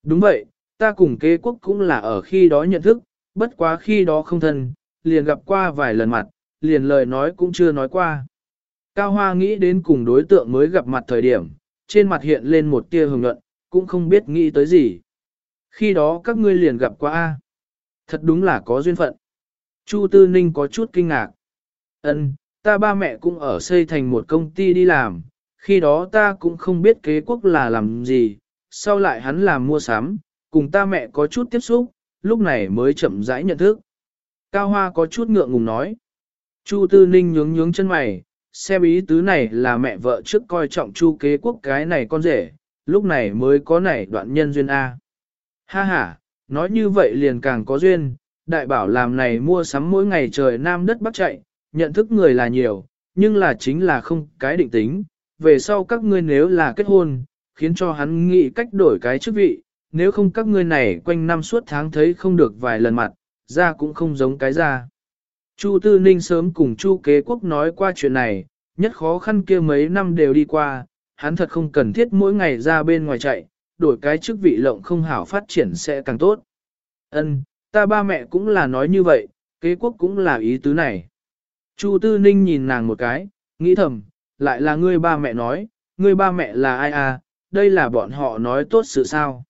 Đúng vậy, ta cùng kế quốc cũng là ở khi đó nhận thức, bất quá khi đó không thân, liền gặp qua vài lần mặt, liền lời nói cũng chưa nói qua. Cao Hoa nghĩ đến cùng đối tượng mới gặp mặt thời điểm, trên mặt hiện lên một tia hồng nhuận, cũng không biết nghĩ tới gì. Khi đó các ngươi liền gặp qua A. Thật đúng là có duyên phận. Chu Tư Ninh có chút kinh ngạc. Ân, ta ba mẹ cũng ở xây thành một công ty đi làm, khi đó ta cũng không biết kế quốc là làm gì, sau lại hắn làm mua sắm, cùng ta mẹ có chút tiếp xúc, lúc này mới chậm rãi nhận thức. Cao Hoa có chút ngượng ngùng nói. Chu Tư Ninh nhướng nhướng chân mày, xem ý tứ này là mẹ vợ trước coi trọng Chu kế quốc cái này con rể, lúc này mới có nảy đoạn nhân duyên A. Ha ha, nói như vậy liền càng có duyên, đại bảo làm này mua sắm mỗi ngày trời nam đất bắc chạy, nhận thức người là nhiều, nhưng là chính là không cái định tính, về sau các ngươi nếu là kết hôn, khiến cho hắn nghĩ cách đổi cái chức vị, nếu không các ngươi này quanh năm suốt tháng thấy không được vài lần mặt, ra cũng không giống cái ra. Chu Tư Ninh sớm cùng Chu Kế Quốc nói qua chuyện này, nhất khó khăn kia mấy năm đều đi qua, hắn thật không cần thiết mỗi ngày ra bên ngoài chạy, đổi cái chức vị lộng không hảo phát triển sẽ càng tốt. Ân, ta ba mẹ cũng là nói như vậy, Kế Quốc cũng là ý tứ này. Chu Tư Ninh nhìn nàng một cái, nghĩ thầm, lại là ngươi ba mẹ nói, ngươi ba mẹ là ai à, đây là bọn họ nói tốt sự sao.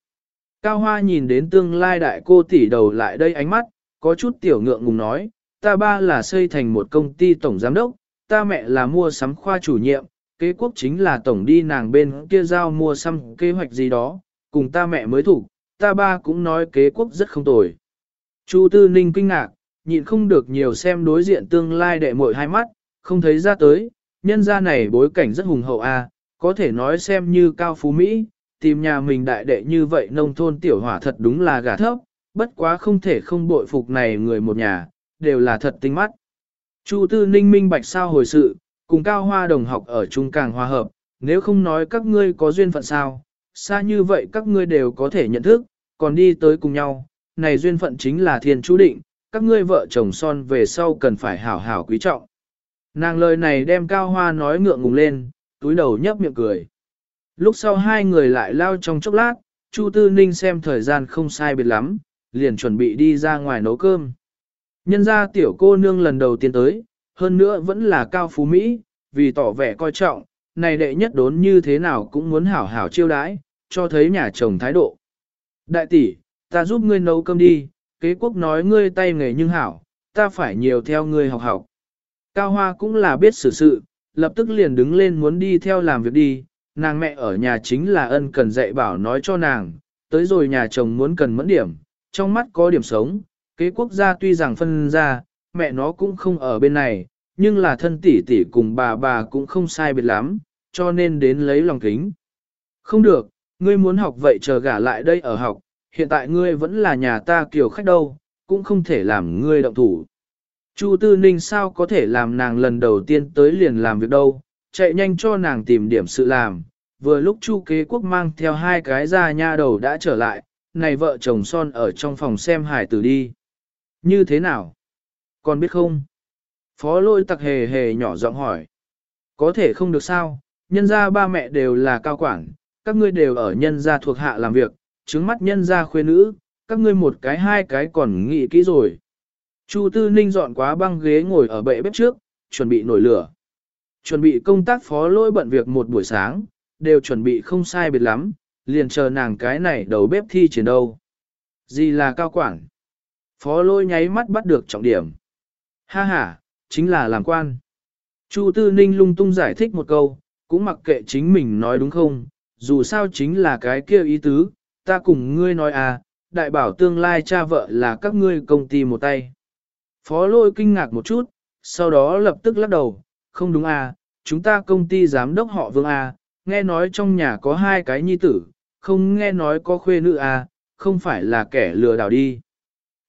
Cao Hoa nhìn đến tương lai đại cô tỷ đầu lại đây ánh mắt, có chút tiểu ngượng ngùng nói, ta ba là xây thành một công ty tổng giám đốc, ta mẹ là mua sắm khoa chủ nhiệm, kế quốc chính là tổng đi nàng bên kia giao mua sắm kế hoạch gì đó, cùng ta mẹ mới thủ, ta ba cũng nói kế quốc rất không tồi. Chu Tư Ninh kinh ngạc, nhịn không được nhiều xem đối diện tương lai đệ muội hai mắt, không thấy ra tới, nhân gia này bối cảnh rất hùng hậu a, có thể nói xem như cao phú Mỹ, tìm nhà mình đại đệ như vậy nông thôn tiểu hỏa thật đúng là gà thấp, bất quá không thể không bội phục này người một nhà, đều là thật tinh mắt. Chu tư ninh minh bạch sao hồi sự, cùng cao hoa đồng học ở chung càng hòa hợp, nếu không nói các ngươi có duyên phận sao, xa như vậy các ngươi đều có thể nhận thức, còn đi tới cùng nhau, này duyên phận chính là thiên chú định, các ngươi vợ chồng son về sau cần phải hảo hảo quý trọng. Nàng lời này đem cao hoa nói ngượng ngùng lên, túi đầu nhấp miệng cười. Lúc sau hai người lại lao trong chốc lát, Chu Tư Ninh xem thời gian không sai biệt lắm, liền chuẩn bị đi ra ngoài nấu cơm. Nhân ra tiểu cô nương lần đầu tiên tới, hơn nữa vẫn là cao phú Mỹ, vì tỏ vẻ coi trọng, này đệ nhất đốn như thế nào cũng muốn hảo hảo chiêu đãi, cho thấy nhà chồng thái độ. Đại tỷ, ta giúp ngươi nấu cơm đi, kế quốc nói ngươi tay nghề nhưng hảo, ta phải nhiều theo ngươi học học. Cao Hoa cũng là biết xử sự, lập tức liền đứng lên muốn đi theo làm việc đi, nàng mẹ ở nhà chính là ân cần dạy bảo nói cho nàng, tới rồi nhà chồng muốn cần mẫn điểm, trong mắt có điểm sống, kế quốc gia tuy rằng phân ra, mẹ nó cũng không ở bên này, nhưng là thân tỷ tỷ cùng bà bà cũng không sai biệt lắm, cho nên đến lấy lòng kính. Không được, ngươi muốn học vậy chờ gả lại đây ở học, hiện tại ngươi vẫn là nhà ta kiểu khách đâu, cũng không thể làm ngươi động thủ. Chu Tư Ninh sao có thể làm nàng lần đầu tiên tới liền làm việc đâu, chạy nhanh cho nàng tìm điểm sự làm. Vừa lúc Chu Kế Quốc mang theo hai cái ra nha đầu đã trở lại, này vợ chồng son ở trong phòng xem hải tử đi. Như thế nào? Con biết không? Phó lôi tặc hề hề nhỏ giọng hỏi. Có thể không được sao, nhân gia ba mẹ đều là cao quản, các ngươi đều ở nhân gia thuộc hạ làm việc, trứng mắt nhân gia khuê nữ, các ngươi một cái hai cái còn nghĩ kỹ rồi. Chu Tư Ninh dọn quá băng ghế ngồi ở bệ bếp trước, chuẩn bị nổi lửa. Chuẩn bị công tác phó lôi bận việc một buổi sáng, đều chuẩn bị không sai biệt lắm, liền chờ nàng cái này đầu bếp thi triển đâu. Gì là cao quản? Phó lôi nháy mắt bắt được trọng điểm. Ha ha, chính là làm quan. Chu Tư Ninh lung tung giải thích một câu, cũng mặc kệ chính mình nói đúng không, dù sao chính là cái kia ý tứ, ta cùng ngươi nói à, đại bảo tương lai cha vợ là các ngươi công ty một tay. Phó lôi kinh ngạc một chút, sau đó lập tức lắc đầu, không đúng à, chúng ta công ty giám đốc họ vương à, nghe nói trong nhà có hai cái nhi tử, không nghe nói có khuê nữ à, không phải là kẻ lừa đảo đi.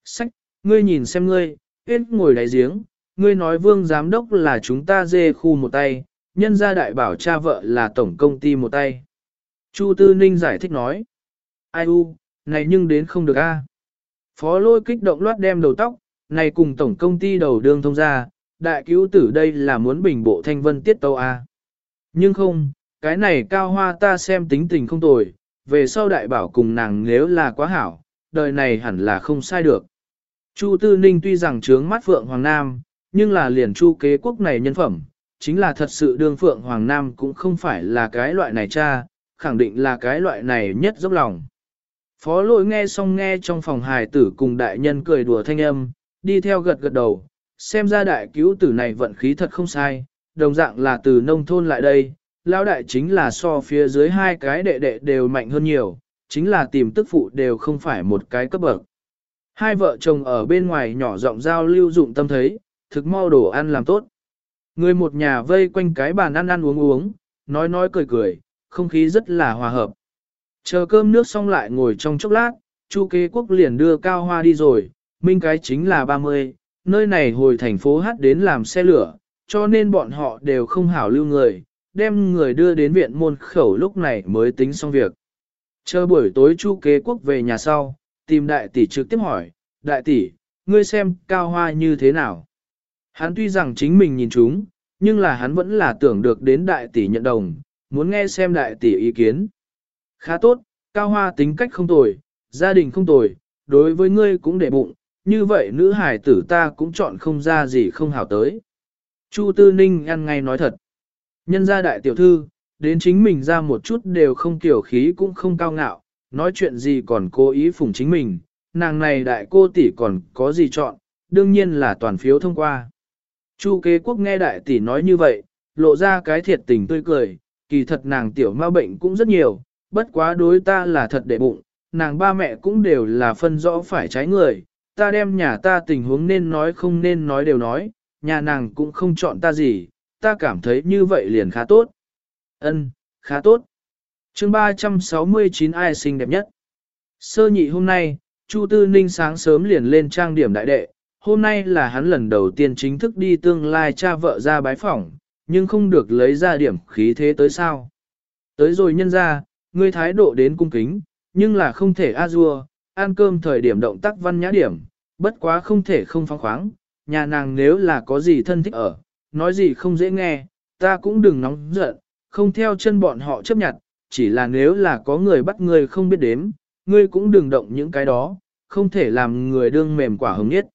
Sách, ngươi nhìn xem ngươi, hết ngồi đáy giếng, ngươi nói vương giám đốc là chúng ta dê khu một tay, nhân gia đại bảo cha vợ là tổng công ty một tay. Chu Tư Ninh giải thích nói, ai u, này nhưng đến không được a. Phó lôi kích động loát đem đầu tóc, này cùng tổng công ty đầu đường thông ra, đại cứu tử đây là muốn bình bộ thanh vân tiết tâu a. Nhưng không, cái này cao hoa ta xem tính tình không tồi, về sau đại bảo cùng nàng nếu là quá hảo, đời này hẳn là không sai được. Chu Tư Ninh tuy rằng trướng mắt Phượng Hoàng Nam, nhưng là liền chu kế quốc này nhân phẩm, chính là thật sự đương Phượng Hoàng Nam cũng không phải là cái loại này cha, khẳng định là cái loại này nhất dốc lòng. Phó lỗi nghe xong nghe trong phòng hài tử cùng đại nhân cười đùa thanh âm, đi theo gật gật đầu, xem ra đại cứu tử này vận khí thật không sai, đồng dạng là từ nông thôn lại đây, lão đại chính là so phía dưới hai cái đệ đệ đều mạnh hơn nhiều, chính là tìm tức phụ đều không phải một cái cấp bậc. Hai vợ chồng ở bên ngoài nhỏ giọng giao lưu dụng tâm thấy, thực mau đồ ăn làm tốt. Người một nhà vây quanh cái bàn ăn ăn uống uống, nói nói cười cười, không khí rất là hòa hợp. Chờ cơm nước xong lại ngồi trong chốc lát, Chu kế quốc liền đưa cao hoa đi rồi, minh cái chính là 30, nơi này hồi thành phố hát đến làm xe lửa, cho nên bọn họ đều không hảo lưu người, đem người đưa đến viện môn khẩu lúc này mới tính xong việc. Chờ buổi tối Chu kế quốc về nhà sau, tìm đại tỷ trực tiếp hỏi, đại tỷ, ngươi xem cao hoa như thế nào? Hắn tuy rằng chính mình nhìn chúng, nhưng là hắn vẫn là tưởng được đến đại tỷ nhận đồng, muốn nghe xem đại tỷ ý kiến. Khá tốt, cao hoa tính cách không tồi, gia đình không tồi, đối với ngươi cũng để bụng, như vậy nữ hải tử ta cũng chọn không ra gì không hảo tới. Chu Tư Ninh ăn ngay nói thật. Nhân gia đại tiểu thư, đến chính mình ra một chút đều không kiểu khí cũng không cao ngạo, nói chuyện gì còn cố ý phủng chính mình, nàng này đại cô tỷ còn có gì chọn, đương nhiên là toàn phiếu thông qua. Chu kế quốc nghe đại tỷ nói như vậy, lộ ra cái thiệt tình tươi cười, kỳ thật nàng tiểu ma bệnh cũng rất nhiều, bất quá đối ta là thật để bụng, nàng ba mẹ cũng đều là phân rõ phải trái người, ta đem nhà ta tình huống nên nói không nên nói đều nói, nhà nàng cũng không chọn ta gì, ta cảm thấy như vậy liền khá tốt. Ân, khá tốt. chương 369 ai xinh đẹp nhất. Sơ nhị hôm nay, Chu Tư Ninh sáng sớm liền lên trang điểm đại đệ, hôm nay là hắn lần đầu tiên chính thức đi tương lai cha vợ ra bái phỏng, nhưng không được lấy ra điểm khí thế tới sao. Tới rồi nhân ra, ngươi thái độ đến cung kính, nhưng là không thể a dua, ăn cơm thời điểm động tác văn nhã điểm, bất quá không thể không phóng khoáng, nhà nàng nếu là có gì thân thích ở, nói gì không dễ nghe, ta cũng đừng nóng giận, không theo chân bọn họ chấp nhận, chỉ là nếu là có người bắt người không biết đếm, ngươi cũng đừng động những cái đó, không thể làm người đương mềm quả hứng nhất.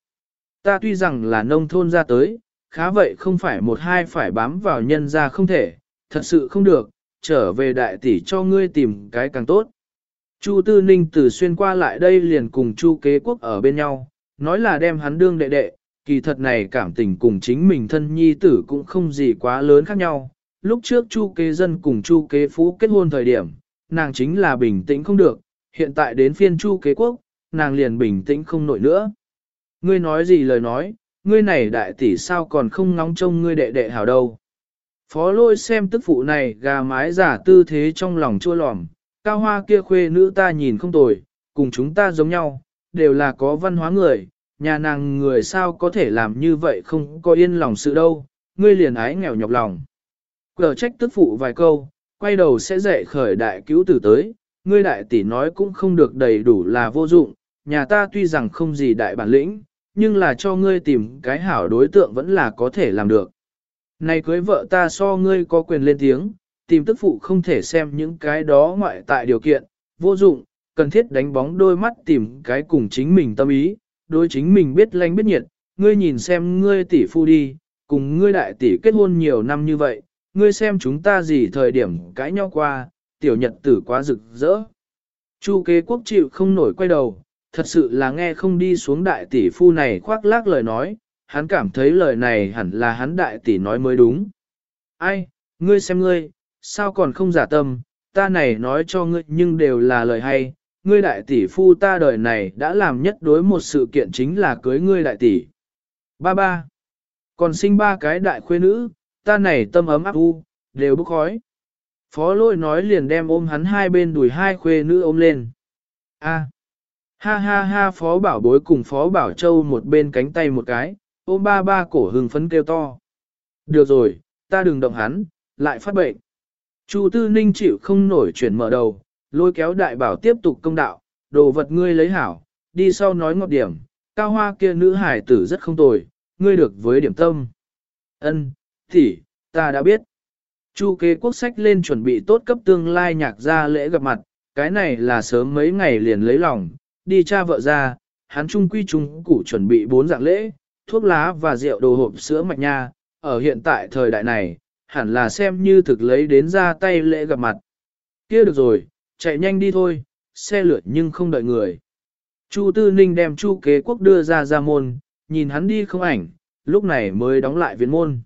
Ta tuy rằng là nông thôn ra tới, khá vậy không phải một hai phải bám vào nhân ra không thể, thật sự không được, trở về đại tỷ cho ngươi tìm cái càng tốt. Chu Tư Ninh từ xuyên qua lại đây liền cùng Chu Kế Quốc ở bên nhau, nói là đem hắn đương đệ đệ, kỳ thật này cảm tình cùng chính mình thân nhi tử cũng không gì quá lớn khác nhau. Lúc trước Chu Kế Dân cùng Chu Kế Phú kết hôn thời điểm, nàng chính là bình tĩnh không được, hiện tại đến phiên Chu Kế Quốc, nàng liền bình tĩnh không nổi nữa. Ngươi nói gì lời nói, ngươi này đại tỷ sao còn không ngóng trông ngươi đệ đệ hảo đâu. Phó lôi xem tức phụ này gà mái giả tư thế trong lòng chua lòm, cao hoa kia khuê nữ ta nhìn không tồi, cùng chúng ta giống nhau, đều là có văn hóa người, nhà nàng người sao có thể làm như vậy không có yên lòng sự đâu, ngươi liền ái nghèo nhọc lòng. Cờ trách tức phụ vài câu, quay đầu sẽ dạy khởi đại cứu tử tới, ngươi đại tỷ nói cũng không được đầy đủ là vô dụng, nhà ta tuy rằng không gì đại bản lĩnh, nhưng là cho ngươi tìm cái hảo đối tượng vẫn là có thể làm được. Này cưới vợ ta so ngươi có quyền lên tiếng, tìm tức phụ không thể xem những cái đó ngoại tại điều kiện, vô dụng, cần thiết đánh bóng đôi mắt tìm cái cùng chính mình tâm ý, đối chính mình biết lanh biết nhiệt, ngươi nhìn xem ngươi tỷ phu đi, cùng ngươi đại tỷ kết hôn nhiều năm như vậy, ngươi xem chúng ta gì thời điểm cãi nhau qua, tiểu nhật tử quá rực rỡ. Chu kế quốc chịu không nổi quay đầu, thật sự là nghe không đi xuống đại tỷ phu này khoác lác lời nói, hắn cảm thấy lời này hẳn là hắn đại tỷ nói mới đúng. Ai, ngươi xem ngươi, sao còn không giả tâm, ta này nói cho ngươi nhưng đều là lời hay, ngươi đại tỷ phu ta đời này đã làm nhất đối một sự kiện chính là cưới ngươi đại tỷ. Ba ba, còn sinh ba cái đại khuê nữ, ta này tâm ấm áp u, đều bức khói. Phó lôi nói liền đem ôm hắn hai bên đùi hai khuê nữ ôm lên. A. Ha ha ha phó bảo bối cùng phó bảo châu một bên cánh tay một cái, ôm ba ba cổ hừng phấn kêu to. Được rồi, ta đừng động hắn, lại phát bệnh. Chu tư ninh chịu không nổi chuyển mở đầu, lôi kéo đại bảo tiếp tục công đạo, đồ vật ngươi lấy hảo, đi sau nói ngọt điểm, cao hoa kia nữ hải tử rất không tồi, ngươi được với điểm tâm. Ân, tỷ, ta đã biết. Chu kế quốc sách lên chuẩn bị tốt cấp tương lai nhạc ra lễ gặp mặt, cái này là sớm mấy ngày liền lấy lòng, đi cha vợ ra, hắn trung quy trung củ chuẩn bị bốn dạng lễ, thuốc lá và rượu đồ hộp sữa mạch nha, ở hiện tại thời đại này, hẳn là xem như thực lấy đến ra tay lễ gặp mặt. kia được rồi, chạy nhanh đi thôi, xe lượt nhưng không đợi người. Chu Tư Ninh đem Chu Kế Quốc đưa ra ra môn, nhìn hắn đi không ảnh, lúc này mới đóng lại viện môn.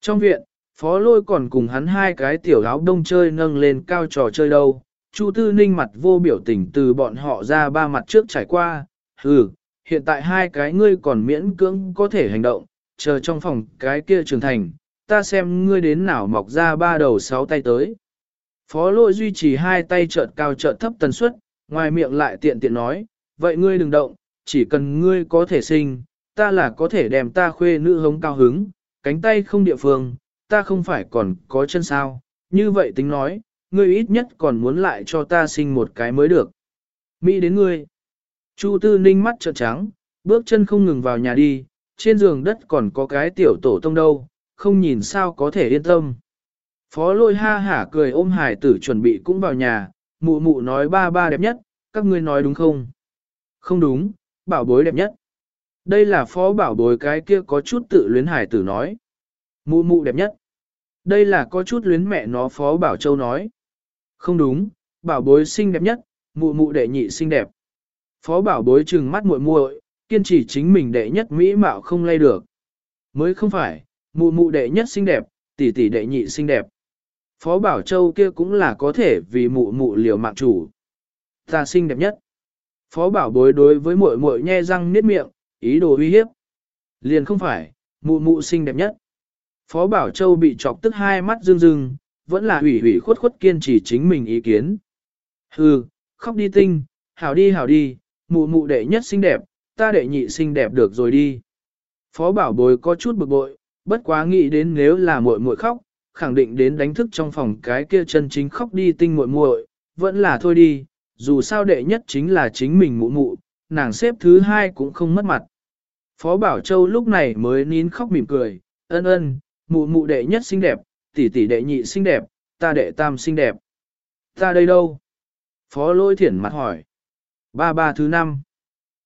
Trong viện, Phó Lôi còn cùng hắn hai cái tiểu áo đông chơi nâng lên cao trò chơi đâu. Chu Tư Ninh mặt vô biểu tình từ bọn họ ra ba mặt trước trải qua, hừ, hiện tại hai cái ngươi còn miễn cưỡng có thể hành động, chờ trong phòng cái kia trưởng thành, ta xem ngươi đến nào mọc ra ba đầu sáu tay tới. Phó lôi duy trì hai tay trợt cao trợt thấp tần suất, ngoài miệng lại tiện tiện nói, vậy ngươi đừng động, chỉ cần ngươi có thể sinh, ta là có thể đem ta khuê nữ hống cao hứng, cánh tay không địa phương, ta không phải còn có chân sao, như vậy tính nói, ngươi ít nhất còn muốn lại cho ta sinh một cái mới được. Mỹ đến ngươi. Chu tư ninh mắt trợn trắng, bước chân không ngừng vào nhà đi, trên giường đất còn có cái tiểu tổ tông đâu, không nhìn sao có thể yên tâm. Phó lôi ha hả cười ôm hải tử chuẩn bị cũng vào nhà, mụ mụ nói ba ba đẹp nhất, các ngươi nói đúng không? Không đúng, bảo bối đẹp nhất. Đây là phó bảo bối cái kia có chút tự luyến hải tử nói. Mụ mụ đẹp nhất. Đây là có chút luyến mẹ nó phó bảo châu nói. Không đúng, bảo bối xinh đẹp nhất, mụ mụ đệ nhị xinh đẹp. Phó bảo bối trừng mắt muội muội, kiên trì chính mình đệ nhất mỹ mạo không lay được. Mới không phải, mụ mụ đệ nhất xinh đẹp, tỷ tỷ đệ nhị xinh đẹp. Phó Bảo Châu kia cũng là có thể vì mụ mụ liều mạng chủ. Ta xinh đẹp nhất. Phó Bảo bối đối với muội muội nhe răng niết miệng, ý đồ uy hiếp. Liền không phải, mụ mụ xinh đẹp nhất. Phó Bảo Châu bị chọc tức hai mắt rưng rưng, vẫn là ủy ủy khuất khuất kiên trì chính mình ý kiến. Hừ, khóc đi tinh, hảo đi hảo đi, mụ mụ đệ nhất xinh đẹp, ta đệ nhị xinh đẹp được rồi đi. Phó Bảo bối có chút bực bội, bất quá nghĩ đến nếu là muội muội khóc, khẳng định đến đánh thức trong phòng cái kia chân chính khóc đi tinh muội muội, vẫn là thôi đi, dù sao đệ nhất chính là chính mình mụ mụ, nàng xếp thứ hai cũng không mất mặt. Phó Bảo Châu lúc này mới nín khóc mỉm cười, ân ân, mụ mụ đệ nhất xinh đẹp, tỷ tỷ đệ nhị xinh đẹp, ta đệ tam xinh đẹp. Ta đây đâu? Phó lôi thiển mặt hỏi. Ba ba thứ năm.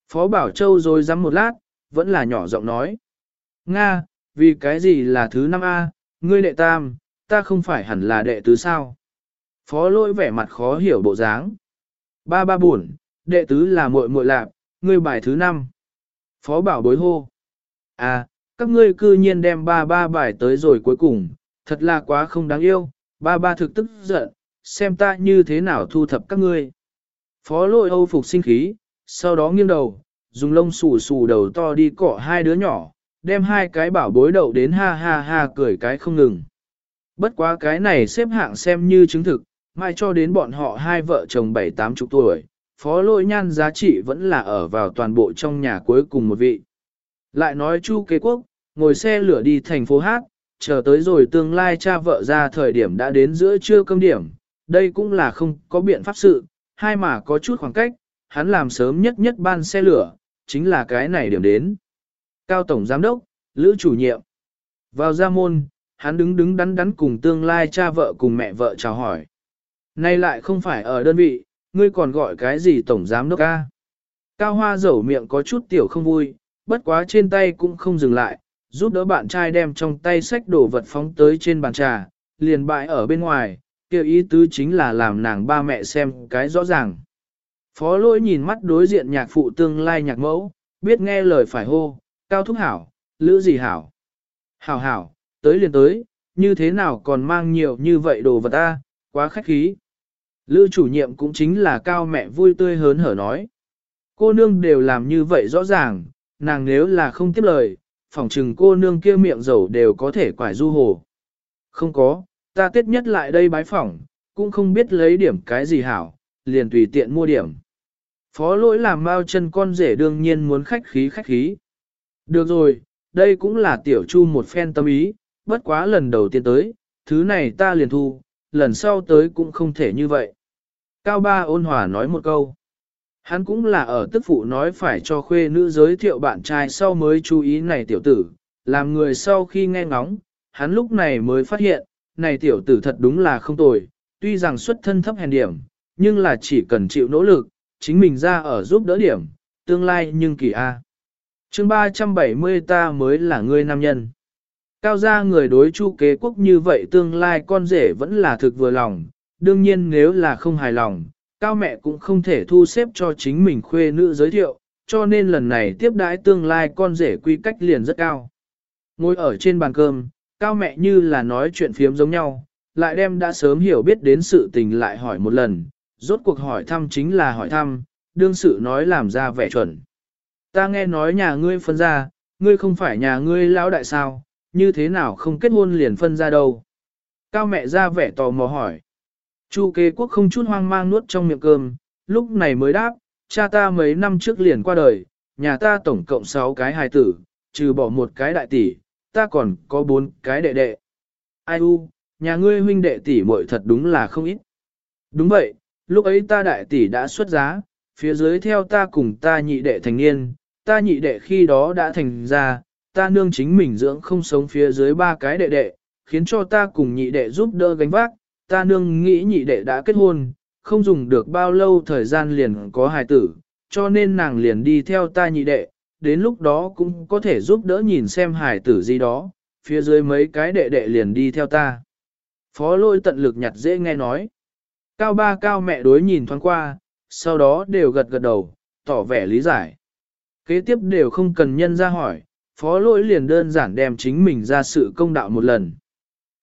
Phó Bảo Châu rồi dám một lát, vẫn là nhỏ giọng nói. Nga, vì cái gì là thứ năm A, ngươi đệ tam, ta không phải hẳn là đệ tứ sao. Phó lỗi vẻ mặt khó hiểu bộ dáng. Ba ba buồn, đệ tứ là muội muội lạp, ngươi bài thứ năm. Phó bảo bối hô. À, các ngươi cư nhiên đem ba ba bài tới rồi cuối cùng, thật là quá không đáng yêu, ba ba thực tức giận, xem ta như thế nào thu thập các ngươi. Phó lỗi âu phục sinh khí, sau đó nghiêng đầu, dùng lông xù xù đầu to đi cọ hai đứa nhỏ, đem hai cái bảo bối đậu đến ha ha ha cười cái không ngừng. Bất quá cái này xếp hạng xem như chứng thực, mai cho đến bọn họ hai vợ chồng bảy tám chục tuổi, phó lôi nhan giá trị vẫn là ở vào toàn bộ trong nhà cuối cùng một vị. Lại nói chu kế quốc, ngồi xe lửa đi thành phố Hát, chờ tới rồi tương lai cha vợ ra thời điểm đã đến giữa trưa cơm điểm, đây cũng là không có biện pháp sự, hai mà có chút khoảng cách, hắn làm sớm nhất nhất ban xe lửa, chính là cái này điểm đến. Cao Tổng Giám Đốc, Lữ chủ nhiệm. Vào ra môn, hắn đứng đứng đắn đắn cùng tương lai cha vợ cùng mẹ vợ chào hỏi. Nay lại không phải ở đơn vị, ngươi còn gọi cái gì Tổng Giám Đốc ca. Cao Hoa dẩu miệng có chút tiểu không vui, bất quá trên tay cũng không dừng lại, giúp đỡ bạn trai đem trong tay sách đồ vật phóng tới trên bàn trà, liền bại ở bên ngoài, kêu ý tứ chính là làm nàng ba mẹ xem cái rõ ràng. Phó lỗi nhìn mắt đối diện nhạc phụ tương lai nhạc mẫu, biết nghe lời phải hô, cao thúc hảo, lữ gì hảo. Hảo hảo, tới liền tới, như thế nào còn mang nhiều như vậy đồ vật ta, quá khách khí. Lữ chủ nhiệm cũng chính là cao mẹ vui tươi hớn hở nói. Cô nương đều làm như vậy rõ ràng, nàng nếu là không tiếp lời, phỏng chừng cô nương kia miệng dầu đều có thể quải du hồ. Không có, ta tết nhất lại đây bái phỏng, cũng không biết lấy điểm cái gì hảo, liền tùy tiện mua điểm. Phó lỗi làm bao chân con rể đương nhiên muốn khách khí khách khí. Được rồi, đây cũng là tiểu chu một phen tâm ý, bất quá lần đầu tiên tới, thứ này ta liền thu, lần sau tới cũng không thể như vậy. Cao ba ôn hòa nói một câu. Hắn cũng là ở tức phụ nói phải cho khuê nữ giới thiệu bạn trai sau mới chú ý này tiểu tử, làm người sau khi nghe ngóng, hắn lúc này mới phát hiện, này tiểu tử thật đúng là không tồi, tuy rằng xuất thân thấp hèn điểm, nhưng là chỉ cần chịu nỗ lực, chính mình ra ở giúp đỡ điểm, tương lai nhưng kỳ A. À chương 370 ta mới là người nam nhân. Cao gia người đối chu kế quốc như vậy tương lai con rể vẫn là thực vừa lòng, đương nhiên nếu là không hài lòng, cao mẹ cũng không thể thu xếp cho chính mình khuê nữ giới thiệu, cho nên lần này tiếp đãi tương lai con rể quy cách liền rất cao. Ngồi ở trên bàn cơm, cao mẹ như là nói chuyện phiếm giống nhau, lại đem đã sớm hiểu biết đến sự tình lại hỏi một lần, rốt cuộc hỏi thăm chính là hỏi thăm, đương sự nói làm ra vẻ chuẩn. Ta nghe nói nhà ngươi phân ra, ngươi không phải nhà ngươi lão đại sao, như thế nào không kết hôn liền phân ra đâu. Cao mẹ ra vẻ tò mò hỏi. Chu kế quốc không chút hoang mang nuốt trong miệng cơm, lúc này mới đáp, cha ta mấy năm trước liền qua đời, nhà ta tổng cộng 6 cái hài tử, trừ bỏ một cái đại tỷ, ta còn có 4 cái đệ đệ. Ai u, nhà ngươi huynh đệ tỷ muội thật đúng là không ít. Đúng vậy, lúc ấy ta đại tỷ đã xuất giá, phía dưới theo ta cùng ta nhị đệ thành niên, ta nhị đệ khi đó đã thành ra, ta nương chính mình dưỡng không sống phía dưới ba cái đệ đệ, khiến cho ta cùng nhị đệ giúp đỡ gánh vác, ta nương nghĩ nhị đệ đã kết hôn, không dùng được bao lâu thời gian liền có hài tử, cho nên nàng liền đi theo ta nhị đệ, đến lúc đó cũng có thể giúp đỡ nhìn xem hài tử gì đó, phía dưới mấy cái đệ đệ liền đi theo ta. Phó lôi tận lực nhặt dễ nghe nói. Cao ba cao mẹ đối nhìn thoáng qua, sau đó đều gật gật đầu, tỏ vẻ lý giải. Kế tiếp đều không cần nhân ra hỏi, phó lỗi liền đơn giản đem chính mình ra sự công đạo một lần.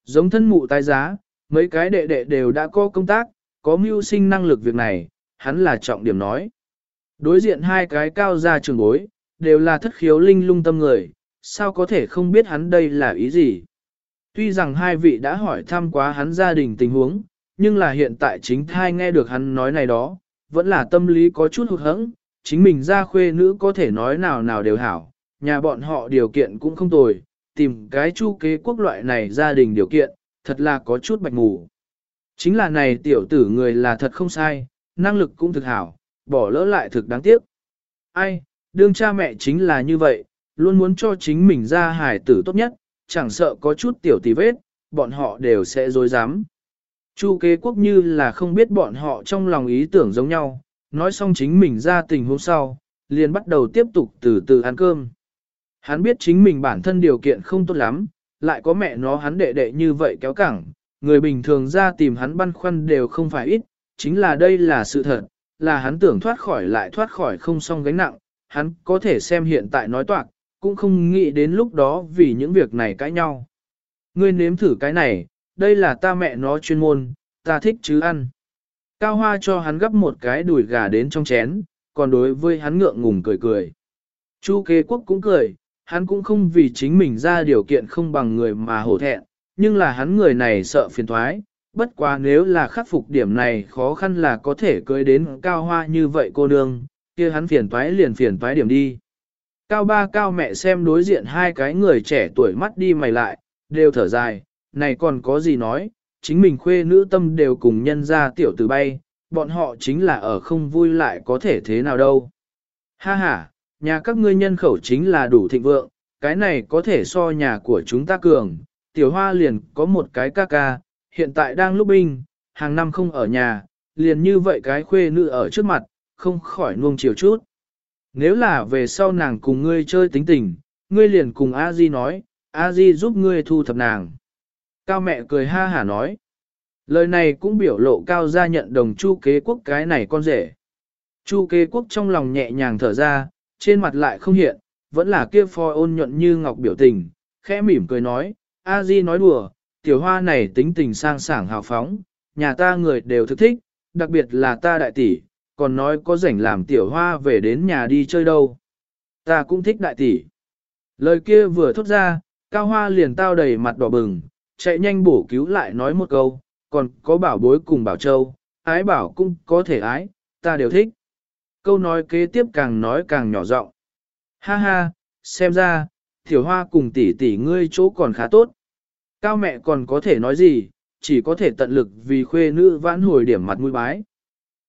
Giống thân mụ tái giá, mấy cái đệ đệ đều đã có công tác, có mưu sinh năng lực việc này, hắn là trọng điểm nói. Đối diện hai cái cao gia trường bối, đều là thất khiếu linh lung tâm người, sao có thể không biết hắn đây là ý gì. Tuy rằng hai vị đã hỏi thăm quá hắn gia đình tình huống, nhưng là hiện tại chính thai nghe được hắn nói này đó, vẫn là tâm lý có chút hụt hẫng, chính mình ra khuê nữ có thể nói nào nào đều hảo, nhà bọn họ điều kiện cũng không tồi, tìm cái chu kế quốc loại này gia đình điều kiện, thật là có chút bạch mù. Chính là này tiểu tử người là thật không sai, năng lực cũng thực hảo, bỏ lỡ lại thực đáng tiếc. Ai, đương cha mẹ chính là như vậy, luôn muốn cho chính mình ra hài tử tốt nhất, chẳng sợ có chút tiểu tì vết, bọn họ đều sẽ dối dám. Chu kế quốc như là không biết bọn họ trong lòng ý tưởng giống nhau, nói xong chính mình ra tình huống sau, liền bắt đầu tiếp tục từ từ ăn cơm. Hắn biết chính mình bản thân điều kiện không tốt lắm, lại có mẹ nó hắn đệ đệ như vậy kéo cẳng, người bình thường ra tìm hắn băn khoăn đều không phải ít, chính là đây là sự thật, là hắn tưởng thoát khỏi lại thoát khỏi không xong gánh nặng, hắn có thể xem hiện tại nói toạc, cũng không nghĩ đến lúc đó vì những việc này cãi nhau. Ngươi nếm thử cái này, đây là ta mẹ nó chuyên môn, ta thích chứ ăn. Cao Hoa cho hắn gấp một cái đùi gà đến trong chén, còn đối với hắn ngượng ngùng cười cười. Chu kế quốc cũng cười, hắn cũng không vì chính mình ra điều kiện không bằng người mà hổ thẹn, nhưng là hắn người này sợ phiền thoái, bất quá nếu là khắc phục điểm này khó khăn là có thể cưới đến cao hoa như vậy cô nương, kia hắn phiền thoái liền phiền thoái điểm đi. Cao ba cao mẹ xem đối diện hai cái người trẻ tuổi mắt đi mày lại, đều thở dài, này còn có gì nói, chính mình khuê nữ tâm đều cùng nhân ra tiểu tử bay, bọn họ chính là ở không vui lại có thể thế nào đâu. Ha ha, nhà các ngươi nhân khẩu chính là đủ thịnh vượng, cái này có thể so nhà của chúng ta cường, tiểu hoa liền có một cái ca ca, hiện tại đang lúc binh, hàng năm không ở nhà, liền như vậy cái khuê nữ ở trước mặt, không khỏi nuông chiều chút. Nếu là về sau nàng cùng ngươi chơi tính tình, ngươi liền cùng A Di nói, A Di giúp ngươi thu thập nàng. Cao mẹ cười ha hả nói. Lời này cũng biểu lộ cao gia nhận đồng chu kế quốc cái này con rể. Chu kế quốc trong lòng nhẹ nhàng thở ra, trên mặt lại không hiện, vẫn là kia phò ôn nhuận như ngọc biểu tình, khẽ mỉm cười nói, A Di nói đùa, tiểu hoa này tính tình sang sảng hào phóng, nhà ta người đều thức thích, đặc biệt là ta đại tỷ, còn nói có rảnh làm tiểu hoa về đến nhà đi chơi đâu. Ta cũng thích đại tỷ. Lời kia vừa thốt ra, cao hoa liền tao đầy mặt đỏ bừng, chạy nhanh bổ cứu lại nói một câu, còn có bảo bối cùng bảo châu, ái bảo cũng có thể ái, ta đều thích. Câu nói kế tiếp càng nói càng nhỏ giọng. Ha ha, xem ra, tiểu hoa cùng tỷ tỷ ngươi chỗ còn khá tốt. Cao mẹ còn có thể nói gì, chỉ có thể tận lực vì khuê nữ vãn hồi điểm mặt mũi bái.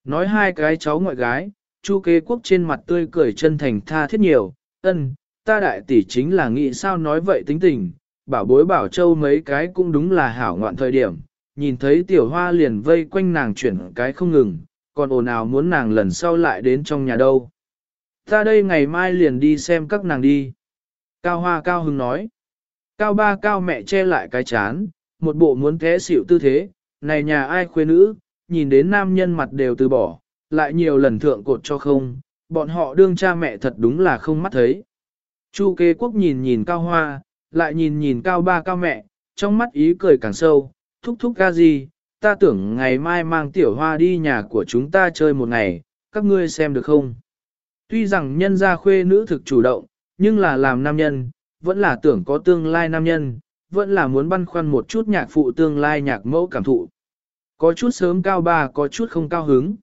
Nói hai cái cháu ngoại gái, chu kế quốc trên mặt tươi cười chân thành tha thiết nhiều, ân, ta đại tỷ chính là nghĩ sao nói vậy tính tình, bảo bối bảo châu mấy cái cũng đúng là hảo ngoạn thời điểm, nhìn thấy tiểu hoa liền vây quanh nàng chuyển cái không ngừng, còn ồn ào muốn nàng lần sau lại đến trong nhà đâu. Ta đây ngày mai liền đi xem các nàng đi. Cao hoa cao hưng nói. Cao ba cao mẹ che lại cái chán, một bộ muốn thế xỉu tư thế, này nhà ai khuê nữ, nhìn đến nam nhân mặt đều từ bỏ, lại nhiều lần thượng cột cho không, bọn họ đương cha mẹ thật đúng là không mắt thấy. Chu kế quốc nhìn nhìn cao hoa, lại nhìn nhìn cao ba cao mẹ, trong mắt ý cười càng sâu, thúc thúc ca gì, ta tưởng ngày mai mang tiểu hoa đi nhà của chúng ta chơi một ngày, các ngươi xem được không? Tuy rằng nhân gia khuê nữ thực chủ động, nhưng là làm nam nhân, vẫn là tưởng có tương lai nam nhân, vẫn là muốn băn khoăn một chút nhạc phụ tương lai nhạc mẫu cảm thụ. Có chút sớm cao ba có chút không cao hứng.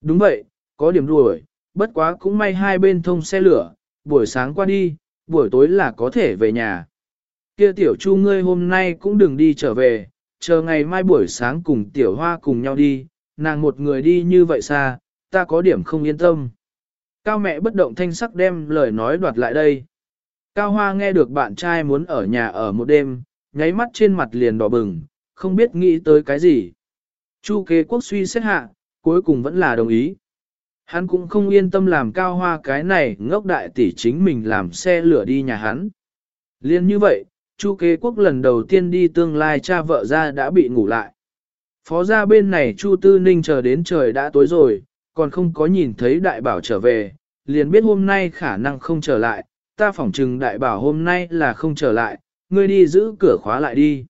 Đúng vậy, có điểm đuổi, bất quá cũng may hai bên thông xe lửa, buổi sáng qua đi, buổi tối là có thể về nhà. Kia tiểu chu ngươi hôm nay cũng đừng đi trở về, chờ ngày mai buổi sáng cùng tiểu hoa cùng nhau đi, nàng một người đi như vậy xa, ta có điểm không yên tâm. Cao mẹ bất động thanh sắc đem lời nói đoạt lại đây. Cao hoa nghe được bạn trai muốn ở nhà ở một đêm, nháy mắt trên mặt liền đỏ bừng, không biết nghĩ tới cái gì. Chu kế quốc suy xét hạ, cuối cùng vẫn là đồng ý. Hắn cũng không yên tâm làm cao hoa cái này ngốc đại tỷ chính mình làm xe lửa đi nhà hắn. Liên như vậy, Chu kế quốc lần đầu tiên đi tương lai cha vợ ra đã bị ngủ lại. Phó gia bên này Chu Tư Ninh chờ đến trời đã tối rồi, còn không có nhìn thấy đại bảo trở về, liền biết hôm nay khả năng không trở lại, ta phỏng chừng đại bảo hôm nay là không trở lại, ngươi đi giữ cửa khóa lại đi.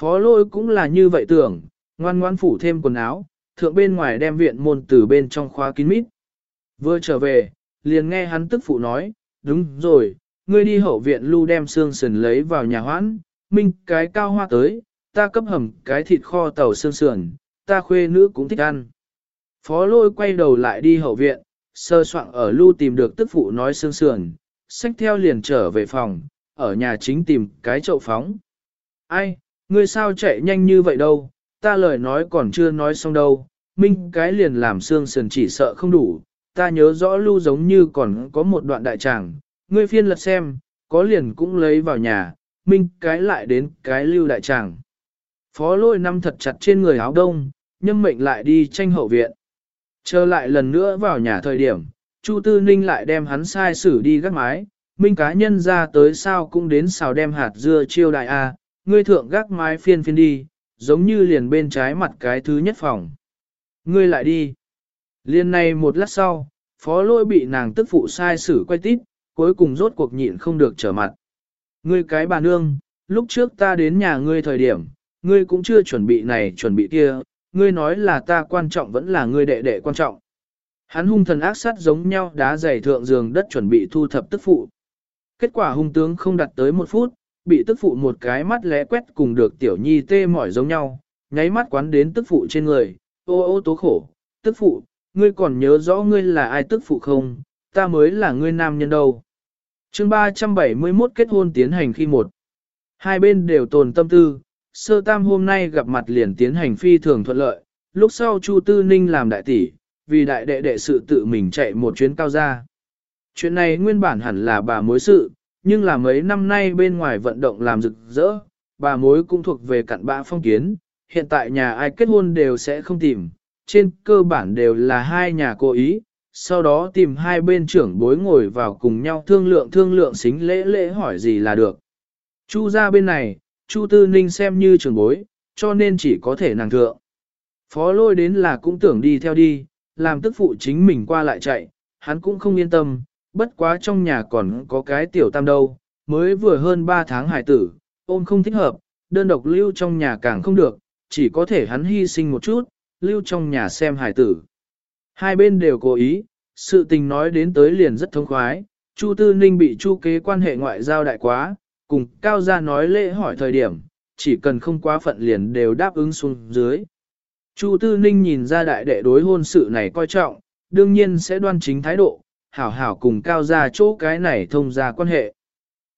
Phó lôi cũng là như vậy tưởng, ngoan ngoan phủ thêm quần áo, thượng bên ngoài đem viện môn từ bên trong khóa kín mít. Vừa trở về, liền nghe hắn tức phụ nói, đúng rồi, ngươi đi hậu viện lưu đem xương sườn lấy vào nhà hoãn, minh cái cao hoa tới, ta cấp hầm cái thịt kho tàu xương sườn, ta khuê nữ cũng thích ăn. Phó lôi quay đầu lại đi hậu viện, sơ soạn ở lưu tìm được tức phụ nói xương sườn, sách theo liền trở về phòng, ở nhà chính tìm cái chậu phóng. Ai, ngươi sao chạy nhanh như vậy đâu, ta lời nói còn chưa nói xong đâu, minh cái liền làm xương sườn chỉ sợ không đủ, ta nhớ rõ lưu giống như còn có một đoạn đại tràng, ngươi phiên lật xem, có liền cũng lấy vào nhà, minh cái lại đến cái lưu đại tràng. Phó lôi năm thật chặt trên người áo đông, nhưng mệnh lại đi tranh hậu viện. Trở lại lần nữa vào nhà thời điểm, Chu Tư Ninh lại đem hắn sai xử đi gác mái, minh cá nhân ra tới sao cũng đến xào đem hạt dưa chiêu đại A, ngươi thượng gác mái phiên phiên đi, giống như liền bên trái mặt cái thứ nhất phòng. Ngươi lại đi. Liên này một lát sau, phó lôi bị nàng tức phụ sai xử quay tít, cuối cùng rốt cuộc nhịn không được trở mặt. Ngươi cái bà nương, lúc trước ta đến nhà ngươi thời điểm, ngươi cũng chưa chuẩn bị này chuẩn bị kia, ngươi nói là ta quan trọng vẫn là ngươi đệ đệ quan trọng. Hắn hung thần ác sát giống nhau đá giày thượng giường đất chuẩn bị thu thập tức phụ. Kết quả hung tướng không đặt tới một phút, bị tức phụ một cái mắt lé quét cùng được tiểu nhi tê mỏi giống nhau, nháy mắt quán đến tức phụ trên người, ô ô tố khổ, tức phụ, ngươi còn nhớ rõ ngươi là ai tức phụ không, ta mới là ngươi nam nhân đâu chương 371 kết hôn tiến hành khi một. Hai bên đều tồn tâm tư, sơ tam hôm nay gặp mặt liền tiến hành phi thường thuận lợi, lúc sau Chu Tư Ninh làm đại tỷ, vì đại đệ đệ sự tự mình chạy một chuyến cao ra. Chuyện này nguyên bản hẳn là bà mối sự, nhưng là mấy năm nay bên ngoài vận động làm rực rỡ, bà mối cũng thuộc về cặn bã phong kiến, hiện tại nhà ai kết hôn đều sẽ không tìm, trên cơ bản đều là hai nhà cố ý, sau đó tìm hai bên trưởng bối ngồi vào cùng nhau thương lượng thương lượng xính lễ lễ hỏi gì là được. Chu ra bên này, Chu Tư Ninh xem như trưởng bối, cho nên chỉ có thể nàng thượng. Phó lôi đến là cũng tưởng đi theo đi, làm tức phụ chính mình qua lại chạy, hắn cũng không yên tâm, bất quá trong nhà còn có cái tiểu tam đâu, mới vừa hơn 3 tháng hải tử, ôm không thích hợp, đơn độc lưu trong nhà càng không được, chỉ có thể hắn hy sinh một chút, lưu trong nhà xem hải tử. Hai bên đều cố ý, sự tình nói đến tới liền rất thông khoái, Chu Tư Ninh bị Chu kế quan hệ ngoại giao đại quá, cùng Cao Gia nói lễ hỏi thời điểm, chỉ cần không quá phận liền đều đáp ứng xuống dưới. Chu Tư Ninh nhìn ra đại đệ đối hôn sự này coi trọng, đương nhiên sẽ đoan chính thái độ, hảo hảo cùng Cao Gia chỗ cái này thông ra quan hệ.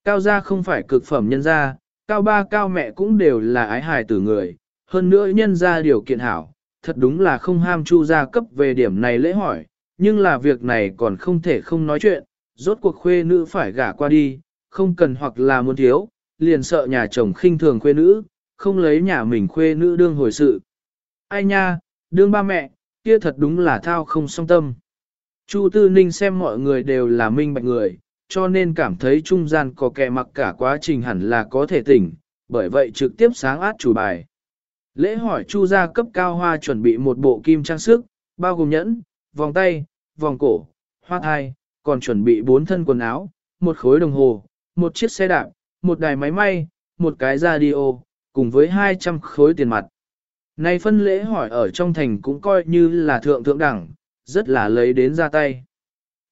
Cao Gia không phải cực phẩm nhân gia, Cao ba Cao mẹ cũng đều là ái hài tử người, hơn nữa nhân gia điều kiện hảo, thật đúng là không ham Chu gia cấp về điểm này lễ hỏi, nhưng là việc này còn không thể không nói chuyện, rốt cuộc khuê nữ phải gả qua đi, không cần hoặc là muốn thiếu, liền sợ nhà chồng khinh thường khuê nữ, không lấy nhà mình khuê nữ đương hồi sự. Ai nha, đương ba mẹ, kia thật đúng là thao không song tâm. Chu Tư Ninh xem mọi người đều là minh bạch người, cho nên cảm thấy trung gian có kẻ mặc cả quá trình hẳn là có thể tỉnh, bởi vậy trực tiếp sáng át chủ bài. Lễ hỏi Chu gia cấp cao hoa chuẩn bị một bộ kim trang sức, bao gồm nhẫn, vòng tay, vòng cổ, hoa thai, còn chuẩn bị bốn thân quần áo, một khối đồng hồ, một chiếc xe đạp, một đài máy may, một cái radio, cùng với 200 khối tiền mặt. Này phân lễ hỏi ở trong thành cũng coi như là thượng thượng đẳng, rất là lấy đến ra tay.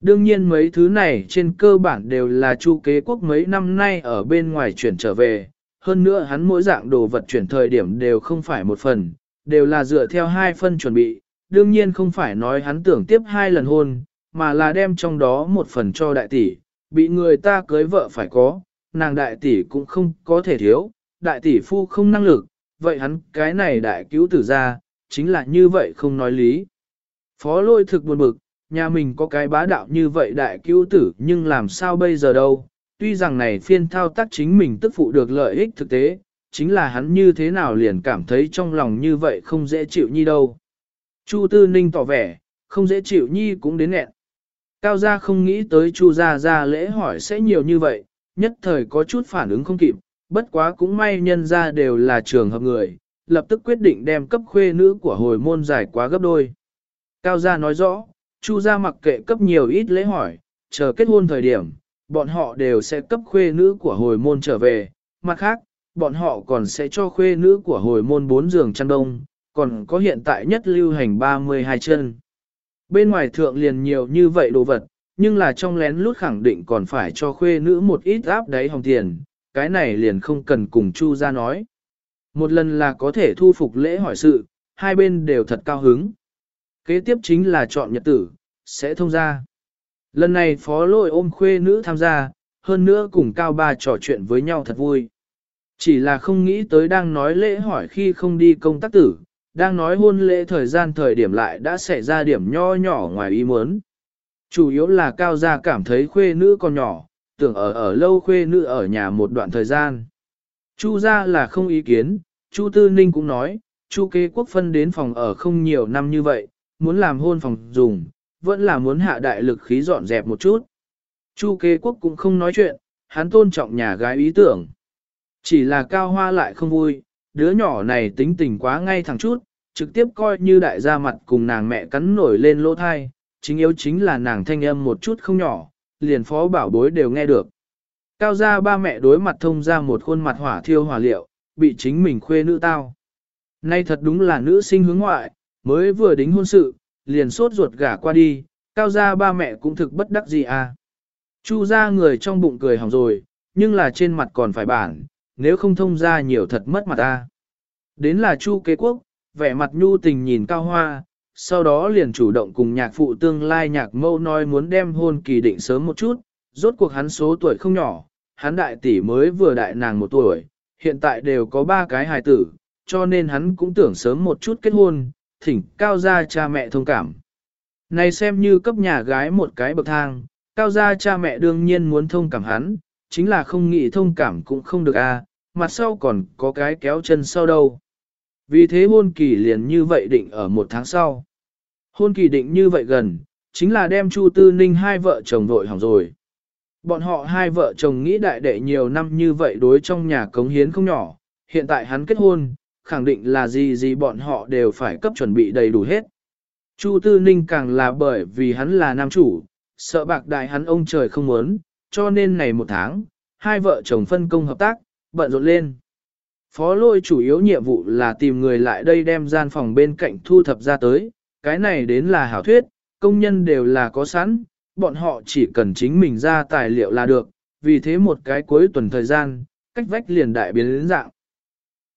Đương nhiên mấy thứ này trên cơ bản đều là chu kế quốc mấy năm nay ở bên ngoài chuyển trở về, hơn nữa hắn mỗi dạng đồ vật chuyển thời điểm đều không phải một phần, đều là dựa theo hai phân chuẩn bị, đương nhiên không phải nói hắn tưởng tiếp hai lần hôn, mà là đem trong đó một phần cho đại tỷ, bị người ta cưới vợ phải có, nàng đại tỷ cũng không có thể thiếu, đại tỷ phu không năng lực, vậy hắn cái này đại cứu tử ra, chính là như vậy không nói lý. Phó lôi thực buồn bực, nhà mình có cái bá đạo như vậy đại cứu tử nhưng làm sao bây giờ đâu, tuy rằng này phiên thao tác chính mình tức phụ được lợi ích thực tế, chính là hắn như thế nào liền cảm thấy trong lòng như vậy không dễ chịu nhi đâu. Chu Tư Ninh tỏ vẻ, không dễ chịu nhi cũng đến nghẹn. Cao gia không nghĩ tới Chu gia gia lễ hỏi sẽ nhiều như vậy, nhất thời có chút phản ứng không kịp, bất quá cũng may nhân ra đều là trường hợp người, lập tức quyết định đem cấp khuê nữ của hồi môn giải quá gấp đôi. Cao gia nói rõ, Chu gia mặc kệ cấp nhiều ít lễ hỏi, chờ kết hôn thời điểm, bọn họ đều sẽ cấp khuê nữ của hồi môn trở về, mặt khác, bọn họ còn sẽ cho khuê nữ của hồi môn bốn giường chăn đông, còn có hiện tại nhất lưu hành 32 chân. Bên ngoài thượng liền nhiều như vậy đồ vật, nhưng là trong lén lút khẳng định còn phải cho khuê nữ một ít áp đáy hồng tiền, cái này liền không cần cùng Chu ra nói. Một lần là có thể thu phục lễ hỏi sự, hai bên đều thật cao hứng. Kế tiếp chính là chọn nhật tử, sẽ thông ra. Lần này phó lôi ôm khuê nữ tham gia, hơn nữa cùng cao ba trò chuyện với nhau thật vui. Chỉ là không nghĩ tới đang nói lễ hỏi khi không đi công tác tử, đang nói hôn lễ thời gian thời điểm lại đã xảy ra điểm nho nhỏ ngoài ý muốn. Chủ yếu là cao gia cảm thấy khuê nữ còn nhỏ, tưởng ở ở lâu khuê nữ ở nhà một đoạn thời gian. Chu gia là không ý kiến, Chu Tư Ninh cũng nói, Chu kế quốc phân đến phòng ở không nhiều năm như vậy, muốn làm hôn phòng dùng, vẫn là muốn hạ đại lực khí dọn dẹp một chút. Chu kế quốc cũng không nói chuyện, hắn tôn trọng nhà gái ý tưởng. Chỉ là cao hoa lại không vui, đứa nhỏ này tính tình quá ngay thẳng chút, trực tiếp coi như đại gia mặt cùng nàng mẹ cắn nổi lên lỗ thai, chính yếu chính là nàng thanh âm một chút không nhỏ, liền phó bảo bối đều nghe được. Cao gia ba mẹ đối mặt thông ra một khuôn mặt hỏa thiêu hỏa liệu, bị chính mình khuê nữ tao. Nay thật đúng là nữ sinh hướng ngoại, mới vừa đính hôn sự, liền sốt ruột gả qua đi, cao gia ba mẹ cũng thực bất đắc gì à. Chu gia người trong bụng cười hỏng rồi, nhưng là trên mặt còn phải bản, nếu không thông ra nhiều thật mất mặt ta. Đến là Chu kế quốc, vẻ mặt nhu tình nhìn cao hoa, sau đó liền chủ động cùng nhạc phụ tương lai nhạc mâu nói muốn đem hôn kỳ định sớm một chút, rốt cuộc hắn số tuổi không nhỏ, hắn đại tỷ mới vừa đại nàng một tuổi, hiện tại đều có ba cái hài tử, cho nên hắn cũng tưởng sớm một chút kết hôn, thỉnh cao gia cha mẹ thông cảm. Này xem như cấp nhà gái một cái bậc thang, cao gia cha mẹ đương nhiên muốn thông cảm hắn, chính là không nghĩ thông cảm cũng không được a, mặt sau còn có cái kéo chân sau đâu. Vì thế hôn kỳ liền như vậy định ở một tháng sau. Hôn kỳ định như vậy gần, chính là đem Chu Tư Ninh hai vợ chồng vội hỏng rồi. Bọn họ hai vợ chồng nghĩ đại đệ nhiều năm như vậy đối trong nhà cống hiến không nhỏ, hiện tại hắn kết hôn, khẳng định là gì gì bọn họ đều phải cấp chuẩn bị đầy đủ hết. Chu Tư Ninh càng là bởi vì hắn là nam chủ, sợ bạc đại hắn ông trời không muốn, cho nên này một tháng, hai vợ chồng phân công hợp tác, bận rộn lên. Phó lôi chủ yếu nhiệm vụ là tìm người lại đây đem gian phòng bên cạnh thu thập ra tới, cái này đến là hảo thuyết, công nhân đều là có sẵn, bọn họ chỉ cần chính mình ra tài liệu là được, vì thế một cái cuối tuần thời gian, cách vách liền đại biến đến dạng.